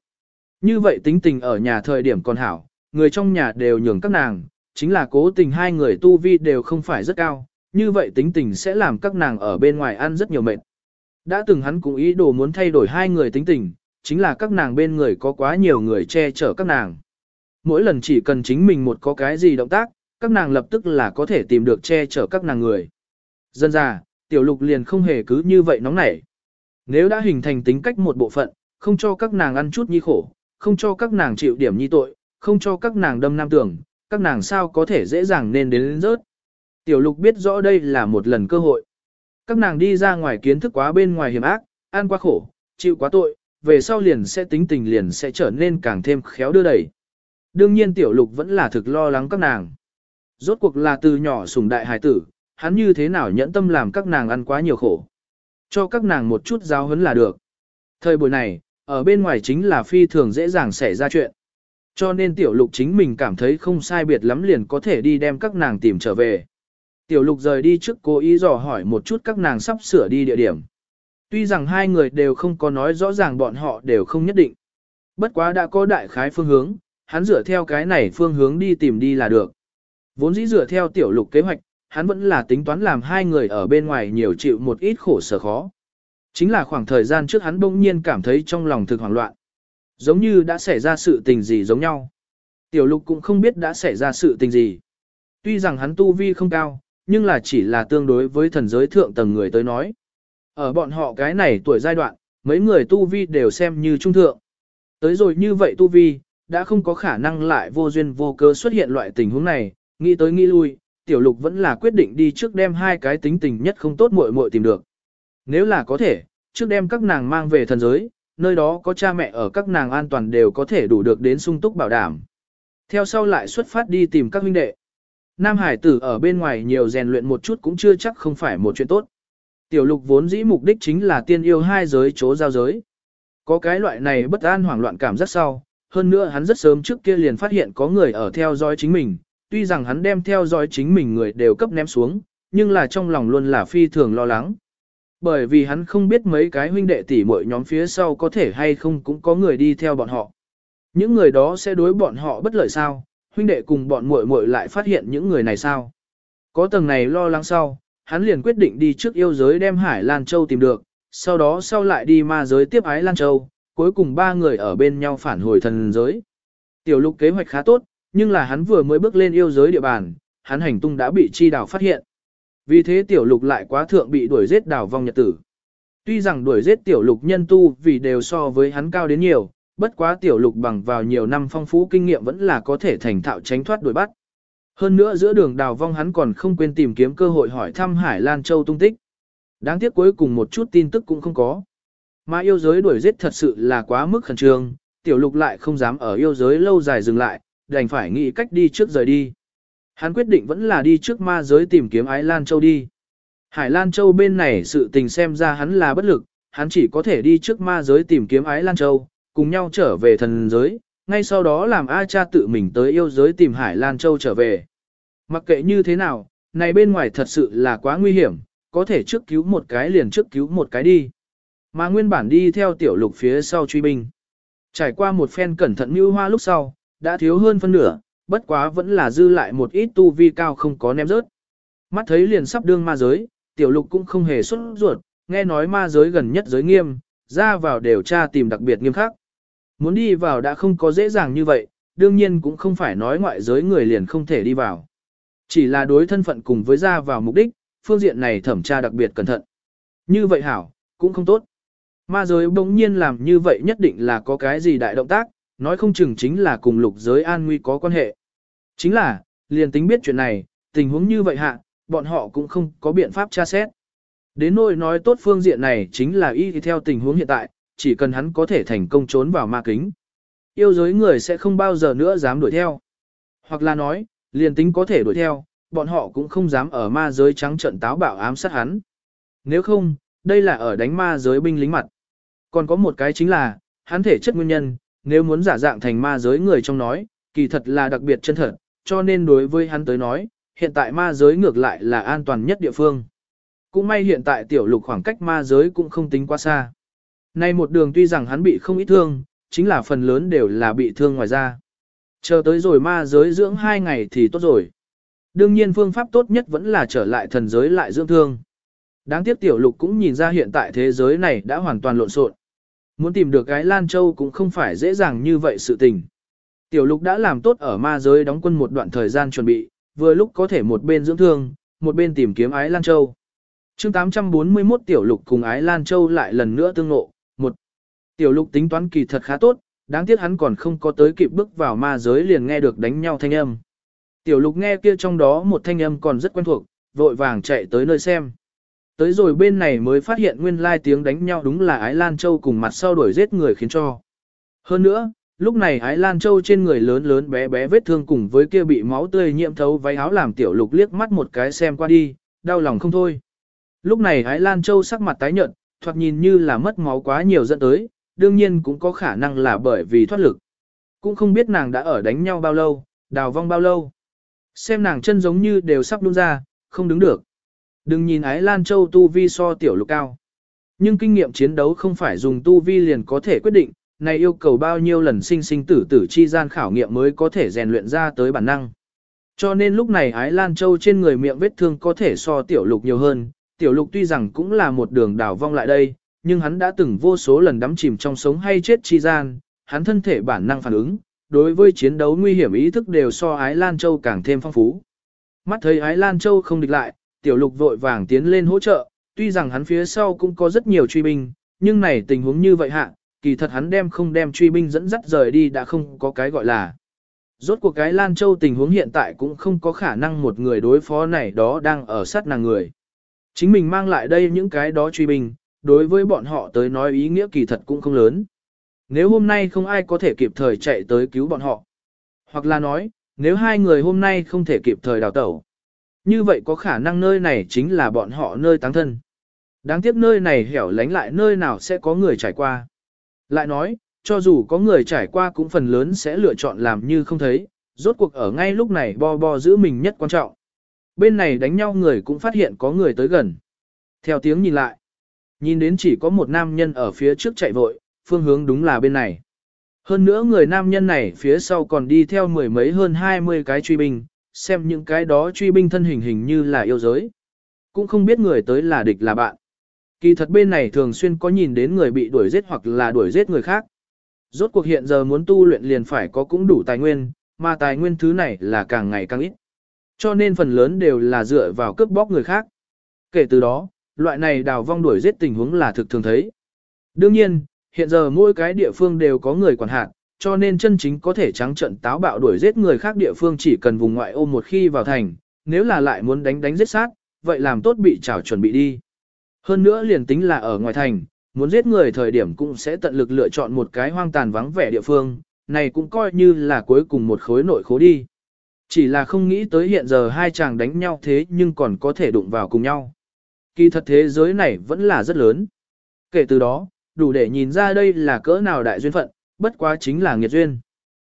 Như vậy tính tình ở nhà thời điểm còn hảo, người trong nhà đều nhường các nàng, chính là cố tình hai người tu vi đều không phải rất cao, như vậy tính tình sẽ làm các nàng ở bên ngoài ăn rất nhiều mệt. Đã từng hắn cũng ý đồ muốn thay đổi hai người tính tình, chính là các nàng bên người có quá nhiều người che chở các nàng. Mỗi lần chỉ cần chính mình một có cái gì động tác, các nàng lập tức là có thể tìm được che chở các nàng người. Dân ra, tiểu lục liền không hề cứ như vậy nóng nảy. Nếu đã hình thành tính cách một bộ phận, không cho các nàng ăn chút nhi khổ, không cho các nàng chịu điểm nhi tội, không cho các nàng đâm nam tưởng, các nàng sao có thể dễ dàng nên đến, đến rớt. Tiểu lục biết rõ đây là một lần cơ hội. Các nàng đi ra ngoài kiến thức quá bên ngoài hiểm ác, ăn quá khổ, chịu quá tội, về sau liền sẽ tính tình liền sẽ trở nên càng thêm khéo đưa đẩy. Đương nhiên tiểu lục vẫn là thực lo lắng các nàng. Rốt cuộc là từ nhỏ sùng đại hài tử, hắn như thế nào nhẫn tâm làm các nàng ăn quá nhiều khổ. Cho các nàng một chút giáo huấn là được. Thời buổi này, ở bên ngoài chính là phi thường dễ dàng xảy ra chuyện. Cho nên tiểu lục chính mình cảm thấy không sai biệt lắm liền có thể đi đem các nàng tìm trở về. Tiểu lục rời đi trước cố ý dò hỏi một chút các nàng sắp sửa đi địa điểm. Tuy rằng hai người đều không có nói rõ ràng bọn họ đều không nhất định. Bất quá đã có đại khái phương hướng, hắn dựa theo cái này phương hướng đi tìm đi là được. Vốn dĩ dựa theo tiểu lục kế hoạch, hắn vẫn là tính toán làm hai người ở bên ngoài nhiều chịu một ít khổ sở khó. Chính là khoảng thời gian trước hắn bỗng nhiên cảm thấy trong lòng thực hoảng loạn. Giống như đã xảy ra sự tình gì giống nhau. Tiểu lục cũng không biết đã xảy ra sự tình gì. Tuy rằng hắn tu vi không cao, nhưng là chỉ là tương đối với thần giới thượng tầng người tới nói. Ở bọn họ cái này tuổi giai đoạn, mấy người tu vi đều xem như trung thượng. Tới rồi như vậy tu vi, đã không có khả năng lại vô duyên vô cớ xuất hiện loại tình huống này, nghĩ tới nghĩ lui, tiểu lục vẫn là quyết định đi trước đem hai cái tính tình nhất không tốt muội muội tìm được. Nếu là có thể, trước đem các nàng mang về thần giới, nơi đó có cha mẹ ở các nàng an toàn đều có thể đủ được đến sung túc bảo đảm. Theo sau lại xuất phát đi tìm các huynh đệ. Nam Hải tử ở bên ngoài nhiều rèn luyện một chút cũng chưa chắc không phải một chuyện tốt. Tiểu lục vốn dĩ mục đích chính là tiên yêu hai giới chỗ giao giới. Có cái loại này bất an hoảng loạn cảm rất sau, hơn nữa hắn rất sớm trước kia liền phát hiện có người ở theo dõi chính mình, tuy rằng hắn đem theo dõi chính mình người đều cấp ném xuống, nhưng là trong lòng luôn là phi thường lo lắng. Bởi vì hắn không biết mấy cái huynh đệ tỷ muội nhóm phía sau có thể hay không cũng có người đi theo bọn họ. Những người đó sẽ đối bọn họ bất lợi sao, huynh đệ cùng bọn muội muội lại phát hiện những người này sao. Có tầng này lo lắng sau, hắn liền quyết định đi trước yêu giới đem Hải Lan Châu tìm được, sau đó sau lại đi ma giới tiếp ái Lan Châu, cuối cùng ba người ở bên nhau phản hồi thần giới. Tiểu lục kế hoạch khá tốt, nhưng là hắn vừa mới bước lên yêu giới địa bàn, hắn hành tung đã bị chi đảo phát hiện. Vì thế tiểu lục lại quá thượng bị đuổi giết đào vong nhật tử. Tuy rằng đuổi giết tiểu lục nhân tu vì đều so với hắn cao đến nhiều, bất quá tiểu lục bằng vào nhiều năm phong phú kinh nghiệm vẫn là có thể thành thạo tránh thoát đuổi bắt. Hơn nữa giữa đường đào vong hắn còn không quên tìm kiếm cơ hội hỏi thăm Hải Lan Châu tung tích. Đáng tiếc cuối cùng một chút tin tức cũng không có. Mà yêu giới đuổi giết thật sự là quá mức khẩn trương, tiểu lục lại không dám ở yêu giới lâu dài dừng lại, đành phải nghĩ cách đi trước rời đi. Hắn quyết định vẫn là đi trước ma giới tìm kiếm Ái Lan Châu đi. Hải Lan Châu bên này sự tình xem ra hắn là bất lực, hắn chỉ có thể đi trước ma giới tìm kiếm Ái Lan Châu, cùng nhau trở về thần giới, ngay sau đó làm A cha tự mình tới yêu giới tìm Hải Lan Châu trở về. Mặc kệ như thế nào, này bên ngoài thật sự là quá nguy hiểm, có thể trước cứu một cái liền trước cứu một cái đi. Mà nguyên bản đi theo tiểu lục phía sau truy binh. Trải qua một phen cẩn thận như hoa lúc sau, đã thiếu hơn phân nửa, bất quá vẫn là dư lại một ít tu vi cao không có ném rớt. Mắt thấy liền sắp đương ma giới, tiểu lục cũng không hề xuất ruột, nghe nói ma giới gần nhất giới nghiêm, ra vào đều tra tìm đặc biệt nghiêm khắc. Muốn đi vào đã không có dễ dàng như vậy, đương nhiên cũng không phải nói ngoại giới người liền không thể đi vào. Chỉ là đối thân phận cùng với ra vào mục đích, phương diện này thẩm tra đặc biệt cẩn thận. Như vậy hảo, cũng không tốt. Ma giới bỗng nhiên làm như vậy nhất định là có cái gì đại động tác, nói không chừng chính là cùng lục giới an nguy có quan hệ. Chính là, liền tính biết chuyện này, tình huống như vậy hạ, bọn họ cũng không có biện pháp tra xét. Đến nỗi nói tốt phương diện này chính là y theo tình huống hiện tại, chỉ cần hắn có thể thành công trốn vào ma kính. Yêu giới người sẽ không bao giờ nữa dám đuổi theo. Hoặc là nói, liền tính có thể đuổi theo, bọn họ cũng không dám ở ma giới trắng trận táo bạo ám sát hắn. Nếu không, đây là ở đánh ma giới binh lính mặt. Còn có một cái chính là, hắn thể chất nguyên nhân, nếu muốn giả dạng thành ma giới người trong nói, kỳ thật là đặc biệt chân thật, cho nên đối với hắn tới nói, hiện tại ma giới ngược lại là an toàn nhất địa phương. Cũng may hiện tại tiểu lục khoảng cách ma giới cũng không tính quá xa. Nay một đường tuy rằng hắn bị không ít thương, chính là phần lớn đều là bị thương ngoài ra. Chờ tới rồi ma giới dưỡng hai ngày thì tốt rồi. Đương nhiên phương pháp tốt nhất vẫn là trở lại thần giới lại dưỡng thương. Đáng tiếc tiểu lục cũng nhìn ra hiện tại thế giới này đã hoàn toàn lộn xộn. Muốn tìm được cái Lan Châu cũng không phải dễ dàng như vậy sự tình. Tiểu lục đã làm tốt ở ma giới đóng quân một đoạn thời gian chuẩn bị, vừa lúc có thể một bên dưỡng thương, một bên tìm kiếm Ái Lan Châu. chương 841 Tiểu lục cùng Ái Lan Châu lại lần nữa tương ngộ. Một, Tiểu lục tính toán kỳ thật khá tốt, đáng tiếc hắn còn không có tới kịp bước vào ma giới liền nghe được đánh nhau thanh âm. Tiểu lục nghe kia trong đó một thanh âm còn rất quen thuộc, vội vàng chạy tới nơi xem. Tới rồi bên này mới phát hiện nguyên lai tiếng đánh nhau đúng là Ái Lan Châu cùng mặt sau đuổi giết người khiến cho. Hơn nữa, lúc này Ái Lan Châu trên người lớn lớn bé bé vết thương cùng với kia bị máu tươi nhiễm thấu váy áo làm tiểu lục liếc mắt một cái xem qua đi, đau lòng không thôi. Lúc này Ái Lan Châu sắc mặt tái nhợt, thoạt nhìn như là mất máu quá nhiều dẫn tới, đương nhiên cũng có khả năng là bởi vì thoát lực. Cũng không biết nàng đã ở đánh nhau bao lâu, đào vong bao lâu. Xem nàng chân giống như đều sắp đun ra, không đứng được. Đừng nhìn Ái Lan Châu tu vi so tiểu lục cao. Nhưng kinh nghiệm chiến đấu không phải dùng tu vi liền có thể quyết định, này yêu cầu bao nhiêu lần sinh sinh tử tử chi gian khảo nghiệm mới có thể rèn luyện ra tới bản năng. Cho nên lúc này Ái Lan Châu trên người miệng vết thương có thể so tiểu lục nhiều hơn, tiểu lục tuy rằng cũng là một đường đảo vong lại đây, nhưng hắn đã từng vô số lần đắm chìm trong sống hay chết chi gian, hắn thân thể bản năng phản ứng, đối với chiến đấu nguy hiểm ý thức đều so Ái Lan Châu càng thêm phong phú. Mắt thấy Ái Lan Châu không địch lại, tiểu lục vội vàng tiến lên hỗ trợ, tuy rằng hắn phía sau cũng có rất nhiều truy binh, nhưng này tình huống như vậy hạ, kỳ thật hắn đem không đem truy binh dẫn dắt rời đi đã không có cái gọi là. Rốt cuộc cái Lan Châu tình huống hiện tại cũng không có khả năng một người đối phó này đó đang ở sát nàng người. Chính mình mang lại đây những cái đó truy binh, đối với bọn họ tới nói ý nghĩa kỳ thật cũng không lớn. Nếu hôm nay không ai có thể kịp thời chạy tới cứu bọn họ, hoặc là nói, nếu hai người hôm nay không thể kịp thời đào tẩu, như vậy có khả năng nơi này chính là bọn họ nơi táng thân. Đáng tiếc nơi này hẻo lánh lại nơi nào sẽ có người trải qua. Lại nói, cho dù có người trải qua cũng phần lớn sẽ lựa chọn làm như không thấy, rốt cuộc ở ngay lúc này bo bo giữ mình nhất quan trọng. Bên này đánh nhau người cũng phát hiện có người tới gần. Theo tiếng nhìn lại, nhìn đến chỉ có một nam nhân ở phía trước chạy vội, phương hướng đúng là bên này. Hơn nữa người nam nhân này phía sau còn đi theo mười mấy hơn hai mươi cái truy binh, xem những cái đó truy binh thân hình hình như là yêu giới. Cũng không biết người tới là địch là bạn. Kỳ thật bên này thường xuyên có nhìn đến người bị đuổi giết hoặc là đuổi giết người khác. Rốt cuộc hiện giờ muốn tu luyện liền phải có cũng đủ tài nguyên, mà tài nguyên thứ này là càng ngày càng ít. Cho nên phần lớn đều là dựa vào cướp bóc người khác. Kể từ đó, loại này đào vong đuổi giết tình huống là thực thường thấy. Đương nhiên, hiện giờ mỗi cái địa phương đều có người quản hạt, cho nên chân chính có thể trắng trận táo bạo đuổi giết người khác địa phương chỉ cần vùng ngoại ô một khi vào thành, nếu là lại muốn đánh đánh giết sát, vậy làm tốt bị trảo chuẩn bị đi. Hơn nữa liền tính là ở ngoài thành, muốn giết người thời điểm cũng sẽ tận lực lựa chọn một cái hoang tàn vắng vẻ địa phương, này cũng coi như là cuối cùng một khối nội khố đi. Chỉ là không nghĩ tới hiện giờ hai chàng đánh nhau thế nhưng còn có thể đụng vào cùng nhau. Kỳ thật thế giới này vẫn là rất lớn. Kể từ đó, đủ để nhìn ra đây là cỡ nào đại duyên phận, bất quá chính là nghiệt duyên.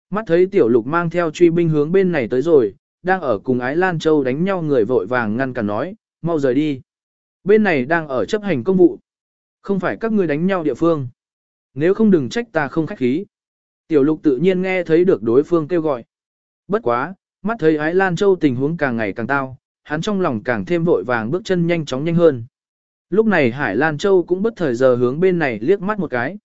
Mắt thấy tiểu lục mang theo truy binh hướng bên này tới rồi, đang ở cùng Ái Lan Châu đánh nhau người vội vàng ngăn cản nói, mau rời đi. Bên này đang ở chấp hành công vụ. Không phải các ngươi đánh nhau địa phương. Nếu không đừng trách ta không khách khí. Tiểu lục tự nhiên nghe thấy được đối phương kêu gọi. Bất quá, mắt thấy Ái Lan Châu tình huống càng ngày càng tao, hắn trong lòng càng thêm vội vàng bước chân nhanh chóng nhanh hơn. Lúc này Hải Lan Châu cũng bất thời giờ hướng bên này liếc mắt một cái.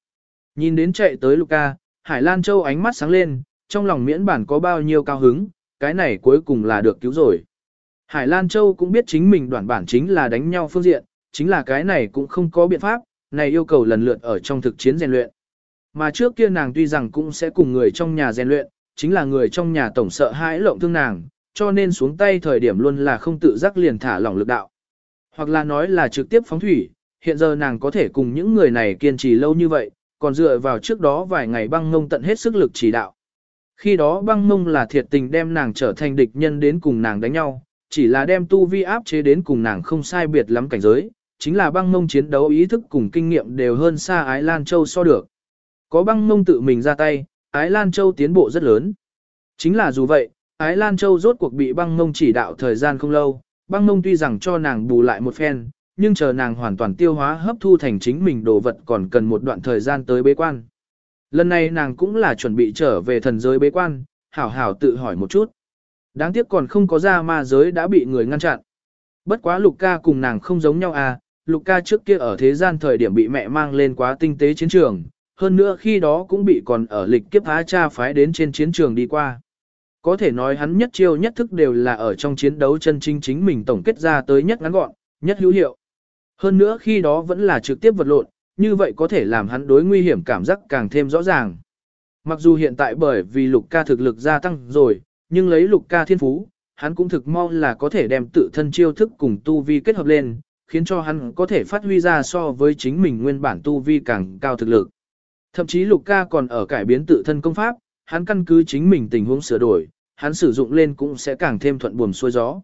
Nhìn đến chạy tới Luca, Hải Lan Châu ánh mắt sáng lên, trong lòng miễn bản có bao nhiêu cao hứng, cái này cuối cùng là được cứu rồi. Hải Lan Châu cũng biết chính mình đoạn bản chính là đánh nhau phương diện, chính là cái này cũng không có biện pháp, này yêu cầu lần lượt ở trong thực chiến rèn luyện. Mà trước kia nàng tuy rằng cũng sẽ cùng người trong nhà rèn luyện, chính là người trong nhà tổng sợ hãi lộng thương nàng, cho nên xuống tay thời điểm luôn là không tự giác liền thả lỏng lực đạo. Hoặc là nói là trực tiếp phóng thủy, hiện giờ nàng có thể cùng những người này kiên trì lâu như vậy, còn dựa vào trước đó vài ngày băng ngông tận hết sức lực chỉ đạo. Khi đó băng ngông là thiệt tình đem nàng trở thành địch nhân đến cùng nàng đánh nhau, chỉ là đem tu vi áp chế đến cùng nàng không sai biệt lắm cảnh giới, chính là băng ngông chiến đấu ý thức cùng kinh nghiệm đều hơn xa Ái Lan Châu so được. Có băng ngông tự mình ra tay, Ái Lan Châu tiến bộ rất lớn. Chính là dù vậy, Ái Lan Châu rốt cuộc bị băng ngông chỉ đạo thời gian không lâu, băng ngông tuy rằng cho nàng bù lại một phen, nhưng chờ nàng hoàn toàn tiêu hóa hấp thu thành chính mình đồ vật còn cần một đoạn thời gian tới bế quan. Lần này nàng cũng là chuẩn bị trở về thần giới bế quan, hảo hảo tự hỏi một chút. Đáng tiếc còn không có ra ma giới đã bị người ngăn chặn. Bất quá Lục ca cùng nàng không giống nhau à, Lục ca trước kia ở thế gian thời điểm bị mẹ mang lên quá tinh tế chiến trường, hơn nữa khi đó cũng bị còn ở lịch kiếp há cha phái đến trên chiến trường đi qua. Có thể nói hắn nhất chiêu nhất thức đều là ở trong chiến đấu chân chính chính mình tổng kết ra tới nhất ngắn gọn, nhất hữu hiệu. Hơn nữa khi đó vẫn là trực tiếp vật lộn, như vậy có thể làm hắn đối nguy hiểm cảm giác càng thêm rõ ràng. Mặc dù hiện tại bởi vì lục ca thực lực gia tăng rồi, nhưng lấy lục ca thiên phú, hắn cũng thực mong là có thể đem tự thân chiêu thức cùng tu vi kết hợp lên, khiến cho hắn có thể phát huy ra so với chính mình nguyên bản tu vi càng cao thực lực. Thậm chí lục ca còn ở cải biến tự thân công pháp, hắn căn cứ chính mình tình huống sửa đổi, hắn sử dụng lên cũng sẽ càng thêm thuận buồm xuôi gió.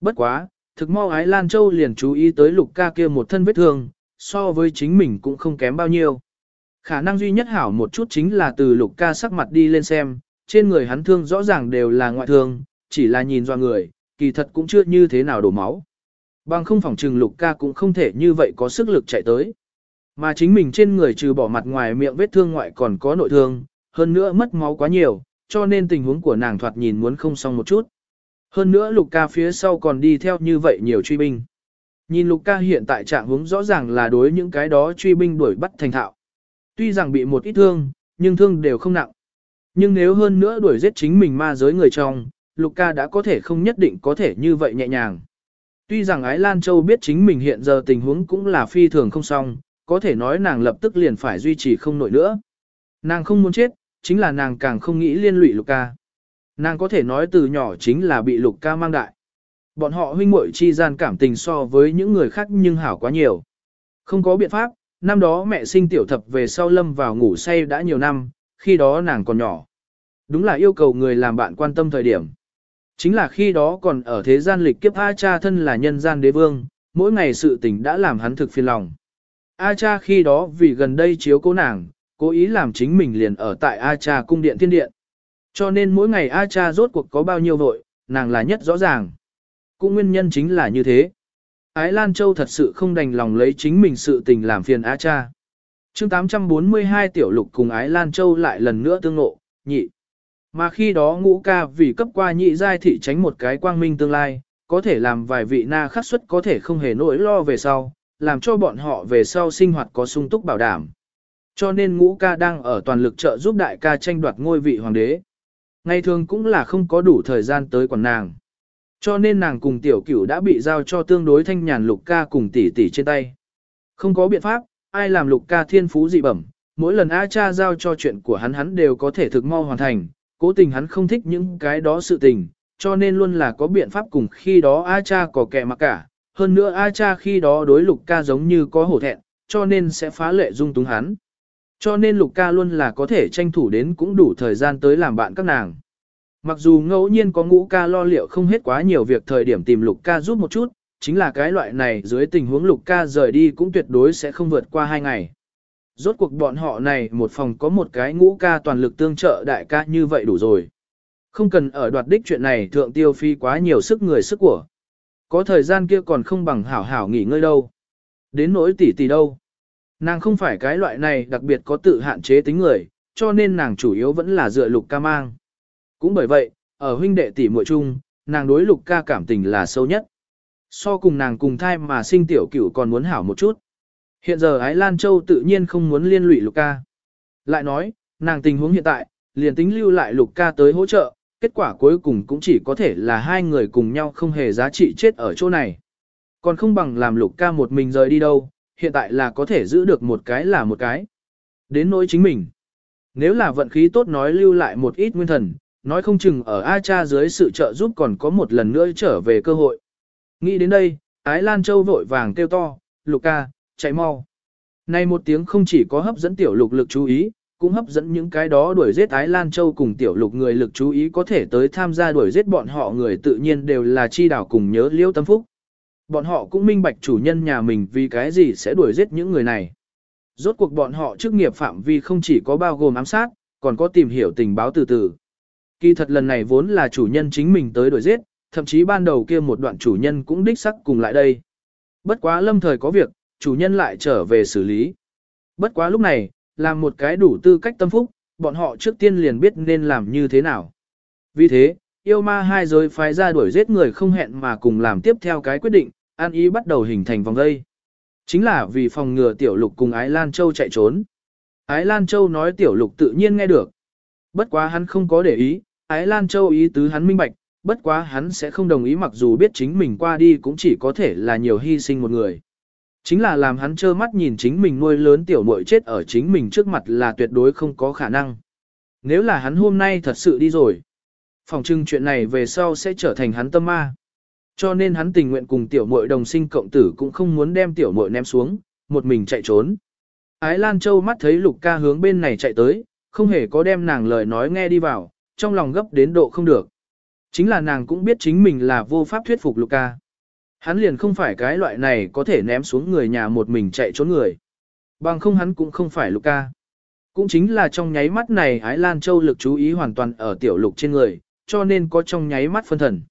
Bất quá, thực mau ái Lan Châu liền chú ý tới lục ca kia một thân vết thương, so với chính mình cũng không kém bao nhiêu. Khả năng duy nhất hảo một chút chính là từ lục ca sắc mặt đi lên xem, trên người hắn thương rõ ràng đều là ngoại thương, chỉ là nhìn do người, kỳ thật cũng chưa như thế nào đổ máu. Bằng không phòng trừng lục ca cũng không thể như vậy có sức lực chạy tới. Mà chính mình trên người trừ bỏ mặt ngoài miệng vết thương ngoại còn có nội thương, hơn nữa mất máu quá nhiều, cho nên tình huống của nàng thoạt nhìn muốn không xong một chút. Hơn nữa lục ca phía sau còn đi theo như vậy nhiều truy binh. Nhìn lục ca hiện tại trạng hướng rõ ràng là đối những cái đó truy binh đuổi bắt thành thạo. Tuy rằng bị một ít thương, nhưng thương đều không nặng. Nhưng nếu hơn nữa đuổi giết chính mình ma giới người trong, lục ca đã có thể không nhất định có thể như vậy nhẹ nhàng. Tuy rằng Ái Lan Châu biết chính mình hiện giờ tình huống cũng là phi thường không xong, có thể nói nàng lập tức liền phải duy trì không nổi nữa. Nàng không muốn chết, chính là nàng càng không nghĩ liên lụy lục ca. Nàng có thể nói từ nhỏ chính là bị lục ca mang đại. Bọn họ huynh muội chi gian cảm tình so với những người khác nhưng hảo quá nhiều. Không có biện pháp, năm đó mẹ sinh tiểu thập về sau lâm vào ngủ say đã nhiều năm, khi đó nàng còn nhỏ. Đúng là yêu cầu người làm bạn quan tâm thời điểm. Chính là khi đó còn ở thế gian lịch kiếp A cha thân là nhân gian đế vương, mỗi ngày sự tình đã làm hắn thực phiền lòng. A cha khi đó vì gần đây chiếu cố nàng, cố ý làm chính mình liền ở tại A cha cung điện thiên điện. Cho nên mỗi ngày A cha rốt cuộc có bao nhiêu vội, nàng là nhất rõ ràng. Cũng nguyên nhân chính là như thế. Ái Lan Châu thật sự không đành lòng lấy chính mình sự tình làm phiền A cha. chương 842 tiểu lục cùng Ái Lan Châu lại lần nữa tương ngộ, nhị. Mà khi đó ngũ ca vì cấp qua nhị giai thị tránh một cái quang minh tương lai, có thể làm vài vị na khắc suất có thể không hề nỗi lo về sau, làm cho bọn họ về sau sinh hoạt có sung túc bảo đảm. Cho nên ngũ ca đang ở toàn lực trợ giúp đại ca tranh đoạt ngôi vị hoàng đế. Ngày thường cũng là không có đủ thời gian tới quản nàng. Cho nên nàng cùng tiểu cửu đã bị giao cho tương đối thanh nhàn lục ca cùng tỷ tỷ trên tay. Không có biện pháp, ai làm lục ca thiên phú dị bẩm, mỗi lần A cha giao cho chuyện của hắn hắn đều có thể thực mau hoàn thành, cố tình hắn không thích những cái đó sự tình, cho nên luôn là có biện pháp cùng khi đó A cha có kẻ mặc cả, hơn nữa A cha khi đó đối lục ca giống như có hổ thẹn, cho nên sẽ phá lệ dung túng hắn. Cho nên Lục ca luôn là có thể tranh thủ đến cũng đủ thời gian tới làm bạn các nàng. Mặc dù ngẫu nhiên có ngũ ca lo liệu không hết quá nhiều việc thời điểm tìm Lục ca giúp một chút, chính là cái loại này dưới tình huống Lục ca rời đi cũng tuyệt đối sẽ không vượt qua hai ngày. Rốt cuộc bọn họ này một phòng có một cái ngũ ca toàn lực tương trợ đại ca như vậy đủ rồi. Không cần ở đoạt đích chuyện này thượng tiêu phi quá nhiều sức người sức của. Có thời gian kia còn không bằng hảo hảo nghỉ ngơi đâu. Đến nỗi tỷ tỷ đâu. Nàng không phải cái loại này đặc biệt có tự hạn chế tính người, cho nên nàng chủ yếu vẫn là dựa lục ca mang. Cũng bởi vậy, ở huynh đệ tỷ muội chung, nàng đối lục ca cảm tình là sâu nhất. So cùng nàng cùng thai mà sinh tiểu cửu còn muốn hảo một chút. Hiện giờ Ái Lan Châu tự nhiên không muốn liên lụy lục ca. Lại nói, nàng tình huống hiện tại, liền tính lưu lại lục ca tới hỗ trợ, kết quả cuối cùng cũng chỉ có thể là hai người cùng nhau không hề giá trị chết ở chỗ này. Còn không bằng làm lục ca một mình rời đi đâu, hiện tại là có thể giữ được một cái là một cái. Đến nỗi chính mình. Nếu là vận khí tốt nói lưu lại một ít nguyên thần, nói không chừng ở A cha dưới sự trợ giúp còn có một lần nữa trở về cơ hội. Nghĩ đến đây, Ái Lan Châu vội vàng kêu to, lục ca, chạy mau. Này một tiếng không chỉ có hấp dẫn tiểu lục lực chú ý, cũng hấp dẫn những cái đó đuổi giết Ái Lan Châu cùng tiểu lục người lực chú ý có thể tới tham gia đuổi giết bọn họ người tự nhiên đều là chi đảo cùng nhớ liêu tâm phúc. Bọn họ cũng minh bạch chủ nhân nhà mình vì cái gì sẽ đuổi giết những người này. Rốt cuộc bọn họ chức nghiệp phạm vi không chỉ có bao gồm ám sát, còn có tìm hiểu tình báo từ từ. Kỳ thật lần này vốn là chủ nhân chính mình tới đuổi giết, thậm chí ban đầu kia một đoạn chủ nhân cũng đích sắc cùng lại đây. Bất quá lâm thời có việc, chủ nhân lại trở về xử lý. Bất quá lúc này, làm một cái đủ tư cách tâm phúc, bọn họ trước tiên liền biết nên làm như thế nào. Vì thế, yêu ma hai giới phái ra đuổi giết người không hẹn mà cùng làm tiếp theo cái quyết định, an ý bắt đầu hình thành vòng dây. Chính là vì phòng ngừa tiểu lục cùng Ái Lan Châu chạy trốn. Ái Lan Châu nói tiểu lục tự nhiên nghe được. Bất quá hắn không có để ý, Ái Lan Châu ý tứ hắn minh bạch, bất quá hắn sẽ không đồng ý mặc dù biết chính mình qua đi cũng chỉ có thể là nhiều hy sinh một người. Chính là làm hắn trơ mắt nhìn chính mình nuôi lớn tiểu muội chết ở chính mình trước mặt là tuyệt đối không có khả năng. Nếu là hắn hôm nay thật sự đi rồi, phòng trưng chuyện này về sau sẽ trở thành hắn tâm ma. Cho nên hắn tình nguyện cùng tiểu muội đồng sinh cộng tử cũng không muốn đem tiểu muội ném xuống, một mình chạy trốn. Ái Lan Châu mắt thấy Lục ca hướng bên này chạy tới, không hề có đem nàng lời nói nghe đi vào, trong lòng gấp đến độ không được. Chính là nàng cũng biết chính mình là vô pháp thuyết phục Lục ca. Hắn liền không phải cái loại này có thể ném xuống người nhà một mình chạy trốn người. Bằng không hắn cũng không phải lục ca. Cũng chính là trong nháy mắt này Ái Lan Châu lực chú ý hoàn toàn ở tiểu lục trên người, cho nên có trong nháy mắt phân thần.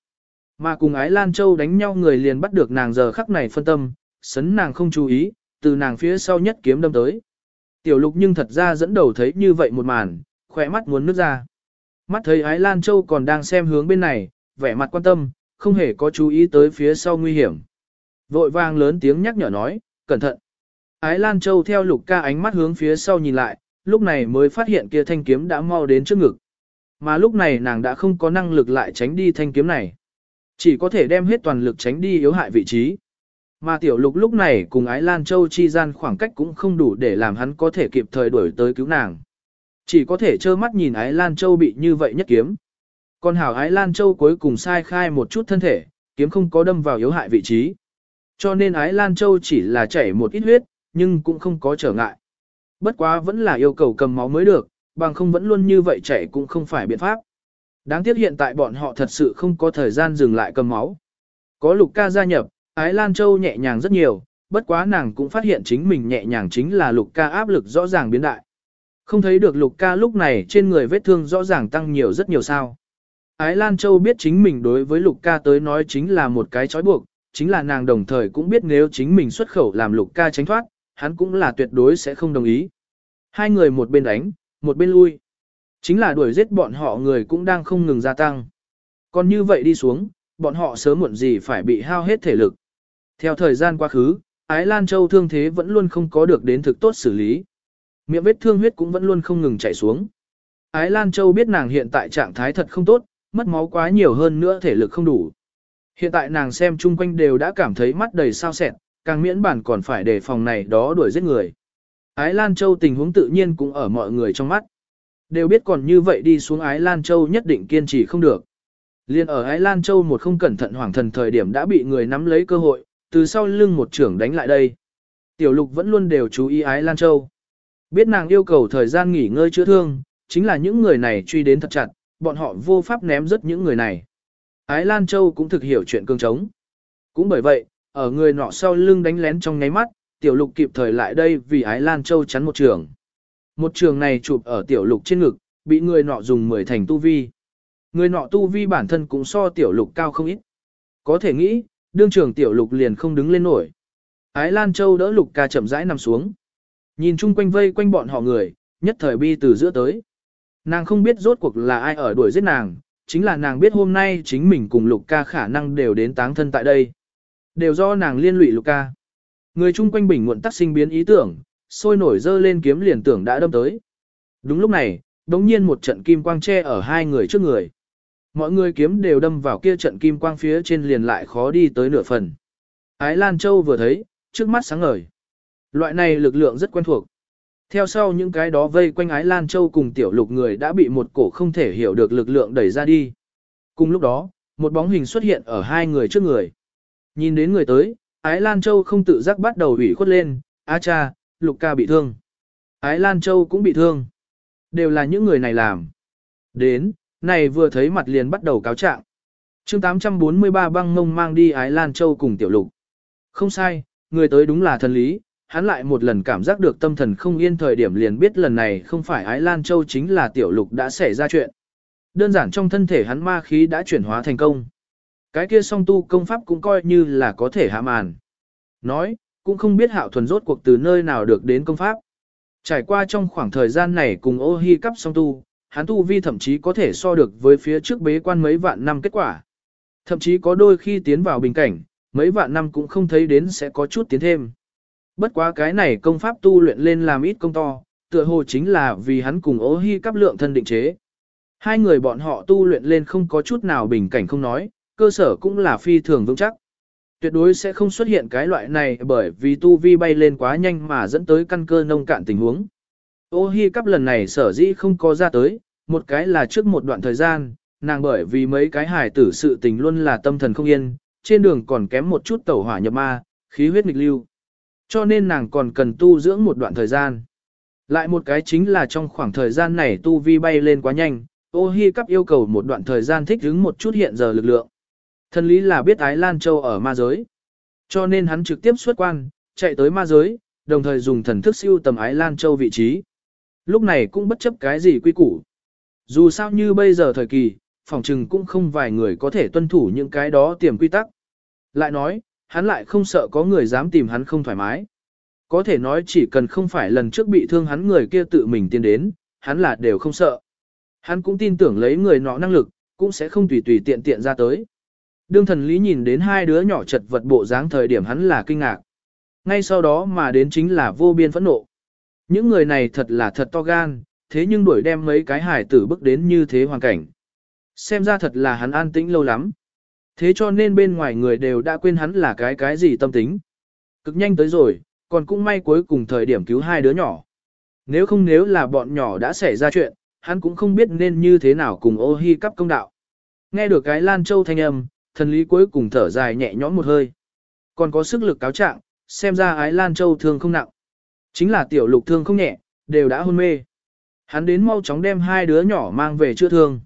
Mà cùng Ái Lan Châu đánh nhau người liền bắt được nàng giờ khắc này phân tâm, sấn nàng không chú ý, từ nàng phía sau nhất kiếm đâm tới. Tiểu lục nhưng thật ra dẫn đầu thấy như vậy một màn, khỏe mắt muốn nước ra. Mắt thấy Ái Lan Châu còn đang xem hướng bên này, vẻ mặt quan tâm, không hề có chú ý tới phía sau nguy hiểm. Vội vàng lớn tiếng nhắc nhở nói, cẩn thận. Ái Lan Châu theo lục ca ánh mắt hướng phía sau nhìn lại, lúc này mới phát hiện kia thanh kiếm đã mau đến trước ngực. Mà lúc này nàng đã không có năng lực lại tránh đi thanh kiếm này. Chỉ có thể đem hết toàn lực tránh đi yếu hại vị trí. Mà tiểu lục lúc này cùng Ái Lan Châu chi gian khoảng cách cũng không đủ để làm hắn có thể kịp thời đuổi tới cứu nàng. Chỉ có thể trơ mắt nhìn Ái Lan Châu bị như vậy nhất kiếm. Còn hảo Ái Lan Châu cuối cùng sai khai một chút thân thể, kiếm không có đâm vào yếu hại vị trí. Cho nên Ái Lan Châu chỉ là chảy một ít huyết, nhưng cũng không có trở ngại. Bất quá vẫn là yêu cầu cầm máu mới được, bằng không vẫn luôn như vậy chảy cũng không phải biện pháp. Đáng tiếc hiện tại bọn họ thật sự không có thời gian dừng lại cầm máu. Có lục ca gia nhập, Ái Lan Châu nhẹ nhàng rất nhiều, bất quá nàng cũng phát hiện chính mình nhẹ nhàng chính là lục ca áp lực rõ ràng biến đại. Không thấy được lục ca lúc này trên người vết thương rõ ràng tăng nhiều rất nhiều sao. Ái Lan Châu biết chính mình đối với Lục ca tới nói chính là một cái trói buộc, chính là nàng đồng thời cũng biết nếu chính mình xuất khẩu làm Lục ca tránh thoát, hắn cũng là tuyệt đối sẽ không đồng ý. Hai người một bên đánh, một bên lui. Chính là đuổi giết bọn họ người cũng đang không ngừng gia tăng. Còn như vậy đi xuống, bọn họ sớm muộn gì phải bị hao hết thể lực. Theo thời gian quá khứ, Ái Lan Châu thương thế vẫn luôn không có được đến thực tốt xử lý. Miệng vết thương huyết cũng vẫn luôn không ngừng chảy xuống. Ái Lan Châu biết nàng hiện tại trạng thái thật không tốt, mất máu quá nhiều hơn nữa thể lực không đủ. Hiện tại nàng xem chung quanh đều đã cảm thấy mắt đầy sao sẹn, càng miễn bản còn phải đề phòng này đó đuổi giết người. Ái Lan Châu tình huống tự nhiên cũng ở mọi người trong mắt. Đều biết còn như vậy đi xuống Ái Lan Châu nhất định kiên trì không được. Liên ở Ái Lan Châu một không cẩn thận hoàng thần thời điểm đã bị người nắm lấy cơ hội, từ sau lưng một trưởng đánh lại đây. Tiểu lục vẫn luôn đều chú ý Ái Lan Châu. Biết nàng yêu cầu thời gian nghỉ ngơi chữa thương, chính là những người này truy đến thật chặt, bọn họ vô pháp ném rất những người này. Ái Lan Châu cũng thực hiểu chuyện cương trống. Cũng bởi vậy, ở người nọ sau lưng đánh lén trong nháy mắt, tiểu lục kịp thời lại đây vì Ái Lan Châu chắn một trường. Một trường này chụp ở tiểu lục trên ngực, bị người nọ dùng mười thành tu vi. Người nọ tu vi bản thân cũng so tiểu lục cao không ít. Có thể nghĩ, đương trường tiểu lục liền không đứng lên nổi. Ái Lan Châu đỡ lục ca chậm rãi nằm xuống. Nhìn chung quanh vây quanh bọn họ người, nhất thời bi từ giữa tới. Nàng không biết rốt cuộc là ai ở đuổi giết nàng, chính là nàng biết hôm nay chính mình cùng lục ca khả năng đều đến táng thân tại đây. Đều do nàng liên lụy lục ca. Người chung quanh bình muộn tắc sinh biến ý tưởng, sôi nổi dơ lên kiếm liền tưởng đã đâm tới. Đúng lúc này, đống nhiên một trận kim quang che ở hai người trước người. Mọi người kiếm đều đâm vào kia trận kim quang phía trên liền lại khó đi tới nửa phần. Ái Lan Châu vừa thấy, trước mắt sáng ngời. Loại này lực lượng rất quen thuộc. Theo sau những cái đó vây quanh Ái Lan Châu cùng tiểu lục người đã bị một cổ không thể hiểu được lực lượng đẩy ra đi. Cùng lúc đó, một bóng hình xuất hiện ở hai người trước người. Nhìn đến người tới, Ái Lan Châu không tự giác bắt đầu ủy khuất lên, A cha, lục ca bị thương. Ái Lan Châu cũng bị thương. Đều là những người này làm. Đến, này vừa thấy mặt liền bắt đầu cáo trạng. chương 843 băng mông mang đi Ái Lan Châu cùng tiểu lục. Không sai, người tới đúng là thần lý, hắn lại một lần cảm giác được tâm thần không yên thời điểm liền biết lần này không phải Ái Lan Châu chính là tiểu lục đã xảy ra chuyện. Đơn giản trong thân thể hắn ma khí đã chuyển hóa thành công. Cái kia song tu công pháp cũng coi như là có thể hạ màn. Nói, cũng không biết hạo thuần rốt cuộc từ nơi nào được đến công pháp. Trải qua trong khoảng thời gian này cùng ô hi cắp song tu, hắn tu vi thậm chí có thể so được với phía trước bế quan mấy vạn năm kết quả. Thậm chí có đôi khi tiến vào bình cảnh, mấy vạn năm cũng không thấy đến sẽ có chút tiến thêm. Bất quá cái này công pháp tu luyện lên làm ít công to, tựa hồ chính là vì hắn cùng ô hi cắp lượng thân định chế. Hai người bọn họ tu luyện lên không có chút nào bình cảnh không nói, cơ sở cũng là phi thường vững chắc. Tuyệt đối sẽ không xuất hiện cái loại này bởi vì tu vi bay lên quá nhanh mà dẫn tới căn cơ nông cạn tình huống. Ô hi cắp lần này sở dĩ không có ra tới, một cái là trước một đoạn thời gian, nàng bởi vì mấy cái hài tử sự tình luôn là tâm thần không yên, trên đường còn kém một chút tẩu hỏa nhập ma, khí huyết nghịch lưu. Cho nên nàng còn cần tu dưỡng một đoạn thời gian. Lại một cái chính là trong khoảng thời gian này tu vi bay lên quá nhanh, ô hi cắp yêu cầu một đoạn thời gian thích ứng một chút hiện giờ lực lượng. Thần lý là biết Ái Lan Châu ở ma giới. Cho nên hắn trực tiếp xuất quan, chạy tới ma giới, đồng thời dùng thần thức siêu tầm Ái Lan Châu vị trí. Lúc này cũng bất chấp cái gì quy củ. Dù sao như bây giờ thời kỳ, phòng trừng cũng không vài người có thể tuân thủ những cái đó tiềm quy tắc. Lại nói, hắn lại không sợ có người dám tìm hắn không thoải mái. Có thể nói chỉ cần không phải lần trước bị thương hắn người kia tự mình tiến đến, hắn là đều không sợ. Hắn cũng tin tưởng lấy người nọ năng lực, cũng sẽ không tùy tùy tiện tiện ra tới. Đương thần lý nhìn đến hai đứa nhỏ chật vật bộ dáng thời điểm hắn là kinh ngạc. Ngay sau đó mà đến chính là vô biên phẫn nộ. Những người này thật là thật to gan, thế nhưng đuổi đem mấy cái hải tử bước đến như thế hoàn cảnh. Xem ra thật là hắn an tĩnh lâu lắm. Thế cho nên bên ngoài người đều đã quên hắn là cái cái gì tâm tính. Cực nhanh tới rồi, còn cũng may cuối cùng thời điểm cứu hai đứa nhỏ. Nếu không nếu là bọn nhỏ đã xảy ra chuyện, hắn cũng không biết nên như thế nào cùng ô hi cắp công đạo. Nghe được cái Lan Châu thanh âm, thần lý cuối cùng thở dài nhẹ nhõm một hơi. Còn có sức lực cáo trạng, xem ra ái Lan Châu thương không nặng. Chính là tiểu lục thương không nhẹ, đều đã hôn mê. Hắn đến mau chóng đem hai đứa nhỏ mang về chữa thương.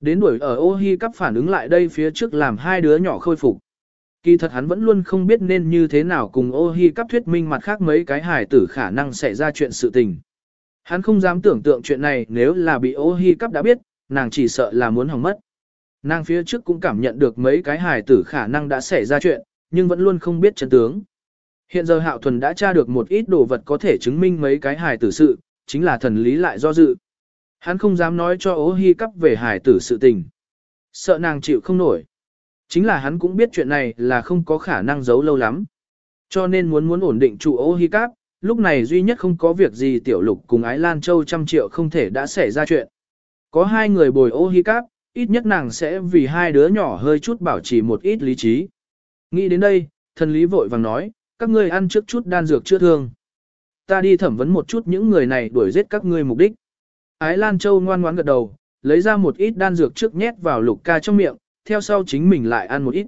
Đến đuổi ở ô hi cắp phản ứng lại đây phía trước làm hai đứa nhỏ khôi phục. Kỳ thật hắn vẫn luôn không biết nên như thế nào cùng ô hi cắp thuyết minh mặt khác mấy cái hài tử khả năng xảy ra chuyện sự tình. Hắn không dám tưởng tượng chuyện này nếu là bị ô hi cắp đã biết, nàng chỉ sợ là muốn hỏng mất. Nàng phía trước cũng cảm nhận được mấy cái hài tử khả năng đã xảy ra chuyện, nhưng vẫn luôn không biết chân tướng. Hiện giờ Hạo Thuần đã tra được một ít đồ vật có thể chứng minh mấy cái hài tử sự, chính là thần lý lại do dự. Hắn không dám nói cho ố hy cắp về hài tử sự tình. Sợ nàng chịu không nổi. Chính là hắn cũng biết chuyện này là không có khả năng giấu lâu lắm. Cho nên muốn muốn ổn định trụ ô hi cắp, lúc này duy nhất không có việc gì tiểu lục cùng ái Lan Châu trăm triệu không thể đã xảy ra chuyện. Có hai người bồi ô hi cắp, ít nhất nàng sẽ vì hai đứa nhỏ hơi chút bảo trì một ít lý trí. Nghĩ đến đây, thần lý vội vàng nói, các ngươi ăn trước chút đan dược chữa thương. Ta đi thẩm vấn một chút những người này đuổi giết các ngươi mục đích. Ái Lan Châu ngoan ngoãn gật đầu, lấy ra một ít đan dược trước nhét vào lục ca trong miệng, theo sau chính mình lại ăn một ít.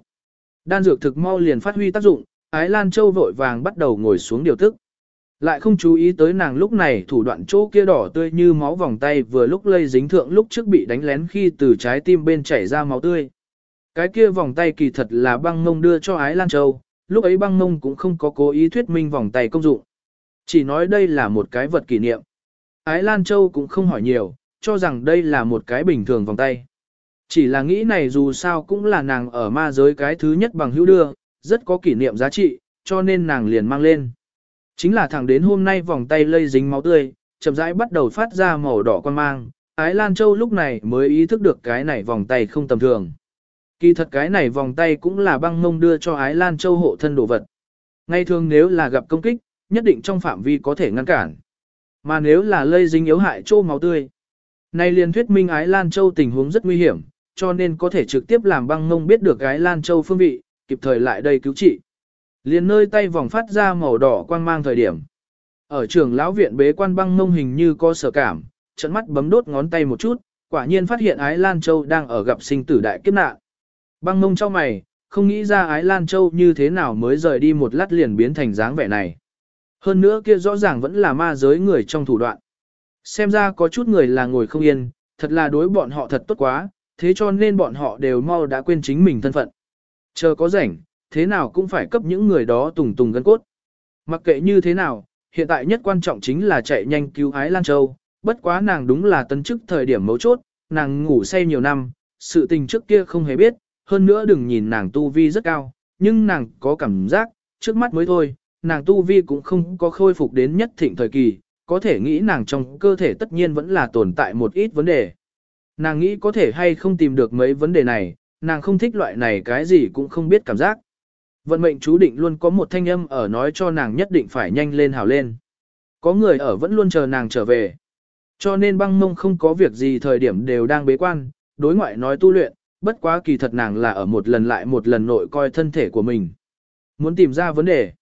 Đan dược thực mau liền phát huy tác dụng, Ái Lan Châu vội vàng bắt đầu ngồi xuống điều tức. Lại không chú ý tới nàng lúc này thủ đoạn chỗ kia đỏ tươi như máu vòng tay vừa lúc lây dính thượng lúc trước bị đánh lén khi từ trái tim bên chảy ra máu tươi. Cái kia vòng tay kỳ thật là băng mông đưa cho Ái Lan Châu, lúc ấy băng mông cũng không có cố ý thuyết minh vòng tay công dụng. Chỉ nói đây là một cái vật kỷ niệm. Ái Lan Châu cũng không hỏi nhiều, cho rằng đây là một cái bình thường vòng tay. Chỉ là nghĩ này dù sao cũng là nàng ở ma giới cái thứ nhất bằng hữu đưa, rất có kỷ niệm giá trị, cho nên nàng liền mang lên. Chính là thẳng đến hôm nay vòng tay lây dính máu tươi, chậm rãi bắt đầu phát ra màu đỏ quan mang, Ái Lan Châu lúc này mới ý thức được cái này vòng tay không tầm thường. Kỳ thật cái này vòng tay cũng là băng mông đưa cho Ái Lan Châu hộ thân đồ vật. Ngay thường nếu là gặp công kích, nhất định trong phạm vi có thể ngăn cản. Mà nếu là lây dính yếu hại Châu máu tươi. Này liền thuyết minh Ái Lan Châu tình huống rất nguy hiểm, cho nên có thể trực tiếp làm băng mông biết được Ái Lan Châu phương vị, kịp thời lại đây cứu trị. Liền nơi tay vòng phát ra màu đỏ quang mang thời điểm. Ở trường lão viện bế quan băng mông hình như có sở cảm, trận mắt bấm đốt ngón tay một chút, quả nhiên phát hiện Ái Lan Châu đang ở gặp sinh tử đại kiếp nạn. Băng mông cho mày, không nghĩ ra Ái Lan Châu như thế nào mới rời đi một lát liền biến thành dáng vẻ này. Hơn nữa kia rõ ràng vẫn là ma giới người trong thủ đoạn. Xem ra có chút người là ngồi không yên, thật là đối bọn họ thật tốt quá, thế cho nên bọn họ đều mau đã quên chính mình thân phận. Chờ có rảnh, thế nào cũng phải cấp những người đó tùng tùng gân cốt. Mặc kệ như thế nào, hiện tại nhất quan trọng chính là chạy nhanh cứu Ái Lan Châu, bất quá nàng đúng là tân chức thời điểm mấu chốt, nàng ngủ say nhiều năm, sự tình trước kia không hề biết, hơn nữa đừng nhìn nàng tu vi rất cao, nhưng nàng có cảm giác, trước mắt mới thôi, nàng tu vi cũng không có khôi phục đến nhất thịnh thời kỳ, có thể nghĩ nàng trong cơ thể tất nhiên vẫn là tồn tại một ít vấn đề. Nàng nghĩ có thể hay không tìm được mấy vấn đề này, nàng không thích loại này cái gì cũng không biết cảm giác. Vận mệnh chú định luôn có một thanh âm ở nói cho nàng nhất định phải nhanh lên hào lên. Có người ở vẫn luôn chờ nàng trở về. Cho nên băng mông không có việc gì thời điểm đều đang bế quan, đối ngoại nói tu luyện, bất quá kỳ thật nàng là ở một lần lại một lần nội coi thân thể của mình. Muốn tìm ra vấn đề.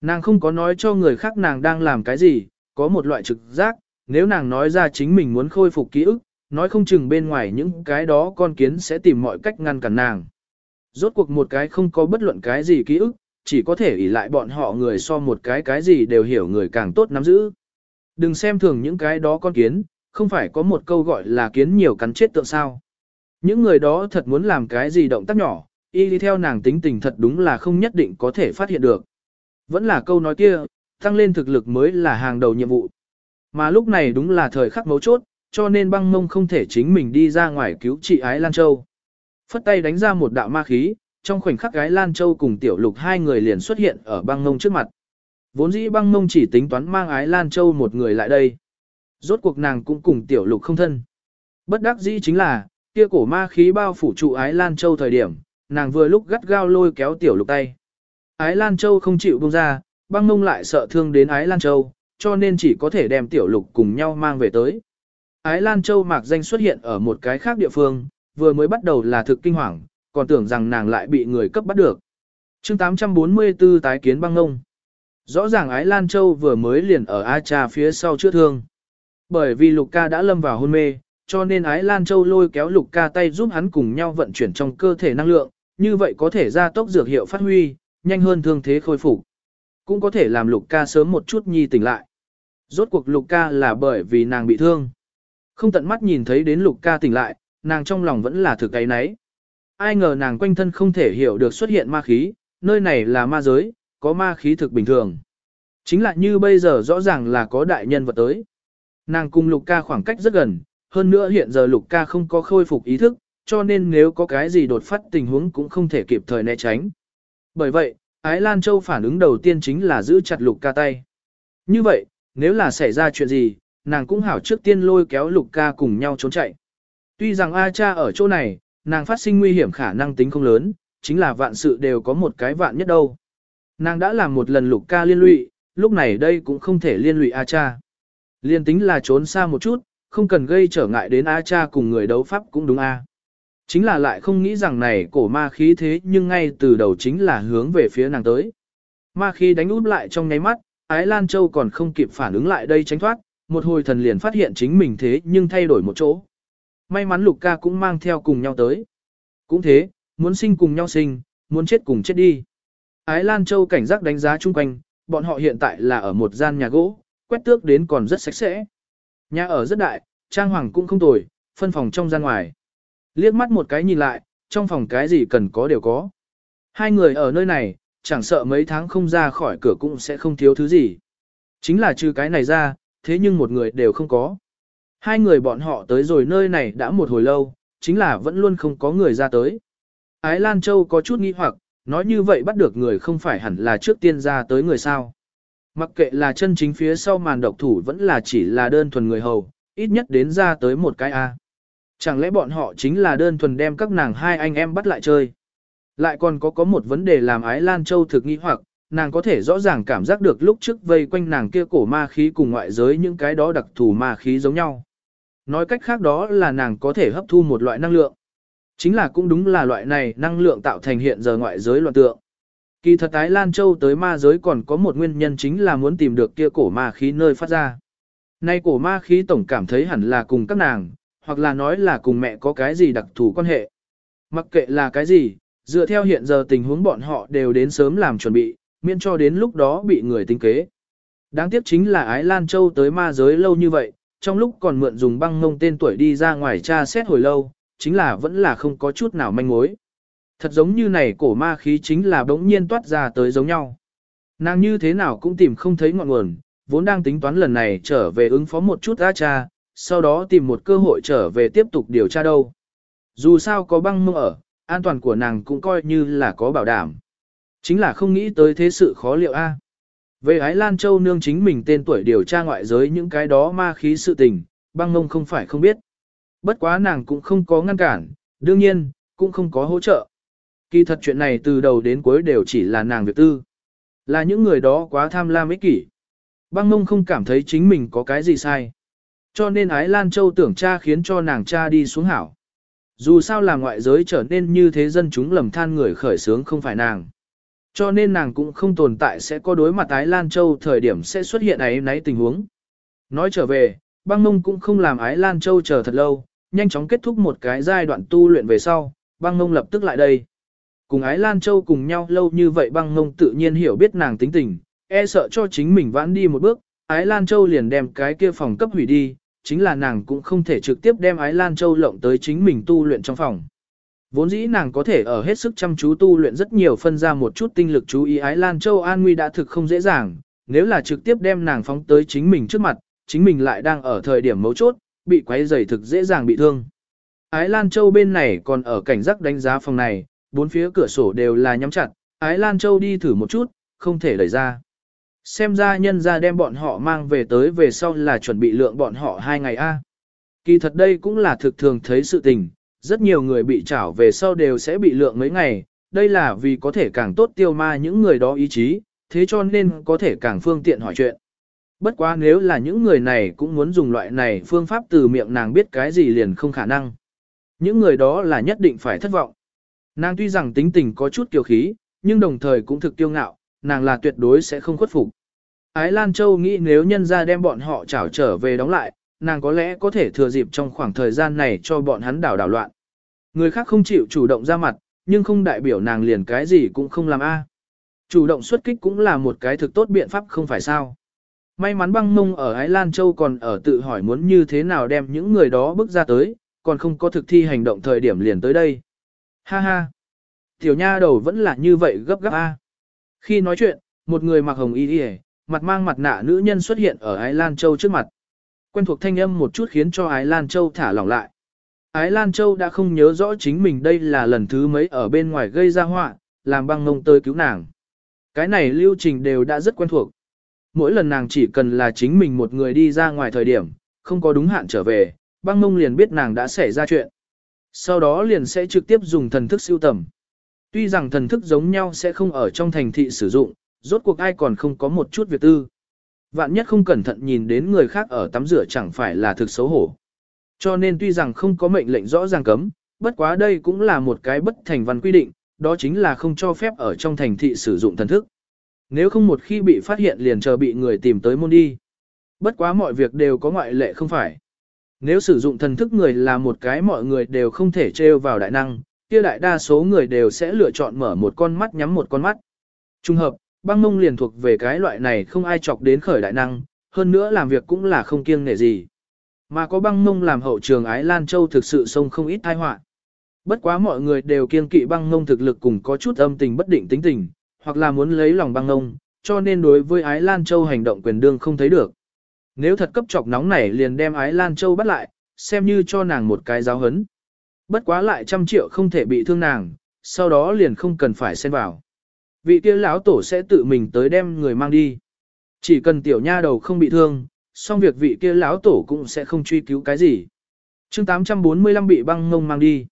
Nàng không có nói cho người khác nàng đang làm cái gì, có một loại trực giác, nếu nàng nói ra chính mình muốn khôi phục ký ức, nói không chừng bên ngoài những cái đó con kiến sẽ tìm mọi cách ngăn cản nàng. Rốt cuộc một cái không có bất luận cái gì ký ức, chỉ có thể ỷ lại bọn họ người so một cái cái gì đều hiểu người càng tốt nắm giữ. Đừng xem thường những cái đó con kiến, không phải có một câu gọi là kiến nhiều cắn chết tượng sao. Những người đó thật muốn làm cái gì động tác nhỏ, y đi theo nàng tính tình thật đúng là không nhất định có thể phát hiện được. Vẫn là câu nói kia, tăng lên thực lực mới là hàng đầu nhiệm vụ. Mà lúc này đúng là thời khắc mấu chốt, cho nên băng mông không thể chính mình đi ra ngoài cứu trị ái Lan Châu. Phất tay đánh ra một đạo ma khí, trong khoảnh khắc gái Lan Châu cùng tiểu lục hai người liền xuất hiện ở băng ngông trước mặt. Vốn dĩ băng ngông chỉ tính toán mang ái Lan Châu một người lại đây. Rốt cuộc nàng cũng cùng tiểu lục không thân. Bất đắc dĩ chính là, kia cổ ma khí bao phủ trụ ái Lan Châu thời điểm, nàng vừa lúc gắt gao lôi kéo tiểu lục tay. Ái Lan Châu không chịu buông ra, băng ngông lại sợ thương đến Ái Lan Châu, cho nên chỉ có thể đem tiểu lục cùng nhau mang về tới. Ái Lan Châu mạc danh xuất hiện ở một cái khác địa phương, vừa mới bắt đầu là thực kinh hoàng, còn tưởng rằng nàng lại bị người cấp bắt được. chương 844 tái kiến băng ngông. Rõ ràng Ái Lan Châu vừa mới liền ở A Cha phía sau chữa thương. Bởi vì Lục Ca đã lâm vào hôn mê, cho nên Ái Lan Châu lôi kéo Lục Ca tay giúp hắn cùng nhau vận chuyển trong cơ thể năng lượng, như vậy có thể gia tốc dược hiệu phát huy, nhanh hơn thương thế khôi phục. Cũng có thể làm Lục Ca sớm một chút nhi tỉnh lại. Rốt cuộc Lục Ca là bởi vì nàng bị thương. Không tận mắt nhìn thấy đến Lục Ca tỉnh lại, nàng trong lòng vẫn là thực ấy nấy. Ai ngờ nàng quanh thân không thể hiểu được xuất hiện ma khí, nơi này là ma giới, có ma khí thực bình thường. Chính là như bây giờ rõ ràng là có đại nhân vật tới. Nàng cùng Lục Ca khoảng cách rất gần, hơn nữa hiện giờ Lục Ca không có khôi phục ý thức, cho nên nếu có cái gì đột phát tình huống cũng không thể kịp thời né tránh. Bởi vậy, Ái Lan Châu phản ứng đầu tiên chính là giữ chặt Lục Ca tay. Như vậy, nếu là xảy ra chuyện gì, nàng cũng hảo trước tiên lôi kéo Lục Ca cùng nhau trốn chạy. Tuy rằng A cha ở chỗ này, nàng phát sinh nguy hiểm khả năng tính không lớn, chính là vạn sự đều có một cái vạn nhất đâu. Nàng đã làm một lần lục ca liên lụy, lúc này đây cũng không thể liên lụy A cha. Liên tính là trốn xa một chút, không cần gây trở ngại đến A cha cùng người đấu pháp cũng đúng A. Chính là lại không nghĩ rằng này cổ ma khí thế nhưng ngay từ đầu chính là hướng về phía nàng tới. Ma khí đánh út lại trong nháy mắt, Ái Lan Châu còn không kịp phản ứng lại đây tránh thoát, một hồi thần liền phát hiện chính mình thế nhưng thay đổi một chỗ. May mắn Lục ca cũng mang theo cùng nhau tới. Cũng thế, muốn sinh cùng nhau sinh, muốn chết cùng chết đi. Ái Lan Châu cảnh giác đánh giá chung quanh, bọn họ hiện tại là ở một gian nhà gỗ, quét tước đến còn rất sạch sẽ. Nhà ở rất đại, trang hoàng cũng không tồi, phân phòng trong gian ngoài. Liếc mắt một cái nhìn lại, trong phòng cái gì cần có đều có. Hai người ở nơi này, chẳng sợ mấy tháng không ra khỏi cửa cũng sẽ không thiếu thứ gì. Chính là trừ cái này ra, thế nhưng một người đều không có. Hai người bọn họ tới rồi nơi này đã một hồi lâu, chính là vẫn luôn không có người ra tới. Ái Lan Châu có chút nghi hoặc, nói như vậy bắt được người không phải hẳn là trước tiên ra tới người sao. Mặc kệ là chân chính phía sau màn độc thủ vẫn là chỉ là đơn thuần người hầu, ít nhất đến ra tới một cái A. Chẳng lẽ bọn họ chính là đơn thuần đem các nàng hai anh em bắt lại chơi. Lại còn có có một vấn đề làm Ái Lan Châu thực nghi hoặc, nàng có thể rõ ràng cảm giác được lúc trước vây quanh nàng kia cổ ma khí cùng ngoại giới những cái đó đặc thù ma khí giống nhau. Nói cách khác đó là nàng có thể hấp thu một loại năng lượng. Chính là cũng đúng là loại này năng lượng tạo thành hiện giờ ngoại giới loạn tượng. Kỳ thật tái Lan Châu tới ma giới còn có một nguyên nhân chính là muốn tìm được kia cổ ma khí nơi phát ra. Nay cổ ma khí tổng cảm thấy hẳn là cùng các nàng, hoặc là nói là cùng mẹ có cái gì đặc thù quan hệ. Mặc kệ là cái gì, dựa theo hiện giờ tình huống bọn họ đều đến sớm làm chuẩn bị, miễn cho đến lúc đó bị người tính kế. Đáng tiếc chính là Ái Lan Châu tới ma giới lâu như vậy, trong lúc còn mượn dùng băng ngông tên tuổi đi ra ngoài tra xét hồi lâu, chính là vẫn là không có chút nào manh mối. Thật giống như này cổ ma khí chính là bỗng nhiên toát ra tới giống nhau. Nàng như thế nào cũng tìm không thấy ngọn nguồn, vốn đang tính toán lần này trở về ứng phó một chút ra cha, sau đó tìm một cơ hội trở về tiếp tục điều tra đâu. Dù sao có băng mông ở, an toàn của nàng cũng coi như là có bảo đảm. Chính là không nghĩ tới thế sự khó liệu a. Về Ái Lan Châu nương chính mình tên tuổi điều tra ngoại giới những cái đó ma khí sự tình, băng ngông không phải không biết. Bất quá nàng cũng không có ngăn cản, đương nhiên, cũng không có hỗ trợ. Kỳ thật chuyện này từ đầu đến cuối đều chỉ là nàng việc tư. Là những người đó quá tham lam ích kỷ. Băng ngông không cảm thấy chính mình có cái gì sai. Cho nên Ái Lan Châu tưởng cha khiến cho nàng cha đi xuống hảo. Dù sao là ngoại giới trở nên như thế dân chúng lầm than người khởi sướng không phải nàng. Cho nên nàng cũng không tồn tại sẽ có đối mặt Ái Lan Châu thời điểm sẽ xuất hiện ấy nấy tình huống. Nói trở về, băng mông cũng không làm Ái Lan Châu chờ thật lâu, nhanh chóng kết thúc một cái giai đoạn tu luyện về sau, băng mông lập tức lại đây. Cùng Ái Lan Châu cùng nhau lâu như vậy băng mông tự nhiên hiểu biết nàng tính tình, e sợ cho chính mình vãn đi một bước, Ái Lan Châu liền đem cái kia phòng cấp hủy đi, chính là nàng cũng không thể trực tiếp đem Ái Lan Châu lộng tới chính mình tu luyện trong phòng. Vốn dĩ nàng có thể ở hết sức chăm chú tu luyện rất nhiều phân ra một chút tinh lực chú ý Ái Lan Châu an nguy đã thực không dễ dàng, nếu là trực tiếp đem nàng phóng tới chính mình trước mặt, chính mình lại đang ở thời điểm mấu chốt, bị quấy rầy thực dễ dàng bị thương. Ái Lan Châu bên này còn ở cảnh giác đánh giá phòng này, bốn phía cửa sổ đều là nhắm chặt, Ái Lan Châu đi thử một chút, không thể đẩy ra. Xem ra nhân ra đem bọn họ mang về tới về sau là chuẩn bị lượng bọn họ hai ngày a. Kỳ thật đây cũng là thực thường thấy sự tình, rất nhiều người bị trảo về sau đều sẽ bị lượng mấy ngày, đây là vì có thể càng tốt tiêu ma những người đó ý chí, thế cho nên có thể càng phương tiện hỏi chuyện. Bất quá nếu là những người này cũng muốn dùng loại này phương pháp từ miệng nàng biết cái gì liền không khả năng. Những người đó là nhất định phải thất vọng. Nàng tuy rằng tính tình có chút kiêu khí, nhưng đồng thời cũng thực kiêu ngạo, nàng là tuyệt đối sẽ không khuất phục. Ái Lan Châu nghĩ nếu nhân ra đem bọn họ trảo trở về đóng lại, nàng có lẽ có thể thừa dịp trong khoảng thời gian này cho bọn hắn đảo đảo loạn. Người khác không chịu chủ động ra mặt, nhưng không đại biểu nàng liền cái gì cũng không làm a. À. Chủ động xuất kích cũng là một cái thực tốt biện pháp không phải sao. May mắn băng mông ở Ái Lan Châu còn ở tự hỏi muốn như thế nào đem những người đó bước ra tới, còn không có thực thi hành động thời điểm liền tới đây. Ha ha! Tiểu nha đầu vẫn là như vậy gấp gáp a. À. Khi nói chuyện, một người mặc hồng y y, mặt mang mặt nạ nữ nhân xuất hiện ở Ái Lan Châu trước mặt. Quen thuộc thanh âm một chút khiến cho Ái Lan Châu thả lỏng lại. Ái Lan Châu đã không nhớ rõ chính mình đây là lần thứ mấy ở bên ngoài gây ra họa, làm băng ngông tới cứu nàng. Cái này lưu trình đều đã rất quen thuộc. Mỗi lần nàng chỉ cần là chính mình một người đi ra ngoài thời điểm, không có đúng hạn trở về, băng ngông liền biết nàng đã xảy ra chuyện. Sau đó liền sẽ trực tiếp dùng thần thức siêu tầm. Tuy rằng thần thức giống nhau sẽ không ở trong thành thị sử dụng, rốt cuộc ai còn không có một chút việc tư. Vạn nhất không cẩn thận nhìn đến người khác ở tắm rửa chẳng phải là thực xấu hổ. Cho nên tuy rằng không có mệnh lệnh rõ ràng cấm, bất quá đây cũng là một cái bất thành văn quy định, đó chính là không cho phép ở trong thành thị sử dụng thần thức. Nếu không một khi bị phát hiện liền chờ bị người tìm tới môn đi. Bất quá mọi việc đều có ngoại lệ không phải. Nếu sử dụng thần thức người là một cái mọi người đều không thể trêu vào đại năng, kia đại đa số người đều sẽ lựa chọn mở một con mắt nhắm một con mắt. Trung hợp, băng mông liền thuộc về cái loại này không ai chọc đến khởi đại năng, hơn nữa làm việc cũng là không kiêng nể gì. Mà có băng mông làm hậu trường Ái Lan Châu thực sự sông không ít tai họa. Bất quá mọi người đều kiêng kỵ băng mông thực lực cùng có chút âm tình bất định tính tình, hoặc là muốn lấy lòng băng mông, cho nên đối với Ái Lan Châu hành động quyền đương không thấy được. Nếu thật cấp chọc nóng này liền đem Ái Lan Châu bắt lại, xem như cho nàng một cái giáo hấn. Bất quá lại trăm triệu không thể bị thương nàng, sau đó liền không cần phải xen vào. Vị kia lão tổ sẽ tự mình tới đem người mang đi. Chỉ cần tiểu nha đầu không bị thương, xong việc vị kia lão tổ cũng sẽ không truy cứu cái gì. chương 845 bị băng ngông mang đi.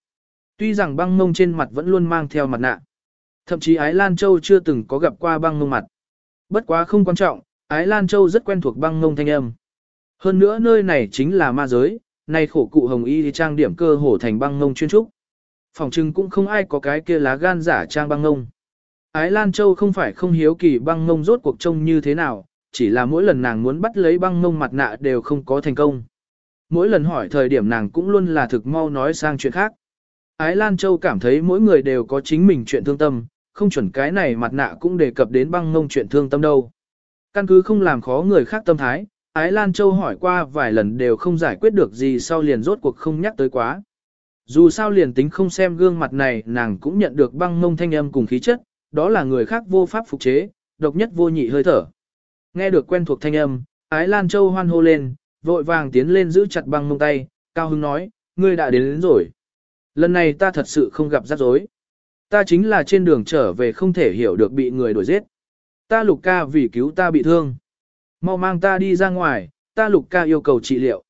Tuy rằng băng ngông trên mặt vẫn luôn mang theo mặt nạ. Thậm chí Ái Lan Châu chưa từng có gặp qua băng ngông mặt. Bất quá không quan trọng, Ái Lan Châu rất quen thuộc băng ngông thanh âm. Hơn nữa nơi này chính là ma giới, nay khổ cụ hồng y thì trang điểm cơ hồ thành băng ngông chuyên trúc. Phòng trưng cũng không ai có cái kia lá gan giả trang băng ngông. Ái Lan Châu không phải không hiếu kỳ băng ngông rốt cuộc trông như thế nào, chỉ là mỗi lần nàng muốn bắt lấy băng ngông mặt nạ đều không có thành công. Mỗi lần hỏi thời điểm nàng cũng luôn là thực mau nói sang chuyện khác. Ái Lan Châu cảm thấy mỗi người đều có chính mình chuyện thương tâm, không chuẩn cái này mặt nạ cũng đề cập đến băng ngông chuyện thương tâm đâu. Căn cứ không làm khó người khác tâm thái, Ái Lan Châu hỏi qua vài lần đều không giải quyết được gì sau liền rốt cuộc không nhắc tới quá. Dù sao liền tính không xem gương mặt này nàng cũng nhận được băng ngông thanh âm cùng khí chất, đó là người khác vô pháp phục chế, độc nhất vô nhị hơi thở. Nghe được quen thuộc thanh âm, Ái Lan Châu hoan hô lên, vội vàng tiến lên giữ chặt băng mông tay, cao hứng nói, ngươi đã đến, đến rồi. Lần này ta thật sự không gặp rắc rối. Ta chính là trên đường trở về không thể hiểu được bị người đuổi giết. Ta lục ca vì cứu ta bị thương. Mau mang ta đi ra ngoài, ta lục ca yêu cầu trị liệu.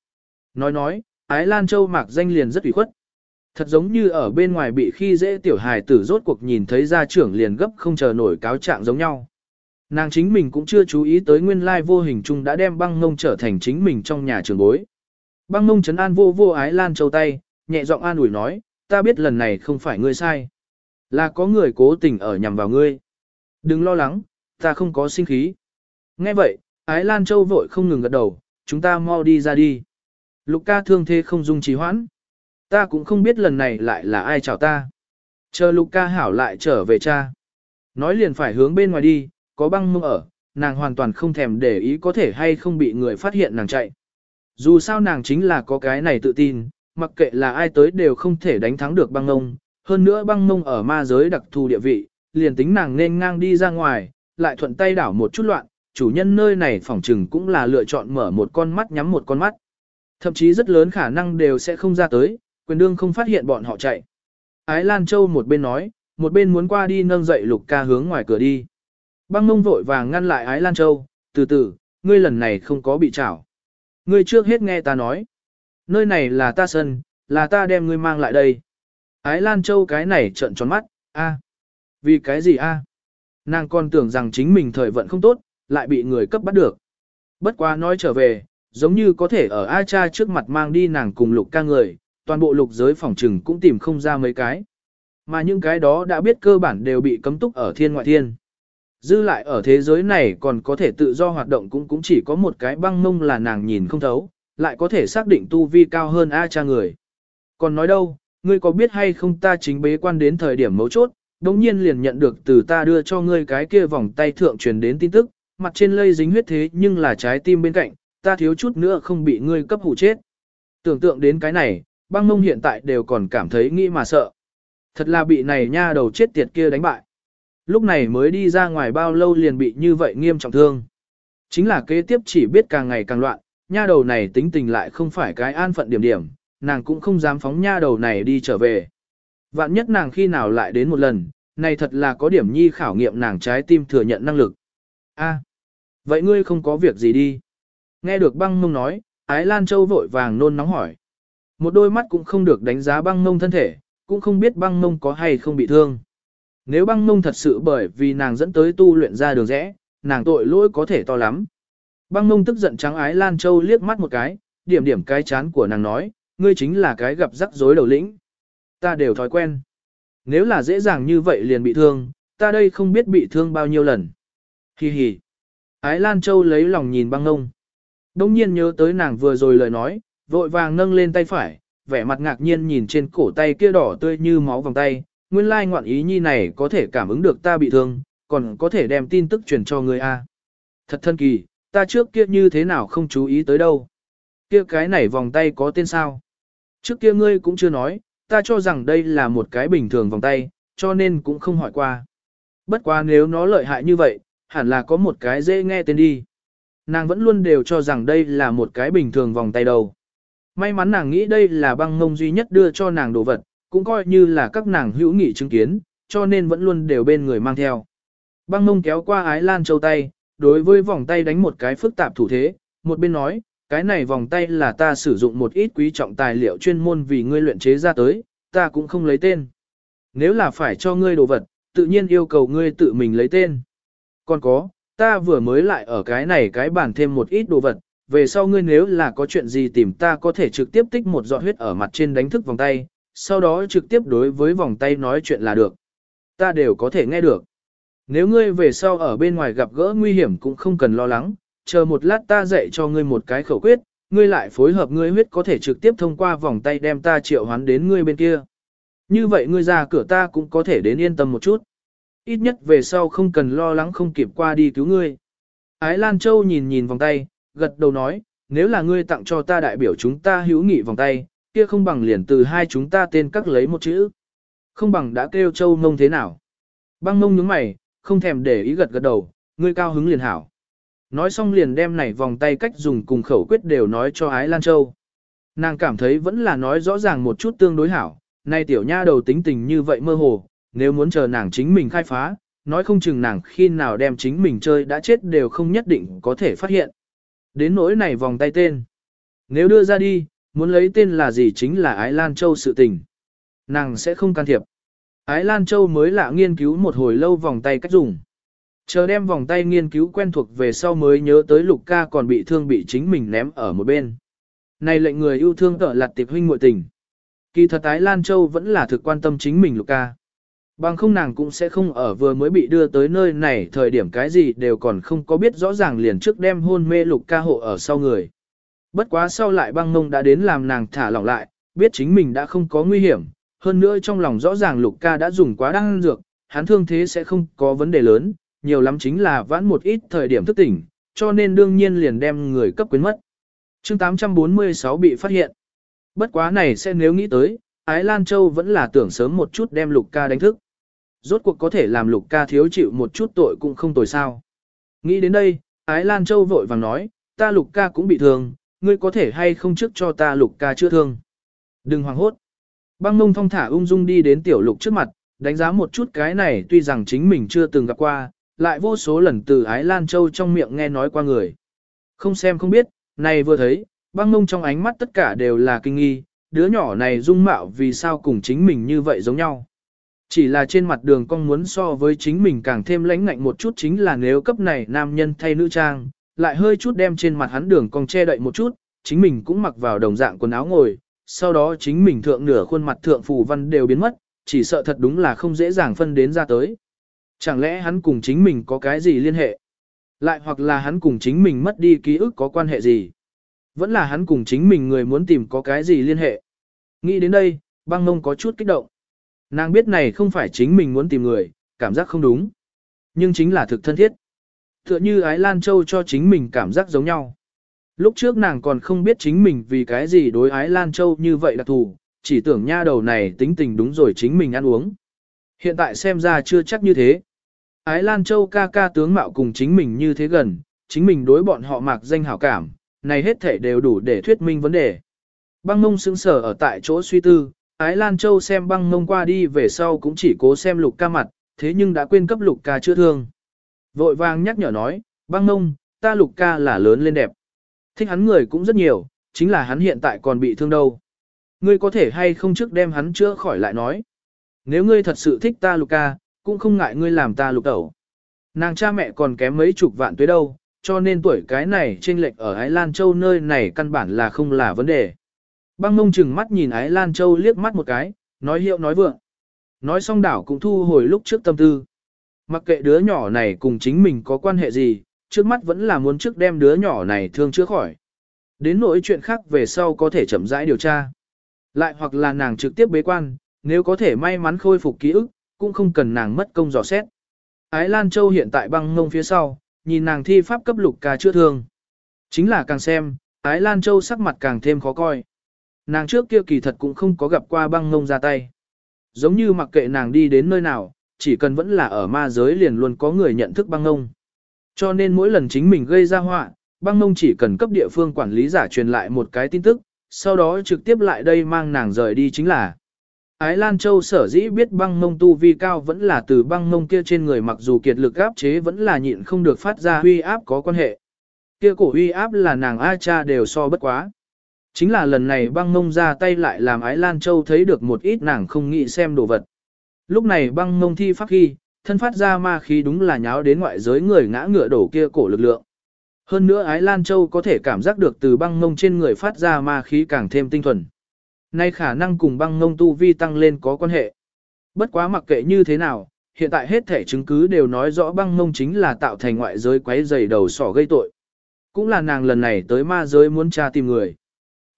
Nói nói, Ái Lan Châu mạc danh liền rất ủy khuất. Thật giống như ở bên ngoài bị khi dễ tiểu hài tử rốt cuộc nhìn thấy gia trưởng liền gấp không chờ nổi cáo trạng giống nhau. Nàng chính mình cũng chưa chú ý tới nguyên lai vô hình chung đã đem băng ngông trở thành chính mình trong nhà trường bối. Băng ngông chấn an vô vô ái lan châu tay, nhẹ giọng an ủi nói, ta biết lần này không phải ngươi sai. Là có người cố tình ở nhằm vào ngươi. Đừng lo lắng, ta không có sinh khí. Nghe vậy, ái lan châu vội không ngừng gật đầu, chúng ta mau đi ra đi. Lục ca thương thế không dung trì hoãn. Ta cũng không biết lần này lại là ai chào ta. Chờ lục ca hảo lại trở về cha. Nói liền phải hướng bên ngoài đi, có băng mông ở, nàng hoàn toàn không thèm để ý có thể hay không bị người phát hiện nàng chạy. Dù sao nàng chính là có cái này tự tin, mặc kệ là ai tới đều không thể đánh thắng được băng mông. Hơn nữa băng mông ở ma giới đặc thù địa vị, liền tính nàng nên ngang đi ra ngoài, lại thuận tay đảo một chút loạn, chủ nhân nơi này phỏng trừng cũng là lựa chọn mở một con mắt nhắm một con mắt. Thậm chí rất lớn khả năng đều sẽ không ra tới, quyền đương không phát hiện bọn họ chạy. Ái Lan Châu một bên nói, một bên muốn qua đi nâng dậy lục ca hướng ngoài cửa đi. Băng mông vội vàng ngăn lại Ái Lan Châu, từ từ, ngươi lần này không có bị trảo. Ngươi trước hết nghe ta nói. Nơi này là ta sân, là ta đem ngươi mang lại đây. Ái Lan Châu cái này trợn tròn mắt, a, Vì cái gì a? Nàng còn tưởng rằng chính mình thời vận không tốt, lại bị người cấp bắt được. Bất quá nói trở về, giống như có thể ở A cha trước mặt mang đi nàng cùng lục ca người, toàn bộ lục giới phòng trừng cũng tìm không ra mấy cái. Mà những cái đó đã biết cơ bản đều bị cấm túc ở thiên ngoại thiên. Dư lại ở thế giới này còn có thể tự do hoạt động cũng cũng chỉ có một cái băng mông là nàng nhìn không thấu, lại có thể xác định tu vi cao hơn A cha người. Còn nói đâu, ngươi có biết hay không ta chính bế quan đến thời điểm mấu chốt, đồng nhiên liền nhận được từ ta đưa cho ngươi cái kia vòng tay thượng truyền đến tin tức, mặt trên lây dính huyết thế nhưng là trái tim bên cạnh, ta thiếu chút nữa không bị ngươi cấp hủ chết. Tưởng tượng đến cái này, băng mông hiện tại đều còn cảm thấy nghĩ mà sợ. Thật là bị này nha đầu chết tiệt kia đánh bại. Lúc này mới đi ra ngoài bao lâu liền bị như vậy nghiêm trọng thương. Chính là kế tiếp chỉ biết càng ngày càng loạn, nha đầu này tính tình lại không phải cái an phận điểm điểm, nàng cũng không dám phóng nha đầu này đi trở về. Vạn nhất nàng khi nào lại đến một lần, này thật là có điểm nhi khảo nghiệm nàng trái tim thừa nhận năng lực. A, vậy ngươi không có việc gì đi. Nghe được băng mông nói, Ái Lan Châu vội vàng nôn nóng hỏi. Một đôi mắt cũng không được đánh giá băng mông thân thể, cũng không biết băng mông có hay không bị thương. Nếu băng mông thật sự bởi vì nàng dẫn tới tu luyện ra đường rẽ, nàng tội lỗi có thể to lắm. Băng mông tức giận trắng ái Lan Châu liếc mắt một cái, điểm điểm cái chán của nàng nói, ngươi chính là cái gặp rắc rối đầu lĩnh. Ta đều thói quen. Nếu là dễ dàng như vậy liền bị thương, ta đây không biết bị thương bao nhiêu lần. Hi hi. Ái Lan Châu lấy lòng nhìn băng ngông, Đông nhiên nhớ tới nàng vừa rồi lời nói, vội vàng nâng lên tay phải, vẻ mặt ngạc nhiên nhìn trên cổ tay kia đỏ tươi như máu vòng tay, nguyên lai ngoạn ý nhi này có thể cảm ứng được ta bị thương, còn có thể đem tin tức truyền cho ngươi a. Thật thân kỳ, ta trước kia như thế nào không chú ý tới đâu. Kia cái này vòng tay có tên sao? Trước kia ngươi cũng chưa nói, ta cho rằng đây là một cái bình thường vòng tay, cho nên cũng không hỏi qua. Bất quá nếu nó lợi hại như vậy, hẳn là có một cái dễ nghe tên đi. Nàng vẫn luôn đều cho rằng đây là một cái bình thường vòng tay đầu. May mắn nàng nghĩ đây là băng ngông duy nhất đưa cho nàng đồ vật, cũng coi như là các nàng hữu nghị chứng kiến, cho nên vẫn luôn đều bên người mang theo. Băng ngông kéo qua ái lan châu tay, đối với vòng tay đánh một cái phức tạp thủ thế, một bên nói, cái này vòng tay là ta sử dụng một ít quý trọng tài liệu chuyên môn vì ngươi luyện chế ra tới, ta cũng không lấy tên. Nếu là phải cho ngươi đồ vật, tự nhiên yêu cầu ngươi tự mình lấy tên. Còn có, ta vừa mới lại ở cái này cái bản thêm một ít đồ vật, về sau ngươi nếu là có chuyện gì tìm ta có thể trực tiếp tích một giọt huyết ở mặt trên đánh thức vòng tay, sau đó trực tiếp đối với vòng tay nói chuyện là được. Ta đều có thể nghe được. Nếu ngươi về sau ở bên ngoài gặp gỡ nguy hiểm cũng không cần lo lắng, chờ một lát ta dạy cho ngươi một cái khẩu quyết, ngươi lại phối hợp ngươi huyết có thể trực tiếp thông qua vòng tay đem ta triệu hoán đến ngươi bên kia. Như vậy ngươi ra cửa ta cũng có thể đến yên tâm một chút. Ít nhất về sau không cần lo lắng không kịp qua đi cứu ngươi. Ái Lan Châu nhìn nhìn vòng tay, gật đầu nói, nếu là ngươi tặng cho ta đại biểu chúng ta hữu nghị vòng tay, kia không bằng liền từ hai chúng ta tên các lấy một chữ. Không bằng đã kêu Châu mông thế nào. Băng mông nhướng mày, không thèm để ý gật gật đầu, ngươi cao hứng liền hảo. Nói xong liền đem này vòng tay cách dùng cùng khẩu quyết đều nói cho Ái Lan Châu. Nàng cảm thấy vẫn là nói rõ ràng một chút tương đối hảo, nay tiểu nha đầu tính tình như vậy mơ hồ, nếu muốn chờ nàng chính mình khai phá, nói không chừng nàng khi nào đem chính mình chơi đã chết đều không nhất định có thể phát hiện. Đến nỗi này vòng tay tên. Nếu đưa ra đi, muốn lấy tên là gì chính là Ái Lan Châu sự tình. Nàng sẽ không can thiệp. Ái Lan Châu mới lạ nghiên cứu một hồi lâu vòng tay cách dùng. Chờ đem vòng tay nghiên cứu quen thuộc về sau mới nhớ tới Lục ca còn bị thương bị chính mình ném ở một bên. Này lệnh người yêu thương tở lặt tiệp huynh muội tình. Kỳ thật Ái Lan Châu vẫn là thực quan tâm chính mình Lục ca. Bằng không nàng cũng sẽ không ở vừa mới bị đưa tới nơi này thời điểm cái gì đều còn không có biết rõ ràng liền trước đem hôn mê lục ca hộ ở sau người. Bất quá sau lại băng mông đã đến làm nàng thả lỏng lại, biết chính mình đã không có nguy hiểm, hơn nữa trong lòng rõ ràng lục ca đã dùng quá đăng dược, hắn thương thế sẽ không có vấn đề lớn, nhiều lắm chính là vãn một ít thời điểm thức tỉnh, cho nên đương nhiên liền đem người cấp quyến mất. chương 846 bị phát hiện. Bất quá này sẽ nếu nghĩ tới, Ái Lan Châu vẫn là tưởng sớm một chút đem lục ca đánh thức rốt cuộc có thể làm lục ca thiếu chịu một chút tội cũng không tồi sao. Nghĩ đến đây, Ái Lan Châu vội vàng nói, ta lục ca cũng bị thương, ngươi có thể hay không trước cho ta lục ca chữa thương. Đừng hoảng hốt. Băng mông thong thả ung dung đi đến tiểu lục trước mặt, đánh giá một chút cái này tuy rằng chính mình chưa từng gặp qua, lại vô số lần từ Ái Lan Châu trong miệng nghe nói qua người. Không xem không biết, này vừa thấy, băng mông trong ánh mắt tất cả đều là kinh nghi, đứa nhỏ này dung mạo vì sao cùng chính mình như vậy giống nhau. Chỉ là trên mặt đường con muốn so với chính mình càng thêm lãnh ngạnh một chút chính là nếu cấp này nam nhân thay nữ trang, lại hơi chút đem trên mặt hắn đường cong che đậy một chút, chính mình cũng mặc vào đồng dạng quần áo ngồi, sau đó chính mình thượng nửa khuôn mặt thượng phù văn đều biến mất, chỉ sợ thật đúng là không dễ dàng phân đến ra tới. Chẳng lẽ hắn cùng chính mình có cái gì liên hệ? Lại hoặc là hắn cùng chính mình mất đi ký ức có quan hệ gì? Vẫn là hắn cùng chính mình người muốn tìm có cái gì liên hệ? Nghĩ đến đây, băng mông có chút kích động. Nàng biết này không phải chính mình muốn tìm người, cảm giác không đúng. Nhưng chính là thực thân thiết. Tựa như Ái Lan Châu cho chính mình cảm giác giống nhau. Lúc trước nàng còn không biết chính mình vì cái gì đối Ái Lan Châu như vậy đặc thù, chỉ tưởng nha đầu này tính tình đúng rồi chính mình ăn uống. Hiện tại xem ra chưa chắc như thế. Ái Lan Châu ca ca tướng mạo cùng chính mình như thế gần, chính mình đối bọn họ mạc danh hảo cảm, này hết thể đều đủ để thuyết minh vấn đề. Băng mông sững sờ ở tại chỗ suy tư, Ái Lan Châu xem băng ngông qua đi về sau cũng chỉ cố xem lục ca mặt, thế nhưng đã quên cấp lục ca chữa thương. Vội vàng nhắc nhở nói, băng ngông, ta lục ca là lớn lên đẹp. Thích hắn người cũng rất nhiều, chính là hắn hiện tại còn bị thương đâu. Ngươi có thể hay không trước đem hắn chữa khỏi lại nói. Nếu ngươi thật sự thích ta lục ca, cũng không ngại ngươi làm ta lục tẩu. Nàng cha mẹ còn kém mấy chục vạn tuế đâu, cho nên tuổi cái này trên lệch ở Ái Lan Châu nơi này căn bản là không là vấn đề. Băng mông chừng mắt nhìn Ái Lan Châu liếc mắt một cái, nói hiệu nói vượng. Nói xong đảo cũng thu hồi lúc trước tâm tư. Mặc kệ đứa nhỏ này cùng chính mình có quan hệ gì, trước mắt vẫn là muốn trước đem đứa nhỏ này thương chữa khỏi. Đến nỗi chuyện khác về sau có thể chậm rãi điều tra. Lại hoặc là nàng trực tiếp bế quan, nếu có thể may mắn khôi phục ký ức, cũng không cần nàng mất công dò xét. Ái Lan Châu hiện tại băng ngông phía sau, nhìn nàng thi pháp cấp lục ca chữa thương. Chính là càng xem, Ái Lan Châu sắc mặt càng thêm khó coi. Nàng trước kia kỳ thật cũng không có gặp qua băng ngông ra tay. Giống như mặc kệ nàng đi đến nơi nào, chỉ cần vẫn là ở ma giới liền luôn có người nhận thức băng ngông. Cho nên mỗi lần chính mình gây ra họa, băng ngông chỉ cần cấp địa phương quản lý giả truyền lại một cái tin tức, sau đó trực tiếp lại đây mang nàng rời đi chính là. Ái Lan Châu sở dĩ biết băng ngông tu vi cao vẫn là từ băng ngông kia trên người mặc dù kiệt lực áp chế vẫn là nhịn không được phát ra huy áp có quan hệ. Kia cổ huy áp là nàng A cha đều so bất quá. Chính là lần này băng mông ra tay lại làm Ái Lan Châu thấy được một ít nàng không nghĩ xem đồ vật. Lúc này băng mông thi pháp khi, thân phát ra ma khí đúng là nháo đến ngoại giới người ngã ngựa đổ kia cổ lực lượng. Hơn nữa Ái Lan Châu có thể cảm giác được từ băng mông trên người phát ra ma khí càng thêm tinh thuần. Nay khả năng cùng băng mông tu vi tăng lên có quan hệ. Bất quá mặc kệ như thế nào, hiện tại hết thể chứng cứ đều nói rõ băng mông chính là tạo thành ngoại giới quấy dày đầu sỏ gây tội. Cũng là nàng lần này tới ma giới muốn tra tìm người.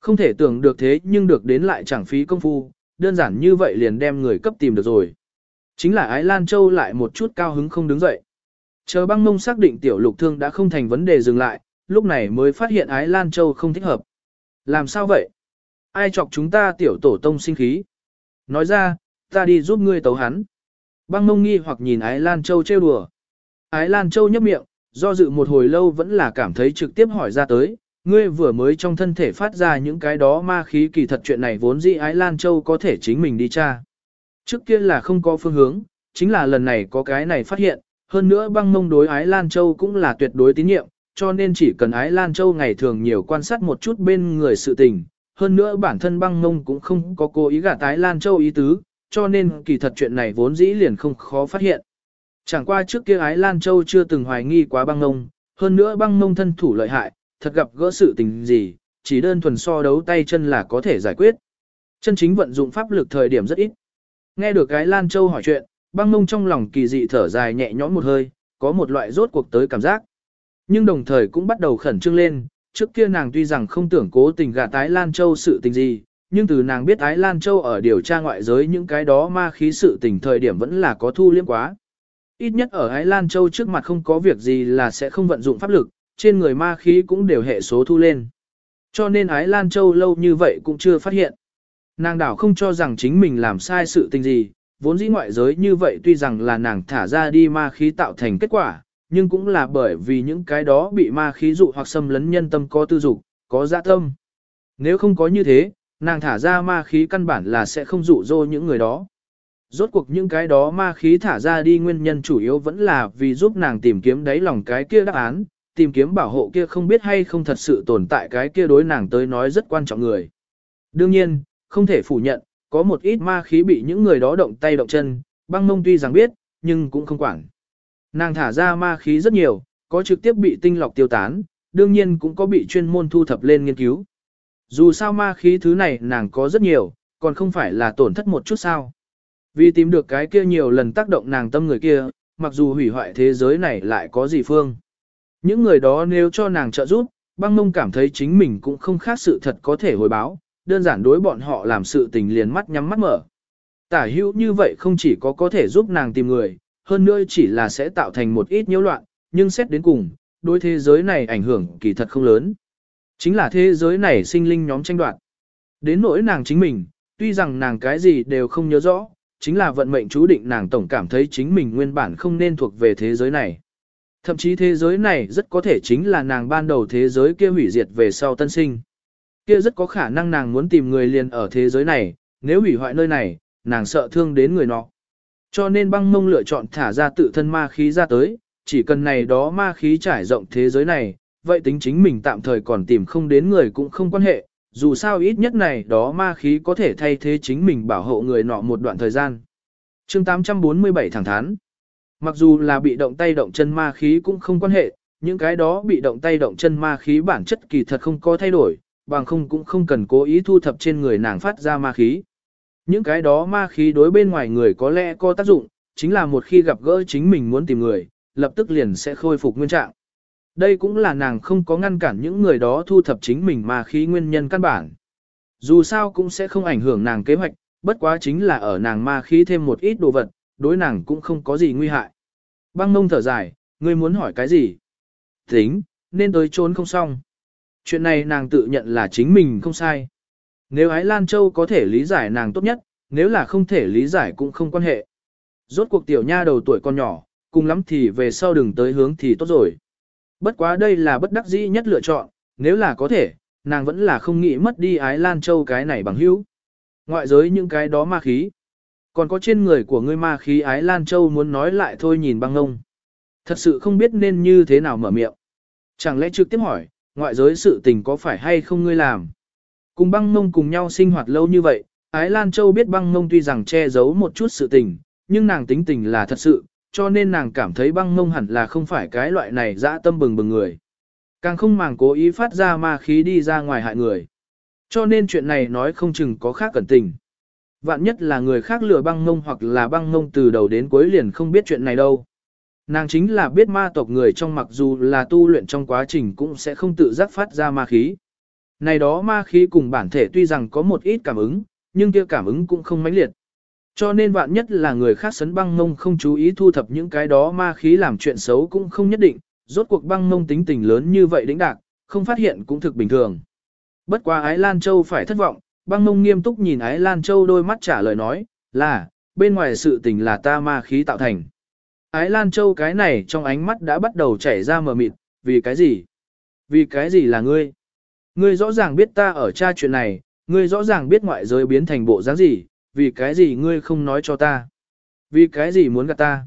Không thể tưởng được thế nhưng được đến lại chẳng phí công phu, đơn giản như vậy liền đem người cấp tìm được rồi. Chính là Ái Lan Châu lại một chút cao hứng không đứng dậy. Chờ băng mông xác định tiểu lục thương đã không thành vấn đề dừng lại, lúc này mới phát hiện Ái Lan Châu không thích hợp. Làm sao vậy? Ai chọc chúng ta tiểu tổ tông sinh khí? Nói ra, ta đi giúp ngươi tấu hắn. Băng mông nghi hoặc nhìn Ái Lan Châu trêu đùa. Ái Lan Châu nhấp miệng, do dự một hồi lâu vẫn là cảm thấy trực tiếp hỏi ra tới, ngươi vừa mới trong thân thể phát ra những cái đó ma khí kỳ thật chuyện này vốn dĩ Ái Lan Châu có thể chính mình đi tra. Trước kia là không có phương hướng, chính là lần này có cái này phát hiện, hơn nữa băng mông đối Ái Lan Châu cũng là tuyệt đối tín nhiệm, cho nên chỉ cần Ái Lan Châu ngày thường nhiều quan sát một chút bên người sự tình, hơn nữa bản thân băng mông cũng không có cố ý gả tái Lan Châu ý tứ, cho nên kỳ thật chuyện này vốn dĩ liền không khó phát hiện. Chẳng qua trước kia Ái Lan Châu chưa từng hoài nghi quá băng mông, hơn nữa băng mông thân thủ lợi hại, thật gặp gỡ sự tình gì, chỉ đơn thuần so đấu tay chân là có thể giải quyết. Chân chính vận dụng pháp lực thời điểm rất ít. Nghe được cái Lan Châu hỏi chuyện, băng mông trong lòng kỳ dị thở dài nhẹ nhõm một hơi, có một loại rốt cuộc tới cảm giác. Nhưng đồng thời cũng bắt đầu khẩn trương lên, trước kia nàng tuy rằng không tưởng cố tình gạt tái Lan Châu sự tình gì, nhưng từ nàng biết Ái Lan Châu ở điều tra ngoại giới những cái đó ma khí sự tình thời điểm vẫn là có thu liếm quá. Ít nhất ở Ái Lan Châu trước mặt không có việc gì là sẽ không vận dụng pháp lực, trên người ma khí cũng đều hệ số thu lên. Cho nên Ái Lan Châu lâu như vậy cũng chưa phát hiện. Nàng đảo không cho rằng chính mình làm sai sự tình gì, vốn dĩ ngoại giới như vậy tuy rằng là nàng thả ra đi ma khí tạo thành kết quả, nhưng cũng là bởi vì những cái đó bị ma khí dụ hoặc xâm lấn nhân tâm có tư dục, có dạ tâm. Nếu không có như thế, nàng thả ra ma khí căn bản là sẽ không dụ dỗ những người đó. Rốt cuộc những cái đó ma khí thả ra đi nguyên nhân chủ yếu vẫn là vì giúp nàng tìm kiếm đáy lòng cái kia đáp án, tìm kiếm bảo hộ kia không biết hay không thật sự tồn tại cái kia đối nàng tới nói rất quan trọng người. Đương nhiên, không thể phủ nhận, có một ít ma khí bị những người đó động tay động chân, băng mông tuy rằng biết, nhưng cũng không quản. Nàng thả ra ma khí rất nhiều, có trực tiếp bị tinh lọc tiêu tán, đương nhiên cũng có bị chuyên môn thu thập lên nghiên cứu. Dù sao ma khí thứ này nàng có rất nhiều, còn không phải là tổn thất một chút sao. Vì tìm được cái kia nhiều lần tác động nàng tâm người kia, mặc dù hủy hoại thế giới này lại có gì phương. Những người đó nếu cho nàng trợ giúp, băng mông cảm thấy chính mình cũng không khác sự thật có thể hồi báo, đơn giản đối bọn họ làm sự tình liền mắt nhắm mắt mở. Tả hữu như vậy không chỉ có có thể giúp nàng tìm người, hơn nữa chỉ là sẽ tạo thành một ít nhiễu loạn, nhưng xét đến cùng, đối thế giới này ảnh hưởng kỳ thật không lớn. Chính là thế giới này sinh linh nhóm tranh đoạt. Đến nỗi nàng chính mình, tuy rằng nàng cái gì đều không nhớ rõ, chính là vận mệnh chú định nàng tổng cảm thấy chính mình nguyên bản không nên thuộc về thế giới này. Thậm chí thế giới này rất có thể chính là nàng ban đầu thế giới kia hủy diệt về sau tân sinh. Kia rất có khả năng nàng muốn tìm người liền ở thế giới này, nếu hủy hoại nơi này, nàng sợ thương đến người nọ. Cho nên băng mông lựa chọn thả ra tự thân ma khí ra tới, chỉ cần này đó ma khí trải rộng thế giới này, vậy tính chính mình tạm thời còn tìm không đến người cũng không quan hệ, dù sao ít nhất này đó ma khí có thể thay thế chính mình bảo hộ người nọ một đoạn thời gian. chương 847 thẳng thắn Mặc dù là bị động tay động chân ma khí cũng không quan hệ, những cái đó bị động tay động chân ma khí bản chất kỳ thật không có thay đổi, bằng không cũng không cần cố ý thu thập trên người nàng phát ra ma khí. Những cái đó ma khí đối bên ngoài người có lẽ có tác dụng, chính là một khi gặp gỡ chính mình muốn tìm người, lập tức liền sẽ khôi phục nguyên trạng. Đây cũng là nàng không có ngăn cản những người đó thu thập chính mình ma khí nguyên nhân căn bản. Dù sao cũng sẽ không ảnh hưởng nàng kế hoạch, bất quá chính là ở nàng ma khí thêm một ít đồ vật, đối nàng cũng không có gì nguy hại. Băng mông thở dài, ngươi muốn hỏi cái gì? Tính, nên tới trốn không xong. Chuyện này nàng tự nhận là chính mình không sai. Nếu Ái Lan Châu có thể lý giải nàng tốt nhất, nếu là không thể lý giải cũng không quan hệ. Rốt cuộc tiểu nha đầu tuổi con nhỏ, cùng lắm thì về sau đừng tới hướng thì tốt rồi. Bất quá đây là bất đắc dĩ nhất lựa chọn, nếu là có thể, nàng vẫn là không nghĩ mất đi Ái Lan Châu cái này bằng hữu. Ngoại giới những cái đó ma khí. Còn có trên người của ngươi ma khí Ái Lan Châu muốn nói lại thôi nhìn băng ngông. Thật sự không biết nên như thế nào mở miệng. Chẳng lẽ trực tiếp hỏi, ngoại giới sự tình có phải hay không ngươi làm? Cùng băng ngông cùng nhau sinh hoạt lâu như vậy, Ái Lan Châu biết băng ngông tuy rằng che giấu một chút sự tình, nhưng nàng tính tình là thật sự, cho nên nàng cảm thấy băng ngông hẳn là không phải cái loại này dã tâm bừng bừng người. Càng không màng cố ý phát ra ma khí đi ra ngoài hại người. Cho nên chuyện này nói không chừng có khác cẩn tình. Vạn nhất là người khác lừa băng ngông hoặc là băng ngông từ đầu đến cuối liền không biết chuyện này đâu. Nàng chính là biết ma tộc người trong mặc dù là tu luyện trong quá trình cũng sẽ không tự giác phát ra ma khí. Này đó ma khí cùng bản thể tuy rằng có một ít cảm ứng, nhưng kia cảm ứng cũng không mãnh liệt. Cho nên vạn nhất là người khác sấn băng ngông không chú ý thu thập những cái đó ma khí làm chuyện xấu cũng không nhất định, rốt cuộc băng ngông tính tình lớn như vậy đĩnh đạc, không phát hiện cũng thực bình thường. Bất quá Ái Lan Châu phải thất vọng, băng mông nghiêm túc nhìn Ái Lan Châu đôi mắt trả lời nói, là, bên ngoài sự tình là ta ma khí tạo thành. Ái Lan Châu cái này trong ánh mắt đã bắt đầu chảy ra mờ mịt, vì cái gì? Vì cái gì là ngươi? Ngươi rõ ràng biết ta ở tra chuyện này, ngươi rõ ràng biết ngoại giới biến thành bộ dáng gì, vì cái gì ngươi không nói cho ta? Vì cái gì muốn gạt ta?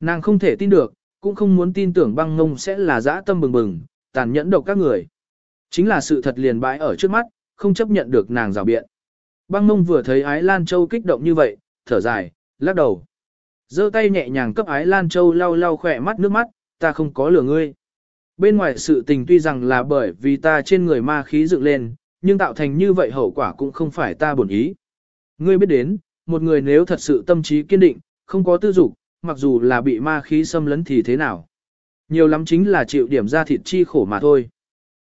Nàng không thể tin được, cũng không muốn tin tưởng băng ngông sẽ là dã tâm bừng bừng, tàn nhẫn độc các người. Chính là sự thật liền bãi ở trước mắt, không chấp nhận được nàng rào biện. Băng Mông vừa thấy Ái Lan Châu kích động như vậy, thở dài, lắc đầu giơ tay nhẹ nhàng cấp ái Lan Châu lau lau khỏe mắt nước mắt, ta không có lừa ngươi. Bên ngoài sự tình tuy rằng là bởi vì ta trên người ma khí dựng lên, nhưng tạo thành như vậy hậu quả cũng không phải ta bổn ý. Ngươi biết đến, một người nếu thật sự tâm trí kiên định, không có tư dục, mặc dù là bị ma khí xâm lấn thì thế nào. Nhiều lắm chính là chịu điểm ra thịt chi khổ mà thôi.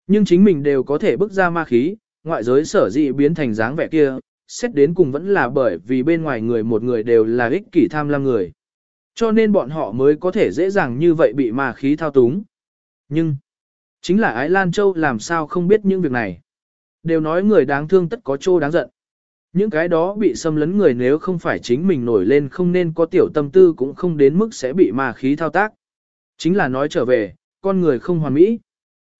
Nhưng chính mình đều có thể bước ra ma khí, ngoại giới sở dị biến thành dáng vẻ kia, xét đến cùng vẫn là bởi vì bên ngoài người một người đều là ích kỷ tham lam người. Cho nên bọn họ mới có thể dễ dàng như vậy bị ma khí thao túng. Nhưng, chính là Ái Lan Châu làm sao không biết những việc này. Đều nói người đáng thương tất có trô đáng giận. Những cái đó bị xâm lấn người nếu không phải chính mình nổi lên không nên có tiểu tâm tư cũng không đến mức sẽ bị ma khí thao tác. Chính là nói trở về, con người không hoàn mỹ.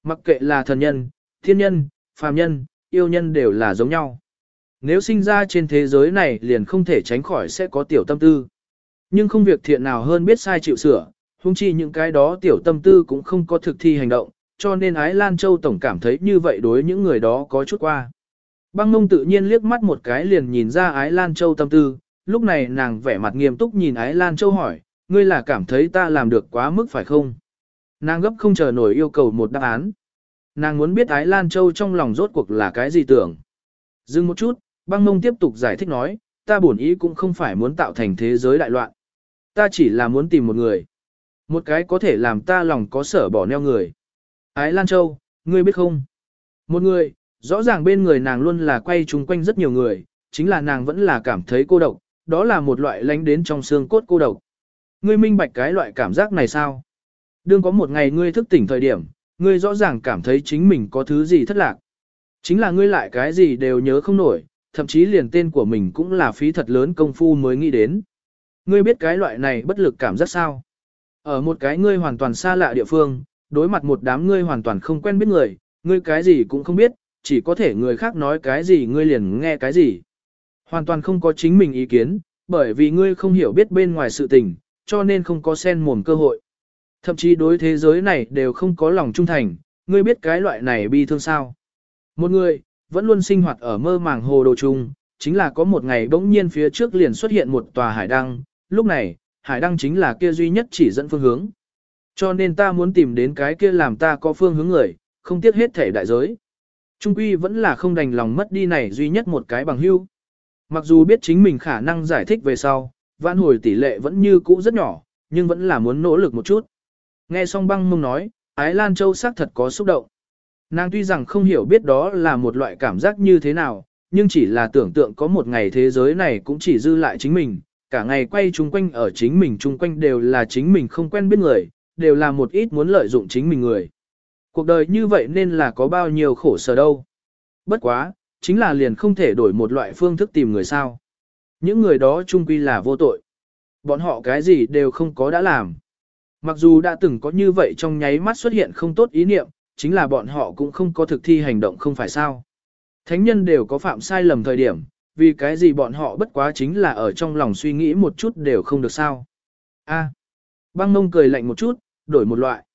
Mặc kệ là thần nhân, thiên nhân, phàm nhân, yêu nhân đều là giống nhau. Nếu sinh ra trên thế giới này liền không thể tránh khỏi sẽ có tiểu tâm tư. Nhưng không việc thiện nào hơn biết sai chịu sửa, huống chi những cái đó tiểu tâm tư cũng không có thực thi hành động, cho nên Ái Lan Châu Tổng cảm thấy như vậy đối những người đó có chút qua. Băng mông tự nhiên liếc mắt một cái liền nhìn ra Ái Lan Châu tâm tư, lúc này nàng vẻ mặt nghiêm túc nhìn Ái Lan Châu hỏi, ngươi là cảm thấy ta làm được quá mức phải không? Nàng gấp không chờ nổi yêu cầu một đáp án. Nàng muốn biết Ái Lan Châu trong lòng rốt cuộc là cái gì tưởng. Dừng một chút, băng mông tiếp tục giải thích nói, ta bổn ý cũng không phải muốn tạo thành thế giới đại loạn. Ta chỉ là muốn tìm một người. Một cái có thể làm ta lòng có sở bỏ neo người. Ái Lan Châu, ngươi biết không? Một người, rõ ràng bên người nàng luôn là quay chung quanh rất nhiều người, chính là nàng vẫn là cảm thấy cô độc, đó là một loại lánh đến trong xương cốt cô độc. Ngươi minh bạch cái loại cảm giác này sao? Đương có một ngày ngươi thức tỉnh thời điểm, ngươi rõ ràng cảm thấy chính mình có thứ gì thất lạc. Chính là ngươi lại cái gì đều nhớ không nổi, thậm chí liền tên của mình cũng là phí thật lớn công phu mới nghĩ đến. Ngươi biết cái loại này bất lực cảm giác sao? Ở một cái ngươi hoàn toàn xa lạ địa phương, đối mặt một đám ngươi hoàn toàn không quen biết người, ngươi cái gì cũng không biết, chỉ có thể người khác nói cái gì ngươi liền nghe cái gì. Hoàn toàn không có chính mình ý kiến, bởi vì ngươi không hiểu biết bên ngoài sự tình, cho nên không có sen mồm cơ hội. Thậm chí đối thế giới này đều không có lòng trung thành, ngươi biết cái loại này bi thương sao. Một người, vẫn luôn sinh hoạt ở mơ màng hồ đồ chung, chính là có một ngày bỗng nhiên phía trước liền xuất hiện một tòa hải đăng, lúc này, hải đăng chính là kia duy nhất chỉ dẫn phương hướng. Cho nên ta muốn tìm đến cái kia làm ta có phương hướng người, không tiếc hết thể đại giới. Trung quy vẫn là không đành lòng mất đi này duy nhất một cái bằng hưu. Mặc dù biết chính mình khả năng giải thích về sau, vãn hồi tỷ lệ vẫn như cũ rất nhỏ, nhưng vẫn là muốn nỗ lực một chút. Nghe xong băng mông nói, Ái Lan Châu xác thật có xúc động. Nàng tuy rằng không hiểu biết đó là một loại cảm giác như thế nào, nhưng chỉ là tưởng tượng có một ngày thế giới này cũng chỉ dư lại chính mình, cả ngày quay chung quanh ở chính mình chung quanh đều là chính mình không quen biết người, đều là một ít muốn lợi dụng chính mình người. Cuộc đời như vậy nên là có bao nhiêu khổ sở đâu. Bất quá, chính là liền không thể đổi một loại phương thức tìm người sao. Những người đó chung quy là vô tội. Bọn họ cái gì đều không có đã làm. Mặc dù đã từng có như vậy trong nháy mắt xuất hiện không tốt ý niệm, chính là bọn họ cũng không có thực thi hành động không phải sao. Thánh nhân đều có phạm sai lầm thời điểm, vì cái gì bọn họ bất quá chính là ở trong lòng suy nghĩ một chút đều không được sao. A. băng mông cười lạnh một chút, đổi một loại.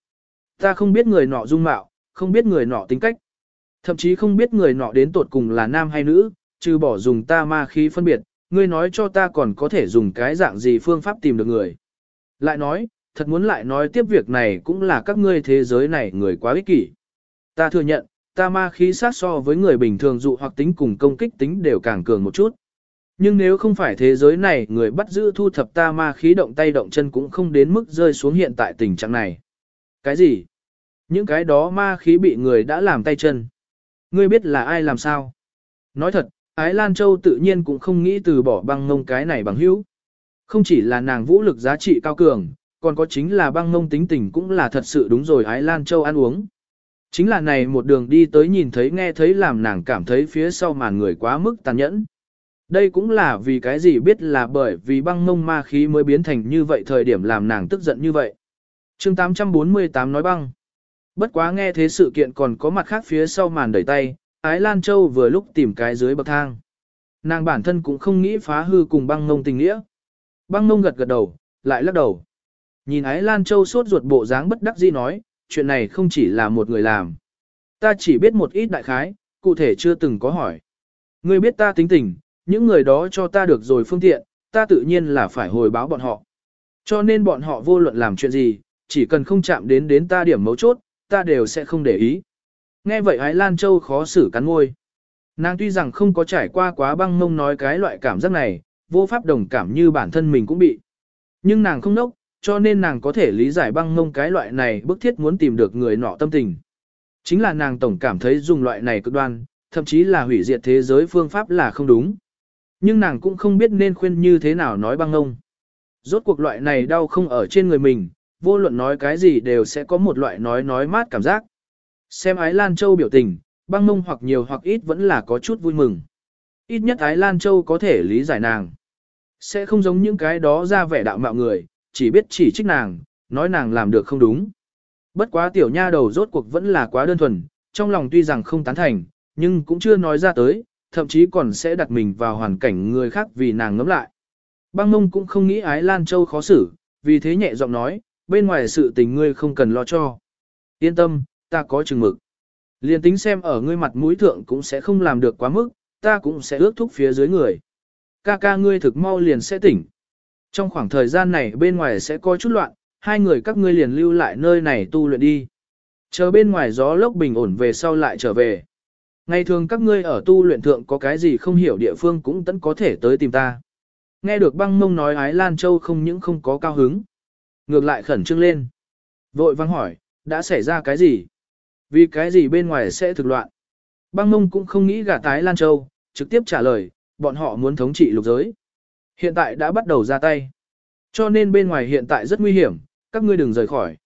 Ta không biết người nọ dung mạo, không biết người nọ tính cách. Thậm chí không biết người nọ đến tột cùng là nam hay nữ, trừ bỏ dùng ta ma khí phân biệt, ngươi nói cho ta còn có thể dùng cái dạng gì phương pháp tìm được người. Lại nói, thật muốn lại nói tiếp việc này cũng là các ngươi thế giới này người quá ích kỷ. Ta thừa nhận, ta ma khí sát so với người bình thường dụ hoặc tính cùng công kích tính đều càng cường một chút. Nhưng nếu không phải thế giới này người bắt giữ thu thập ta ma khí động tay động chân cũng không đến mức rơi xuống hiện tại tình trạng này. Cái gì? Những cái đó ma khí bị người đã làm tay chân. Ngươi biết là ai làm sao? Nói thật, Ái Lan Châu tự nhiên cũng không nghĩ từ bỏ băng ngông cái này bằng hữu. Không chỉ là nàng vũ lực giá trị cao cường, còn có chính là băng ngông tính tình cũng là thật sự đúng rồi Ái Lan Châu ăn uống. Chính là này một đường đi tới nhìn thấy nghe thấy làm nàng cảm thấy phía sau màn người quá mức tàn nhẫn. Đây cũng là vì cái gì biết là bởi vì băng ngông ma khí mới biến thành như vậy thời điểm làm nàng tức giận như vậy. chương 848 nói băng. Bất quá nghe thế sự kiện còn có mặt khác phía sau màn đẩy tay, Ái Lan Châu vừa lúc tìm cái dưới bậc thang. Nàng bản thân cũng không nghĩ phá hư cùng băng ngông tình nghĩa. Băng ngông gật gật đầu, lại lắc đầu. Nhìn Ái Lan Châu sốt ruột bộ dáng bất đắc dĩ nói, chuyện này không chỉ là một người làm. Ta chỉ biết một ít đại khái, cụ thể chưa từng có hỏi. Ngươi biết ta tính tình, những người đó cho ta được rồi phương tiện, ta tự nhiên là phải hồi báo bọn họ. Cho nên bọn họ vô luận làm chuyện gì, chỉ cần không chạm đến đến ta điểm mấu chốt, ta đều sẽ không để ý. Nghe vậy Ái Lan Châu khó xử cắn môi. Nàng tuy rằng không có trải qua quá băng mông nói cái loại cảm giác này, vô pháp đồng cảm như bản thân mình cũng bị. Nhưng nàng không nốc, cho nên nàng có thể lý giải băng ngông cái loại này bức thiết muốn tìm được người nọ tâm tình. Chính là nàng tổng cảm thấy dùng loại này cực đoan, thậm chí là hủy diệt thế giới phương pháp là không đúng. Nhưng nàng cũng không biết nên khuyên như thế nào nói băng ngông. Rốt cuộc loại này đau không ở trên người mình, vô luận nói cái gì đều sẽ có một loại nói nói mát cảm giác. Xem Ái Lan Châu biểu tình, băng mông hoặc nhiều hoặc ít vẫn là có chút vui mừng. Ít nhất Ái Lan Châu có thể lý giải nàng. Sẽ không giống những cái đó ra vẻ đạo mạo người, chỉ biết chỉ trích nàng, nói nàng làm được không đúng. Bất quá tiểu nha đầu rốt cuộc vẫn là quá đơn thuần, trong lòng tuy rằng không tán thành, nhưng cũng chưa nói ra tới, thậm chí còn sẽ đặt mình vào hoàn cảnh người khác vì nàng ngấm lại. Băng mông cũng không nghĩ Ái Lan Châu khó xử, vì thế nhẹ giọng nói, bên ngoài sự tình ngươi không cần lo cho. Yên tâm, ta có chừng mực. Liên tính xem ở ngươi mặt mũi thượng cũng sẽ không làm được quá mức, ta cũng sẽ ước thúc phía dưới người. Ca ca ngươi thực mau liền sẽ tỉnh. Trong khoảng thời gian này bên ngoài sẽ có chút loạn, hai người các ngươi liền lưu lại nơi này tu luyện đi. Chờ bên ngoài gió lốc bình ổn về sau lại trở về. Ngày thường các ngươi ở tu luyện thượng có cái gì không hiểu địa phương cũng tẫn có thể tới tìm ta. Nghe được băng mông nói ái Lan Châu không những không có cao hứng. Ngược lại khẩn trương lên. Vội văng hỏi, đã xảy ra cái gì? Vì cái gì bên ngoài sẽ thực loạn? Băng mông cũng không nghĩ gả tái Lan Châu, trực tiếp trả lời, bọn họ muốn thống trị lục giới. Hiện tại đã bắt đầu ra tay. Cho nên bên ngoài hiện tại rất nguy hiểm, các ngươi đừng rời khỏi.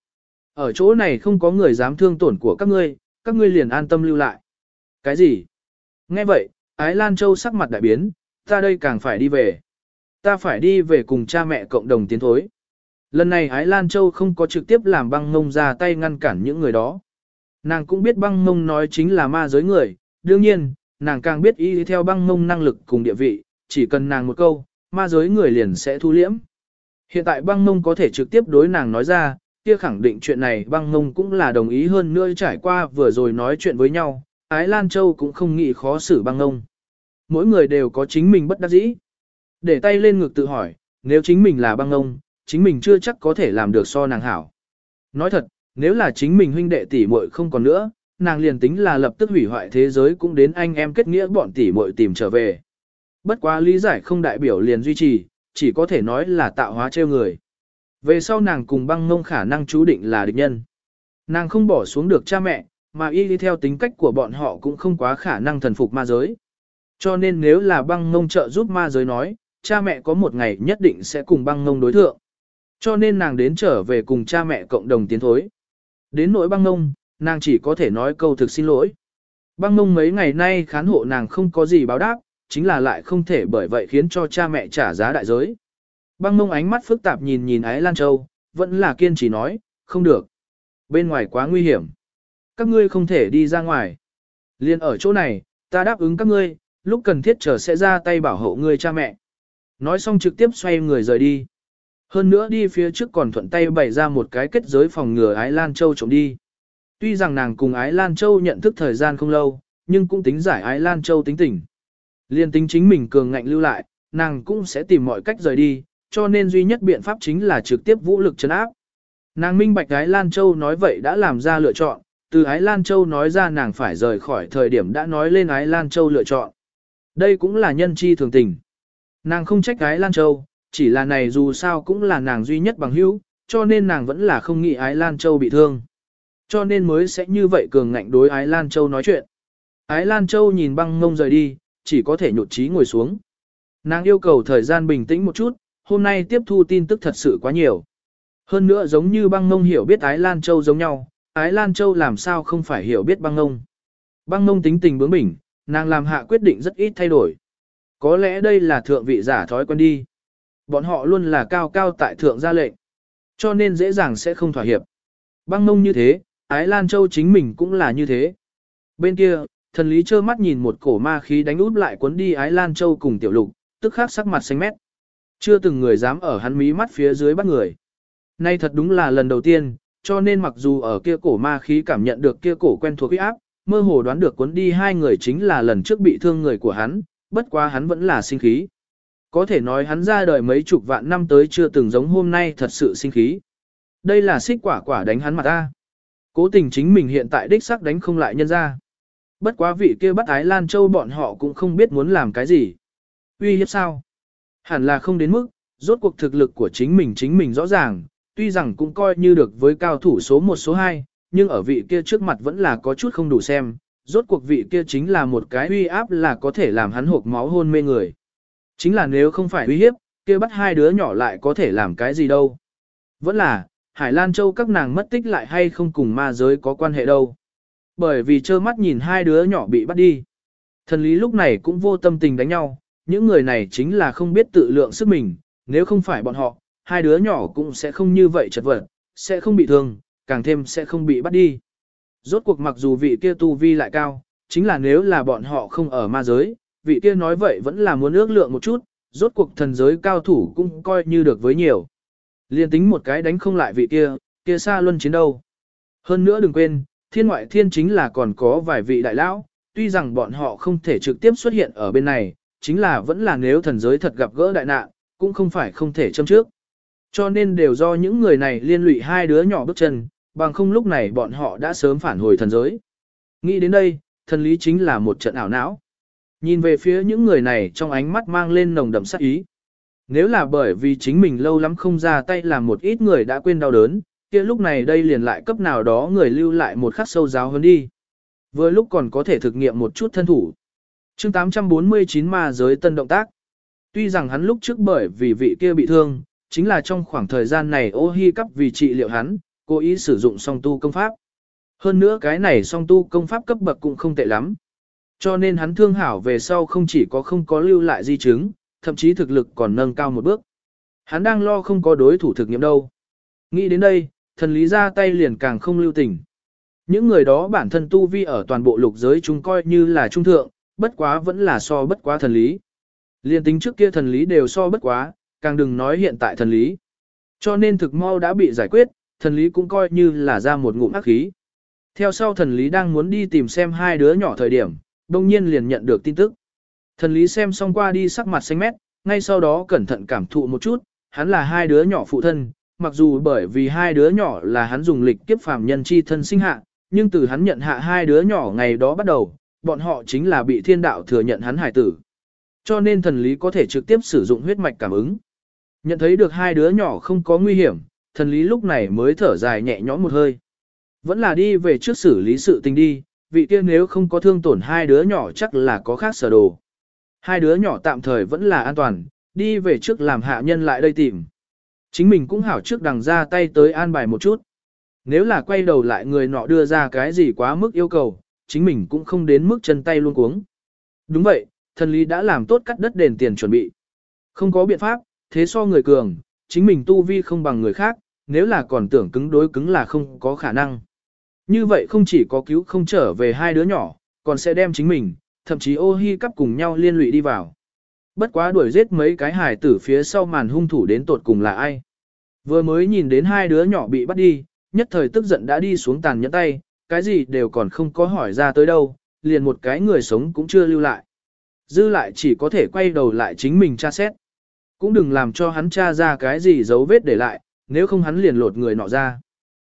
Ở chỗ này không có người dám thương tổn của các ngươi, các ngươi liền an tâm lưu lại. Cái gì? Nghe vậy, Ái Lan Châu sắc mặt đại biến, ta đây càng phải đi về. Ta phải đi về cùng cha mẹ cộng đồng tiến thối. Lần này Ái Lan Châu không có trực tiếp làm băng ngông ra tay ngăn cản những người đó. Nàng cũng biết băng ngông nói chính là ma giới người, đương nhiên, nàng càng biết y theo băng ngông năng lực cùng địa vị, chỉ cần nàng một câu, ma giới người liền sẽ thu liễm. Hiện tại băng mông có thể trực tiếp đối nàng nói ra, kia khẳng định chuyện này băng mông cũng là đồng ý hơn nữa trải qua vừa rồi nói chuyện với nhau, Ái Lan Châu cũng không nghĩ khó xử băng mông. Mỗi người đều có chính mình bất đắc dĩ. Để tay lên ngực tự hỏi, nếu chính mình là băng mông, chính mình chưa chắc có thể làm được so nàng hảo. Nói thật, nếu là chính mình huynh đệ tỷ muội không còn nữa, nàng liền tính là lập tức hủy hoại thế giới cũng đến anh em kết nghĩa bọn tỷ muội tìm trở về. Bất quá lý giải không đại biểu liền duy trì, chỉ có thể nói là tạo hóa trêu người. Về sau nàng cùng băng ngông khả năng chú định là địch nhân. Nàng không bỏ xuống được cha mẹ, mà y đi theo tính cách của bọn họ cũng không quá khả năng thần phục ma giới. Cho nên nếu là băng ngông trợ giúp ma giới nói, cha mẹ có một ngày nhất định sẽ cùng băng ngông đối thượng. Cho nên nàng đến trở về cùng cha mẹ cộng đồng tiến thối. Đến nỗi băng ngông, nàng chỉ có thể nói câu thực xin lỗi. Băng ngông mấy ngày nay khán hộ nàng không có gì báo đáp, chính là lại không thể bởi vậy khiến cho cha mẹ trả giá đại giới. Băng ngông ánh mắt phức tạp nhìn nhìn Ái Lan Châu, vẫn là kiên trì nói, không được. Bên ngoài quá nguy hiểm. Các ngươi không thể đi ra ngoài. Liên ở chỗ này, ta đáp ứng các ngươi, lúc cần thiết trở sẽ ra tay bảo hộ ngươi cha mẹ. Nói xong trực tiếp xoay người rời đi. Hơn nữa đi phía trước còn thuận tay bày ra một cái kết giới phòng ngừa Ái Lan Châu trộm đi. Tuy rằng nàng cùng Ái Lan Châu nhận thức thời gian không lâu, nhưng cũng tính giải Ái Lan Châu tính tình. Liên tính chính mình cường ngạnh lưu lại, nàng cũng sẽ tìm mọi cách rời đi, cho nên duy nhất biện pháp chính là trực tiếp vũ lực chấn áp. Nàng minh bạch Ái Lan Châu nói vậy đã làm ra lựa chọn, từ Ái Lan Châu nói ra nàng phải rời khỏi thời điểm đã nói lên Ái Lan Châu lựa chọn. Đây cũng là nhân chi thường tình. Nàng không trách Ái Lan Châu, chỉ là này dù sao cũng là nàng duy nhất bằng hữu, cho nên nàng vẫn là không nghĩ Ái Lan Châu bị thương. Cho nên mới sẽ như vậy cường ngạnh đối Ái Lan Châu nói chuyện. Ái Lan Châu nhìn băng ngông rời đi, chỉ có thể nhột trí ngồi xuống. Nàng yêu cầu thời gian bình tĩnh một chút, hôm nay tiếp thu tin tức thật sự quá nhiều. Hơn nữa giống như băng ngông hiểu biết Ái Lan Châu giống nhau, Ái Lan Châu làm sao không phải hiểu biết băng ngông. Băng ngông tính tình bướng bỉnh, nàng làm hạ quyết định rất ít thay đổi. Có lẽ đây là thượng vị giả thói quen đi. Bọn họ luôn là cao cao tại thượng gia lệnh. Cho nên dễ dàng sẽ không thỏa hiệp. Băng ngông như thế, Ái Lan Châu chính mình cũng là như thế. Bên kia, thần lý trơ mắt nhìn một cổ ma khí đánh út lại cuốn đi Ái Lan Châu cùng tiểu lục, tức khắc sắc mặt xanh mét. Chưa từng người dám ở hắn mí mắt phía dưới bắt người. Nay thật đúng là lần đầu tiên, cho nên mặc dù ở kia cổ ma khí cảm nhận được kia cổ quen thuộc uy áp, mơ hồ đoán được cuốn đi hai người chính là lần trước bị thương người của hắn, bất quá hắn vẫn là sinh khí. Có thể nói hắn ra đời mấy chục vạn năm tới chưa từng giống hôm nay thật sự sinh khí. Đây là xích quả quả đánh hắn mặt ta. Cố tình chính mình hiện tại đích sắc đánh không lại nhân ra. Bất quá vị kia bắt ái Lan Châu bọn họ cũng không biết muốn làm cái gì. Uy hiếp sao? Hẳn là không đến mức, rốt cuộc thực lực của chính mình chính mình rõ ràng, tuy rằng cũng coi như được với cao thủ số 1 số 2, nhưng ở vị kia trước mặt vẫn là có chút không đủ xem, rốt cuộc vị kia chính là một cái uy áp là có thể làm hắn hộp máu hôn mê người. Chính là nếu không phải uy hiếp, kia bắt hai đứa nhỏ lại có thể làm cái gì đâu. Vẫn là, Hải Lan Châu các nàng mất tích lại hay không cùng ma giới có quan hệ đâu. Bởi vì trơ mắt nhìn hai đứa nhỏ bị bắt đi. Thần lý lúc này cũng vô tâm tình đánh nhau, những người này chính là không biết tự lượng sức mình, nếu không phải bọn họ, hai đứa nhỏ cũng sẽ không như vậy chật vật, sẽ không bị thương, càng thêm sẽ không bị bắt đi. Rốt cuộc mặc dù vị kia tu vi lại cao, chính là nếu là bọn họ không ở ma giới, vị kia nói vậy vẫn là muốn ước lượng một chút, rốt cuộc thần giới cao thủ cũng coi như được với nhiều. Liên tính một cái đánh không lại vị kia, kia xa luân chiến đâu. Hơn nữa đừng quên, thiên ngoại thiên chính là còn có vài vị đại lão, tuy rằng bọn họ không thể trực tiếp xuất hiện ở bên này, chính là vẫn là nếu thần giới thật gặp gỡ đại nạn, cũng không phải không thể châm trước. Cho nên đều do những người này liên lụy hai đứa nhỏ bước chân, bằng không lúc này bọn họ đã sớm phản hồi thần giới. Nghĩ đến đây, thần lý chính là một trận ảo não. Nhìn về phía những người này trong ánh mắt mang lên nồng đậm sát ý. Nếu là bởi vì chính mình lâu lắm không ra tay làm một ít người đã quên đau đớn, kia lúc này đây liền lại cấp nào đó người lưu lại một khắc sâu giáo hơn đi. Vừa lúc còn có thể thực nghiệm một chút thân thủ. chương 849 ma giới tân động tác. Tuy rằng hắn lúc trước bởi vì vị kia bị thương, chính là trong khoảng thời gian này ô hi cấp vì trị liệu hắn, cố ý sử dụng song tu công pháp. Hơn nữa cái này song tu công pháp cấp bậc cũng không tệ lắm. Cho nên hắn thương hảo về sau không chỉ có không có lưu lại di chứng, thậm chí thực lực còn nâng cao một bước. Hắn đang lo không có đối thủ thực nghiệm đâu. Nghĩ đến đây, thần lý ra tay liền càng không lưu tình. Những người đó bản thân tu vi ở toàn bộ lục giới chúng coi như là trung thượng, bất quá vẫn là so bất quá thần lý. Liên tính trước kia thần lý đều so bất quá, càng đừng nói hiện tại thần lý. Cho nên thực mau đã bị giải quyết, thần lý cũng coi như là ra một ngụm ác khí. Theo sau thần lý đang muốn đi tìm xem hai đứa nhỏ thời điểm, đồng nhiên liền nhận được tin tức. Thần lý xem xong qua đi sắc mặt xanh mét, ngay sau đó cẩn thận cảm thụ một chút, hắn là hai đứa nhỏ phụ thân, mặc dù bởi vì hai đứa nhỏ là hắn dùng lịch kiếp phàm nhân chi thân sinh hạ, nhưng từ hắn nhận hạ hai đứa nhỏ ngày đó bắt đầu, bọn họ chính là bị thiên đạo thừa nhận hắn hải tử. Cho nên thần lý có thể trực tiếp sử dụng huyết mạch cảm ứng. Nhận thấy được hai đứa nhỏ không có nguy hiểm, thần lý lúc này mới thở dài nhẹ nhõm một hơi. Vẫn là đi về trước xử lý sự tình đi, vị kia nếu không có thương tổn hai đứa nhỏ chắc là có khác sở đồ. Hai đứa nhỏ tạm thời vẫn là an toàn, đi về trước làm hạ nhân lại đây tìm. Chính mình cũng hảo trước đằng ra tay tới an bài một chút. Nếu là quay đầu lại người nọ đưa ra cái gì quá mức yêu cầu, chính mình cũng không đến mức chân tay luôn cuống. Đúng vậy, thần lý đã làm tốt cắt đất đền tiền chuẩn bị. Không có biện pháp, thế so người cường, chính mình tu vi không bằng người khác, nếu là còn tưởng cứng đối cứng là không có khả năng. Như vậy không chỉ có cứu không trở về hai đứa nhỏ, còn sẽ đem chính mình, thậm chí ô hi cắp cùng nhau liên lụy đi vào. Bất quá đuổi giết mấy cái hài tử phía sau màn hung thủ đến tột cùng là ai. Vừa mới nhìn đến hai đứa nhỏ bị bắt đi, nhất thời tức giận đã đi xuống tàn nhẫn tay, cái gì đều còn không có hỏi ra tới đâu, liền một cái người sống cũng chưa lưu lại. Dư lại chỉ có thể quay đầu lại chính mình tra xét. Cũng đừng làm cho hắn tra ra cái gì dấu vết để lại, nếu không hắn liền lột người nọ ra.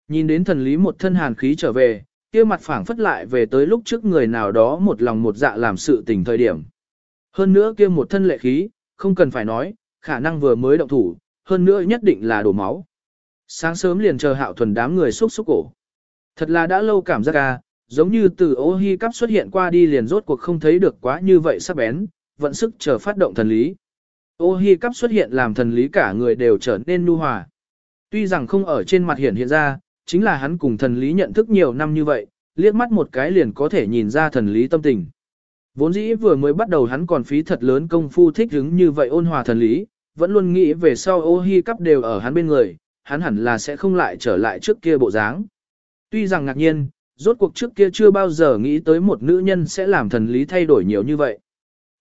Nhìn đến thần lý một thân hàn khí trở về, kia mặt phảng phất lại về tới lúc trước người nào đó một lòng một dạ làm sự tình thời điểm. Hơn nữa kia một thân lệ khí, không cần phải nói, khả năng vừa mới động thủ, hơn nữa nhất định là đổ máu. Sáng sớm liền chờ hạo thuần đám người xúc xúc cổ. Thật là đã lâu cảm giác ca, giống như từ ô hi cắp xuất hiện qua đi liền rốt cuộc không thấy được quá như vậy sắp bén, vận sức chờ phát động thần lý. Ô hi cắp xuất hiện làm thần lý cả người đều trở nên nu hòa. Tuy rằng không ở trên mặt hiện hiện ra, chính là hắn cùng thần lý nhận thức nhiều năm như vậy, liếc mắt một cái liền có thể nhìn ra thần lý tâm tình. Vốn dĩ vừa mới bắt đầu hắn còn phí thật lớn công phu thích hứng như vậy ôn hòa thần lý, vẫn luôn nghĩ về sau ô hi cắp đều ở hắn bên người, hắn hẳn là sẽ không lại trở lại trước kia bộ dáng. Tuy rằng ngạc nhiên, rốt cuộc trước kia chưa bao giờ nghĩ tới một nữ nhân sẽ làm thần lý thay đổi nhiều như vậy.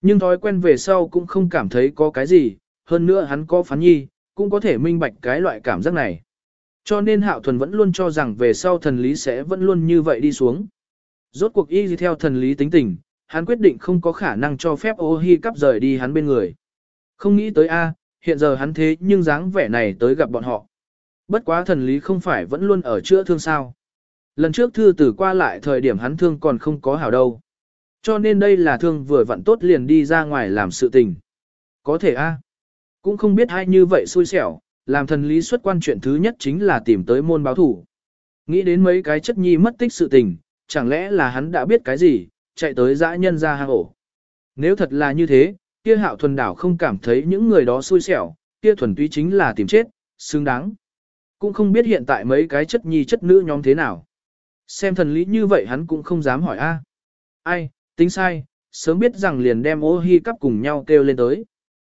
Nhưng thói quen về sau cũng không cảm thấy có cái gì, hơn nữa hắn có phán nhi, cũng có thể minh bạch cái loại cảm giác này. Cho nên Hạo Thuần vẫn luôn cho rằng về sau thần lý sẽ vẫn luôn như vậy đi xuống. Rốt cuộc y theo thần lý tính tình, hắn quyết định không có khả năng cho phép ô hi cắp rời đi hắn bên người. Không nghĩ tới A, hiện giờ hắn thế nhưng dáng vẻ này tới gặp bọn họ. Bất quá thần lý không phải vẫn luôn ở chữa thương sao. Lần trước thư tử qua lại thời điểm hắn thương còn không có hảo đâu. Cho nên đây là thương vừa vặn tốt liền đi ra ngoài làm sự tình. Có thể a Cũng không biết ai như vậy xui xẻo, làm thần lý xuất quan chuyện thứ nhất chính là tìm tới môn báo thủ. Nghĩ đến mấy cái chất nhi mất tích sự tình, chẳng lẽ là hắn đã biết cái gì, chạy tới dã nhân ra hang ổ. Nếu thật là như thế, kia hạo thuần đảo không cảm thấy những người đó xui xẻo, kia thuần túy chính là tìm chết, xứng đáng. Cũng không biết hiện tại mấy cái chất nhi chất nữ nhóm thế nào. Xem thần lý như vậy hắn cũng không dám hỏi a. Ai, tính sai, sớm biết rằng liền đem ô hi cắp cùng nhau kêu lên tới.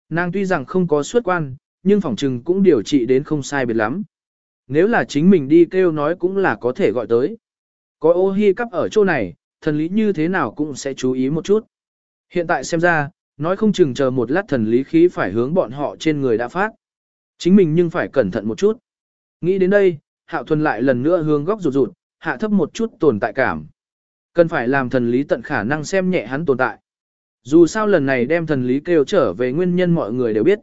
Nàng tuy rằng không có xuất quan, nhưng phòng trừng cũng điều trị đến không sai biệt lắm. Nếu là chính mình đi kêu nói cũng là có thể gọi tới. Có ô hi cắp ở chỗ này, thần lý như thế nào cũng sẽ chú ý một chút. Hiện tại xem ra, nói không chừng chờ một lát thần lý khí phải hướng bọn họ trên người đã phát. Chính mình nhưng phải cẩn thận một chút. Nghĩ đến đây, hạo thuần lại lần nữa hướng góc rụt rụt, hạ thấp một chút tồn tại cảm. Cần phải làm thần lý tận khả năng xem nhẹ hắn tồn tại. Dù sao lần này đem thần lý kêu trở về nguyên nhân mọi người đều biết.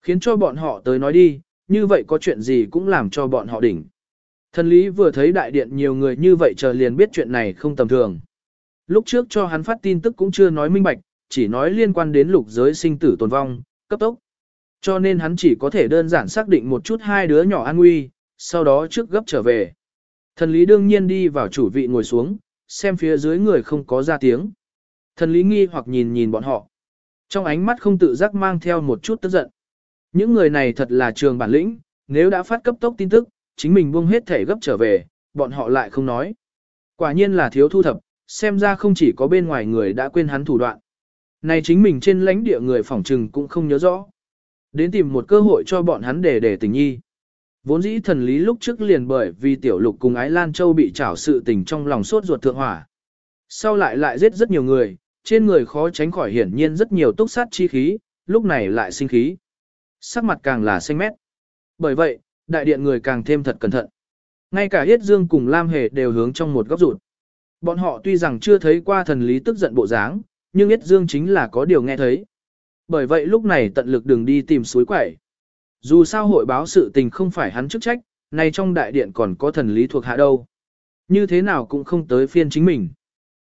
Khiến cho bọn họ tới nói đi, như vậy có chuyện gì cũng làm cho bọn họ đỉnh. Thần lý vừa thấy đại điện nhiều người như vậy chờ liền biết chuyện này không tầm thường. Lúc trước cho hắn phát tin tức cũng chưa nói minh bạch, chỉ nói liên quan đến lục giới sinh tử tồn vong, cấp tốc. Cho nên hắn chỉ có thể đơn giản xác định một chút hai đứa nhỏ an nguy, sau đó trước gấp trở về. Thần lý đương nhiên đi vào chủ vị ngồi xuống, xem phía dưới người không có ra tiếng. Thần lý nghi hoặc nhìn nhìn bọn họ. Trong ánh mắt không tự giác mang theo một chút tức giận. Những người này thật là trường bản lĩnh, nếu đã phát cấp tốc tin tức, chính mình buông hết thể gấp trở về, bọn họ lại không nói. Quả nhiên là thiếu thu thập, xem ra không chỉ có bên ngoài người đã quên hắn thủ đoạn. Này chính mình trên lãnh địa người phỏng trừng cũng không nhớ rõ. Đến tìm một cơ hội cho bọn hắn để để tình nhi. Vốn dĩ thần lý lúc trước liền bởi vì tiểu lục cùng ái Lan Châu bị trảo sự tình trong lòng sốt ruột thượng hỏa. Sau lại lại giết rất nhiều người, trên người khó tránh khỏi hiển nhiên rất nhiều túc sát chi khí, lúc này lại sinh khí. Sắc mặt càng là xanh mét. Bởi vậy, đại điện người càng thêm thật cẩn thận. Ngay cả Yết Dương cùng Lam Hề đều hướng trong một góc rụt. Bọn họ tuy rằng chưa thấy qua thần lý tức giận bộ dáng, nhưng Yết Dương chính là có điều nghe thấy. Bởi vậy lúc này tận lực đừng đi tìm suối quẩy. Dù sao hội báo sự tình không phải hắn chức trách, nay trong đại điện còn có thần lý thuộc hạ đâu. Như thế nào cũng không tới phiên chính mình.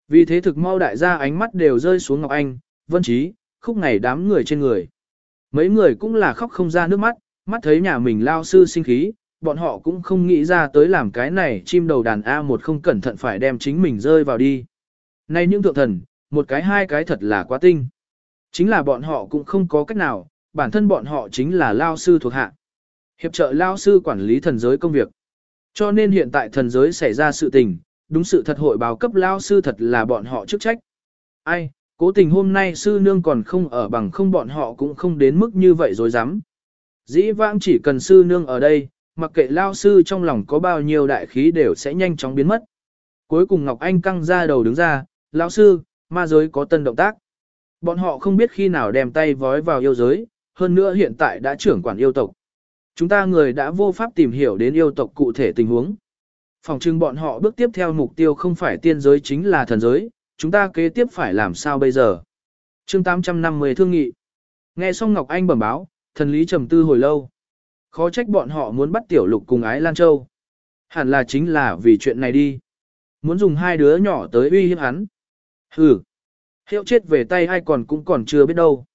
Vì thế thực mau đại gia ánh mắt đều rơi xuống Ngọc Anh, Vân Trí, khúc ngày đám người trên người. Mấy người cũng là khóc không ra nước mắt, mắt thấy nhà mình lao sư sinh khí, bọn họ cũng không nghĩ ra tới làm cái này chim đầu đàn A một không cẩn thận phải đem chính mình rơi vào đi. Nay những thượng thần, một cái hai cái thật là quá tinh. Chính là bọn họ cũng không có cách nào, bản thân bọn họ chính là lao sư thuộc hạ. Hiệp trợ lao sư quản lý thần giới công việc. Cho nên hiện tại thần giới xảy ra sự tình, đúng sự thật hội báo cấp lao sư thật là bọn họ chức trách. Ai, cố tình hôm nay sư nương còn không ở bằng không bọn họ cũng không đến mức như vậy rồi dám. Dĩ vãng chỉ cần sư nương ở đây, mặc kệ lao sư trong lòng có bao nhiêu đại khí đều sẽ nhanh chóng biến mất. Cuối cùng Ngọc Anh căng ra đầu đứng ra, lão sư, ma giới có tân động tác. Bọn họ không biết khi nào đem tay vói vào yêu giới, hơn nữa hiện tại đã trưởng quản yêu tộc. Chúng ta người đã vô pháp tìm hiểu đến yêu tộc cụ thể tình huống. Phòng trưng bọn họ bước tiếp theo mục tiêu không phải tiên giới chính là thần giới, chúng ta kế tiếp phải làm sao bây giờ? chương 850 thương nghị. Nghe xong Ngọc Anh bẩm báo, thần lý trầm tư hồi lâu. Khó trách bọn họ muốn bắt tiểu lục cùng ái Lan Châu. Hẳn là chính là vì chuyện này đi. Muốn dùng hai đứa nhỏ tới uy hiếp hắn. Hừ. Hiệu chết về tay ai còn cũng còn chưa biết đâu.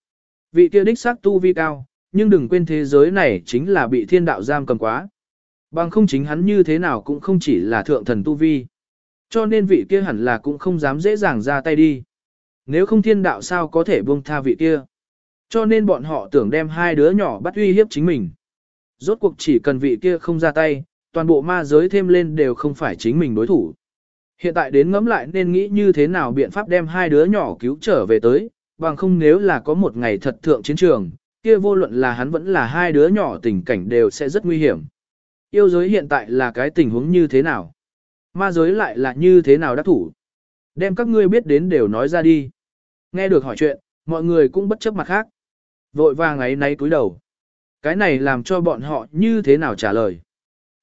Vị kia đích xác tu vi cao, nhưng đừng quên thế giới này chính là bị thiên đạo giam cầm quá. Bằng không chính hắn như thế nào cũng không chỉ là thượng thần tu vi. Cho nên vị kia hẳn là cũng không dám dễ dàng ra tay đi. Nếu không thiên đạo sao có thể buông tha vị kia. Cho nên bọn họ tưởng đem hai đứa nhỏ bắt uy hiếp chính mình. Rốt cuộc chỉ cần vị kia không ra tay, toàn bộ ma giới thêm lên đều không phải chính mình đối thủ. Hiện tại đến ngẫm lại nên nghĩ như thế nào biện pháp đem hai đứa nhỏ cứu trở về tới, bằng không nếu là có một ngày thật thượng chiến trường, kia vô luận là hắn vẫn là hai đứa nhỏ tình cảnh đều sẽ rất nguy hiểm. Yêu giới hiện tại là cái tình huống như thế nào? Ma giới lại là như thế nào đắc thủ? Đem các ngươi biết đến đều nói ra đi. Nghe được hỏi chuyện, mọi người cũng bất chấp mặt khác. Vội vàng ấy náy túi đầu. Cái này làm cho bọn họ như thế nào trả lời?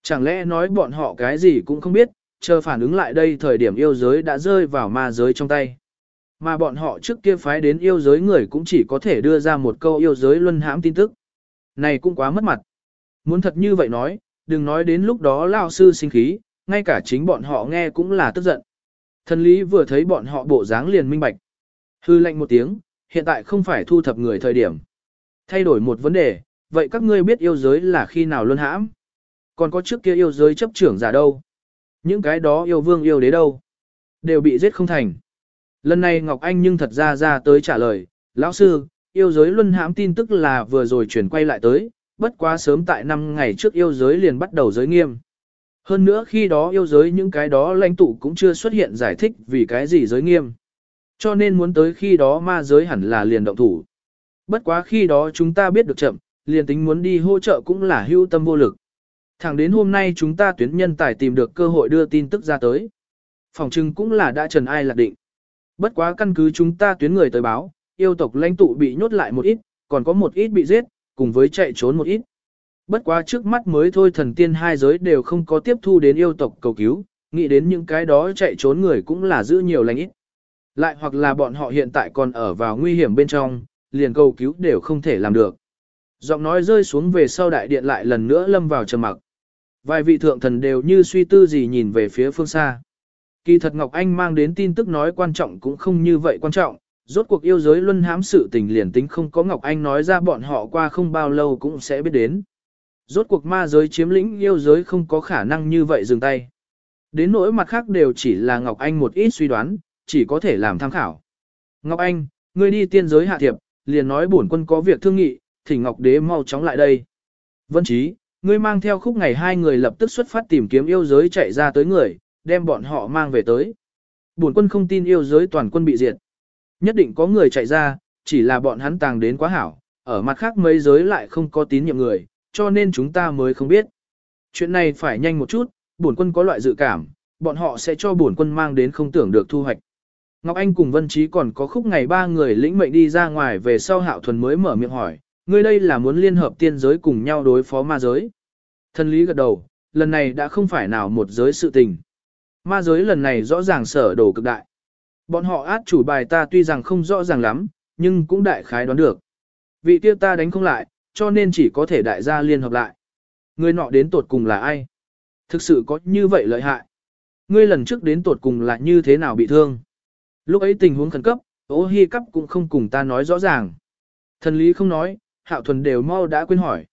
Chẳng lẽ nói bọn họ cái gì cũng không biết, chờ phản ứng lại đây thời điểm yêu giới đã rơi vào ma giới trong tay. Mà bọn họ trước kia phái đến yêu giới người cũng chỉ có thể đưa ra một câu yêu giới luân hãm tin tức. Này cũng quá mất mặt. Muốn thật như vậy nói, đừng nói đến lúc đó lao sư sinh khí, ngay cả chính bọn họ nghe cũng là tức giận. Thần lý vừa thấy bọn họ bộ dáng liền minh bạch. Hư lệnh một tiếng, hiện tại không phải thu thập người thời điểm. Thay đổi một vấn đề, vậy các ngươi biết yêu giới là khi nào luân hãm? Còn có trước kia yêu giới chấp trưởng giả đâu? Những cái đó yêu vương yêu đế đâu? Đều bị giết không thành. Lần này Ngọc Anh nhưng thật ra ra tới trả lời, lão sư, yêu giới luân hãm tin tức là vừa rồi chuyển quay lại tới, bất quá sớm tại năm ngày trước yêu giới liền bắt đầu giới nghiêm. Hơn nữa khi đó yêu giới những cái đó lãnh tụ cũng chưa xuất hiện giải thích vì cái gì giới nghiêm. Cho nên muốn tới khi đó ma giới hẳn là liền động thủ. Bất quá khi đó chúng ta biết được chậm, liền tính muốn đi hỗ trợ cũng là hưu tâm vô lực. Thẳng đến hôm nay chúng ta tuyến nhân tài tìm được cơ hội đưa tin tức ra tới. Phòng trưng cũng là đã trần ai lạc định. Bất quá căn cứ chúng ta tuyến người tới báo, yêu tộc lãnh tụ bị nhốt lại một ít, còn có một ít bị giết, cùng với chạy trốn một ít. Bất quá trước mắt mới thôi thần tiên hai giới đều không có tiếp thu đến yêu tộc cầu cứu, nghĩ đến những cái đó chạy trốn người cũng là giữ nhiều lành ít. Lại hoặc là bọn họ hiện tại còn ở vào nguy hiểm bên trong, liền cầu cứu đều không thể làm được. Giọng nói rơi xuống về sau đại điện lại lần nữa lâm vào trầm mặc. Vài vị thượng thần đều như suy tư gì nhìn về phía phương xa. Kỳ thật Ngọc Anh mang đến tin tức nói quan trọng cũng không như vậy quan trọng, rốt cuộc yêu giới luân hãm sự tình liền tính không có Ngọc Anh nói ra bọn họ qua không bao lâu cũng sẽ biết đến. Rốt cuộc ma giới chiếm lĩnh yêu giới không có khả năng như vậy dừng tay. Đến nỗi mặt khác đều chỉ là Ngọc Anh một ít suy đoán, chỉ có thể làm tham khảo. Ngọc Anh, ngươi đi tiên giới hạ thiệp, liền nói bổn quân có việc thương nghị, thỉnh Ngọc Đế mau chóng lại đây. Vân Chí, ngươi mang theo khúc ngày hai người lập tức xuất phát tìm kiếm yêu giới chạy ra tới người, đem bọn họ mang về tới. Bổn quân không tin yêu giới toàn quân bị diệt. Nhất định có người chạy ra, chỉ là bọn hắn tàng đến quá hảo, ở mặt khác mấy giới lại không có tín nhiệm người, cho nên chúng ta mới không biết. Chuyện này phải nhanh một chút, bổn quân có loại dự cảm, bọn họ sẽ cho bổn quân mang đến không tưởng được thu hoạch. Ngọc Anh cùng Vân Trí còn có khúc ngày ba người lĩnh mệnh đi ra ngoài về sau hạo thuần mới mở miệng hỏi, ngươi đây là muốn liên hợp tiên giới cùng nhau đối phó ma giới. Thần lý gật đầu, lần này đã không phải nào một giới sự tình. Ma giới lần này rõ ràng sở đồ cực đại. Bọn họ át chủ bài ta tuy rằng không rõ ràng lắm, nhưng cũng đại khái đoán được. Vị tiêu ta đánh không lại, cho nên chỉ có thể đại gia liên hợp lại. Ngươi nọ đến tột cùng là ai? Thực sự có như vậy lợi hại. Ngươi lần trước đến tột cùng là như thế nào bị thương? Lúc ấy tình huống khẩn cấp, ô hi cấp cũng không cùng ta nói rõ ràng. Thần lý không nói, hạo thuần đều mau đã quên hỏi.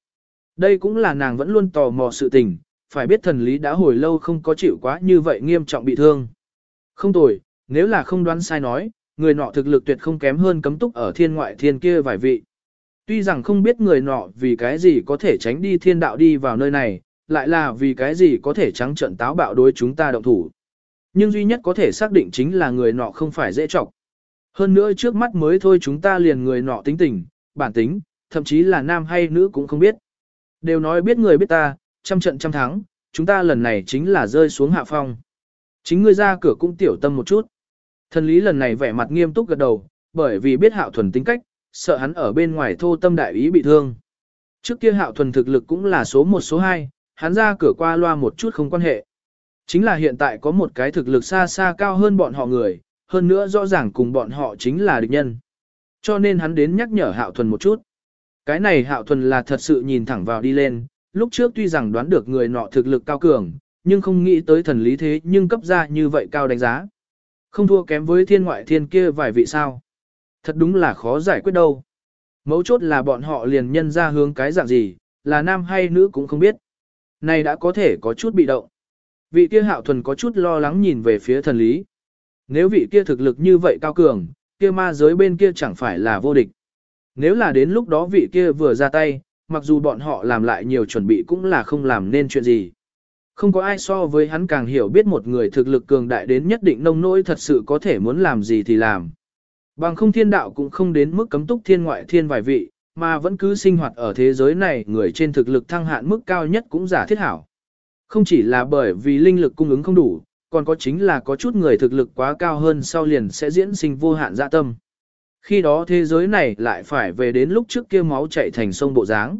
Đây cũng là nàng vẫn luôn tò mò sự tình, phải biết thần lý đã hồi lâu không có chịu quá như vậy nghiêm trọng bị thương. Không tồi, nếu là không đoán sai nói, người nọ thực lực tuyệt không kém hơn cấm túc ở thiên ngoại thiên kia vài vị. Tuy rằng không biết người nọ vì cái gì có thể tránh đi thiên đạo đi vào nơi này, lại là vì cái gì có thể trắng trận táo bạo đối chúng ta động thủ. Nhưng duy nhất có thể xác định chính là người nọ không phải dễ trọng. Hơn nữa trước mắt mới thôi chúng ta liền người nọ tính tình, bản tính, thậm chí là nam hay nữ cũng không biết. Đều nói biết người biết ta, trăm trận trăm thắng, chúng ta lần này chính là rơi xuống hạ phong. Chính ngươi ra cửa cũng tiểu tâm một chút. Thần lý lần này vẻ mặt nghiêm túc gật đầu, bởi vì biết hạo thuần tính cách, sợ hắn ở bên ngoài thô tâm đại ý bị thương. Trước kia hạo thuần thực lực cũng là số 1 số 2, hắn ra cửa qua loa một chút không quan hệ. Chính là hiện tại có một cái thực lực xa xa cao hơn bọn họ người, hơn nữa rõ ràng cùng bọn họ chính là địch nhân. Cho nên hắn đến nhắc nhở hạo thuần một chút. Cái này hạo thuần là thật sự nhìn thẳng vào đi lên, lúc trước tuy rằng đoán được người nọ thực lực cao cường, nhưng không nghĩ tới thần lý thế nhưng cấp ra như vậy cao đánh giá. Không thua kém với thiên ngoại thiên kia vài vị sao. Thật đúng là khó giải quyết đâu. Mấu chốt là bọn họ liền nhân ra hướng cái dạng gì, là nam hay nữ cũng không biết. Này đã có thể có chút bị động. Vị kia hạo thuần có chút lo lắng nhìn về phía thần lý. Nếu vị kia thực lực như vậy cao cường, kia ma giới bên kia chẳng phải là vô địch. Nếu là đến lúc đó vị kia vừa ra tay, mặc dù bọn họ làm lại nhiều chuẩn bị cũng là không làm nên chuyện gì. Không có ai so với hắn càng hiểu biết một người thực lực cường đại đến nhất định nông nỗi thật sự có thể muốn làm gì thì làm. Bằng không thiên đạo cũng không đến mức cấm túc thiên ngoại thiên vài vị, mà vẫn cứ sinh hoạt ở thế giới này người trên thực lực thăng hạn mức cao nhất cũng giả thiết hảo. Không chỉ là bởi vì linh lực cung ứng không đủ, còn có chính là có chút người thực lực quá cao hơn sau liền sẽ diễn sinh vô hạn dạ tâm. Khi đó thế giới này lại phải về đến lúc trước kia máu chạy thành sông bộ dáng.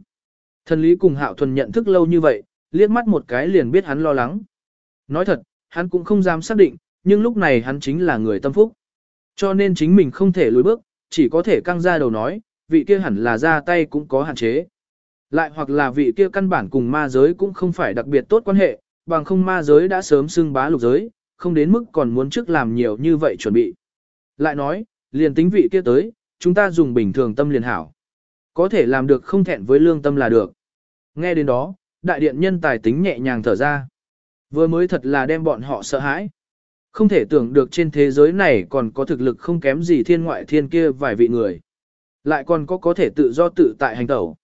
Thần lý cùng hạo thuần nhận thức lâu như vậy, liếc mắt một cái liền biết hắn lo lắng. Nói thật, hắn cũng không dám xác định, nhưng lúc này hắn chính là người tâm phúc. Cho nên chính mình không thể lùi bước, chỉ có thể căng ra đầu nói, vị kia hẳn là ra tay cũng có hạn chế. Lại hoặc là vị kia căn bản cùng ma giới cũng không phải đặc biệt tốt quan hệ, bằng không ma giới đã sớm xưng bá lục giới, không đến mức còn muốn trước làm nhiều như vậy chuẩn bị. Lại nói, liền tính vị kia tới, chúng ta dùng bình thường tâm liền hảo. Có thể làm được không thẹn với lương tâm là được. Nghe đến đó, đại điện nhân tài tính nhẹ nhàng thở ra. Vừa mới thật là đem bọn họ sợ hãi. Không thể tưởng được trên thế giới này còn có thực lực không kém gì thiên ngoại thiên kia vài vị người. Lại còn có có thể tự do tự tại hành tẩu.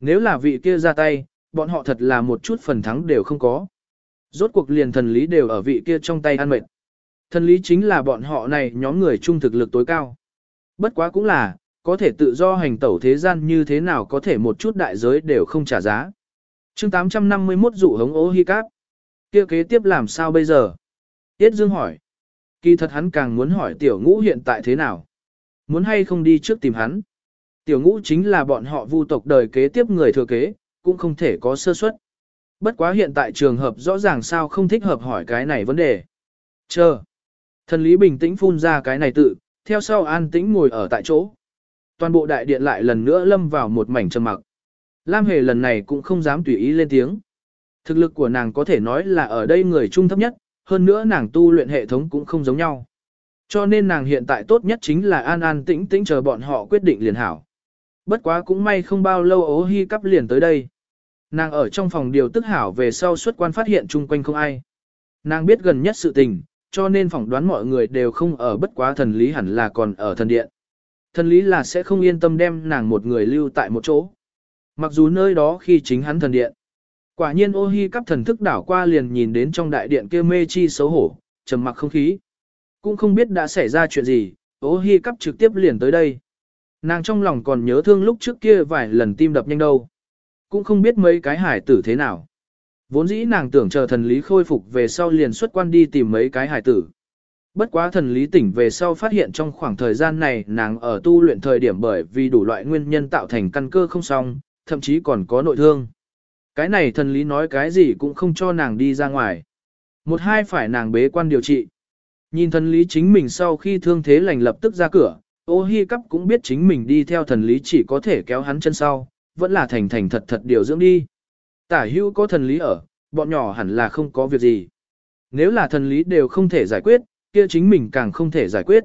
Nếu là vị kia ra tay, bọn họ thật là một chút phần thắng đều không có. Rốt cuộc liền thần lý đều ở vị kia trong tay ăn mệt. Thần lý chính là bọn họ này nhóm người trung thực lực tối cao. Bất quá cũng là, có thể tự do hành tẩu thế gian như thế nào có thể một chút đại giới đều không trả giá. chương 851 dụ hống ố hi cáp. kia kế tiếp làm sao bây giờ? Tiết Dương hỏi. Kỳ thật hắn càng muốn hỏi tiểu ngũ hiện tại thế nào? Muốn hay không đi trước tìm hắn? Tiểu ngũ chính là bọn họ vu tộc đời kế tiếp người thừa kế, cũng không thể có sơ suất. Bất quá hiện tại trường hợp rõ ràng sao không thích hợp hỏi cái này vấn đề. Chờ. Thần lý bình tĩnh phun ra cái này tự, theo sau an tĩnh ngồi ở tại chỗ. Toàn bộ đại điện lại lần nữa lâm vào một mảnh trầm mặc. Lam Hề lần này cũng không dám tùy ý lên tiếng. Thực lực của nàng có thể nói là ở đây người trung thấp nhất, hơn nữa nàng tu luyện hệ thống cũng không giống nhau. Cho nên nàng hiện tại tốt nhất chính là an an tĩnh tĩnh chờ bọn họ quyết định liền hảo. Bất quá cũng may không bao lâu ố hy cắp liền tới đây. Nàng ở trong phòng điều tức hảo về sau xuất quan phát hiện chung quanh không ai. Nàng biết gần nhất sự tình, cho nên phỏng đoán mọi người đều không ở bất quá thần lý hẳn là còn ở thần điện. Thần lý là sẽ không yên tâm đem nàng một người lưu tại một chỗ. Mặc dù nơi đó khi chính hắn thần điện. Quả nhiên ô hi cắp thần thức đảo qua liền nhìn đến trong đại điện kia mê chi xấu hổ, trầm mặc không khí. Cũng không biết đã xảy ra chuyện gì, ô hi cắp trực tiếp liền tới đây. Nàng trong lòng còn nhớ thương lúc trước kia vài lần tim đập nhanh đâu. Cũng không biết mấy cái hải tử thế nào. Vốn dĩ nàng tưởng chờ thần lý khôi phục về sau liền xuất quan đi tìm mấy cái hải tử. Bất quá thần lý tỉnh về sau phát hiện trong khoảng thời gian này nàng ở tu luyện thời điểm bởi vì đủ loại nguyên nhân tạo thành căn cơ không xong, thậm chí còn có nội thương. Cái này thần lý nói cái gì cũng không cho nàng đi ra ngoài. Một hai phải nàng bế quan điều trị. Nhìn thần lý chính mình sau khi thương thế lành lập tức ra cửa, ô hi cắp cũng biết chính mình đi theo thần lý chỉ có thể kéo hắn chân sau, vẫn là thành thành thật thật điều dưỡng đi. Tả hữu có thần lý ở, bọn nhỏ hẳn là không có việc gì. Nếu là thần lý đều không thể giải quyết, kia chính mình càng không thể giải quyết.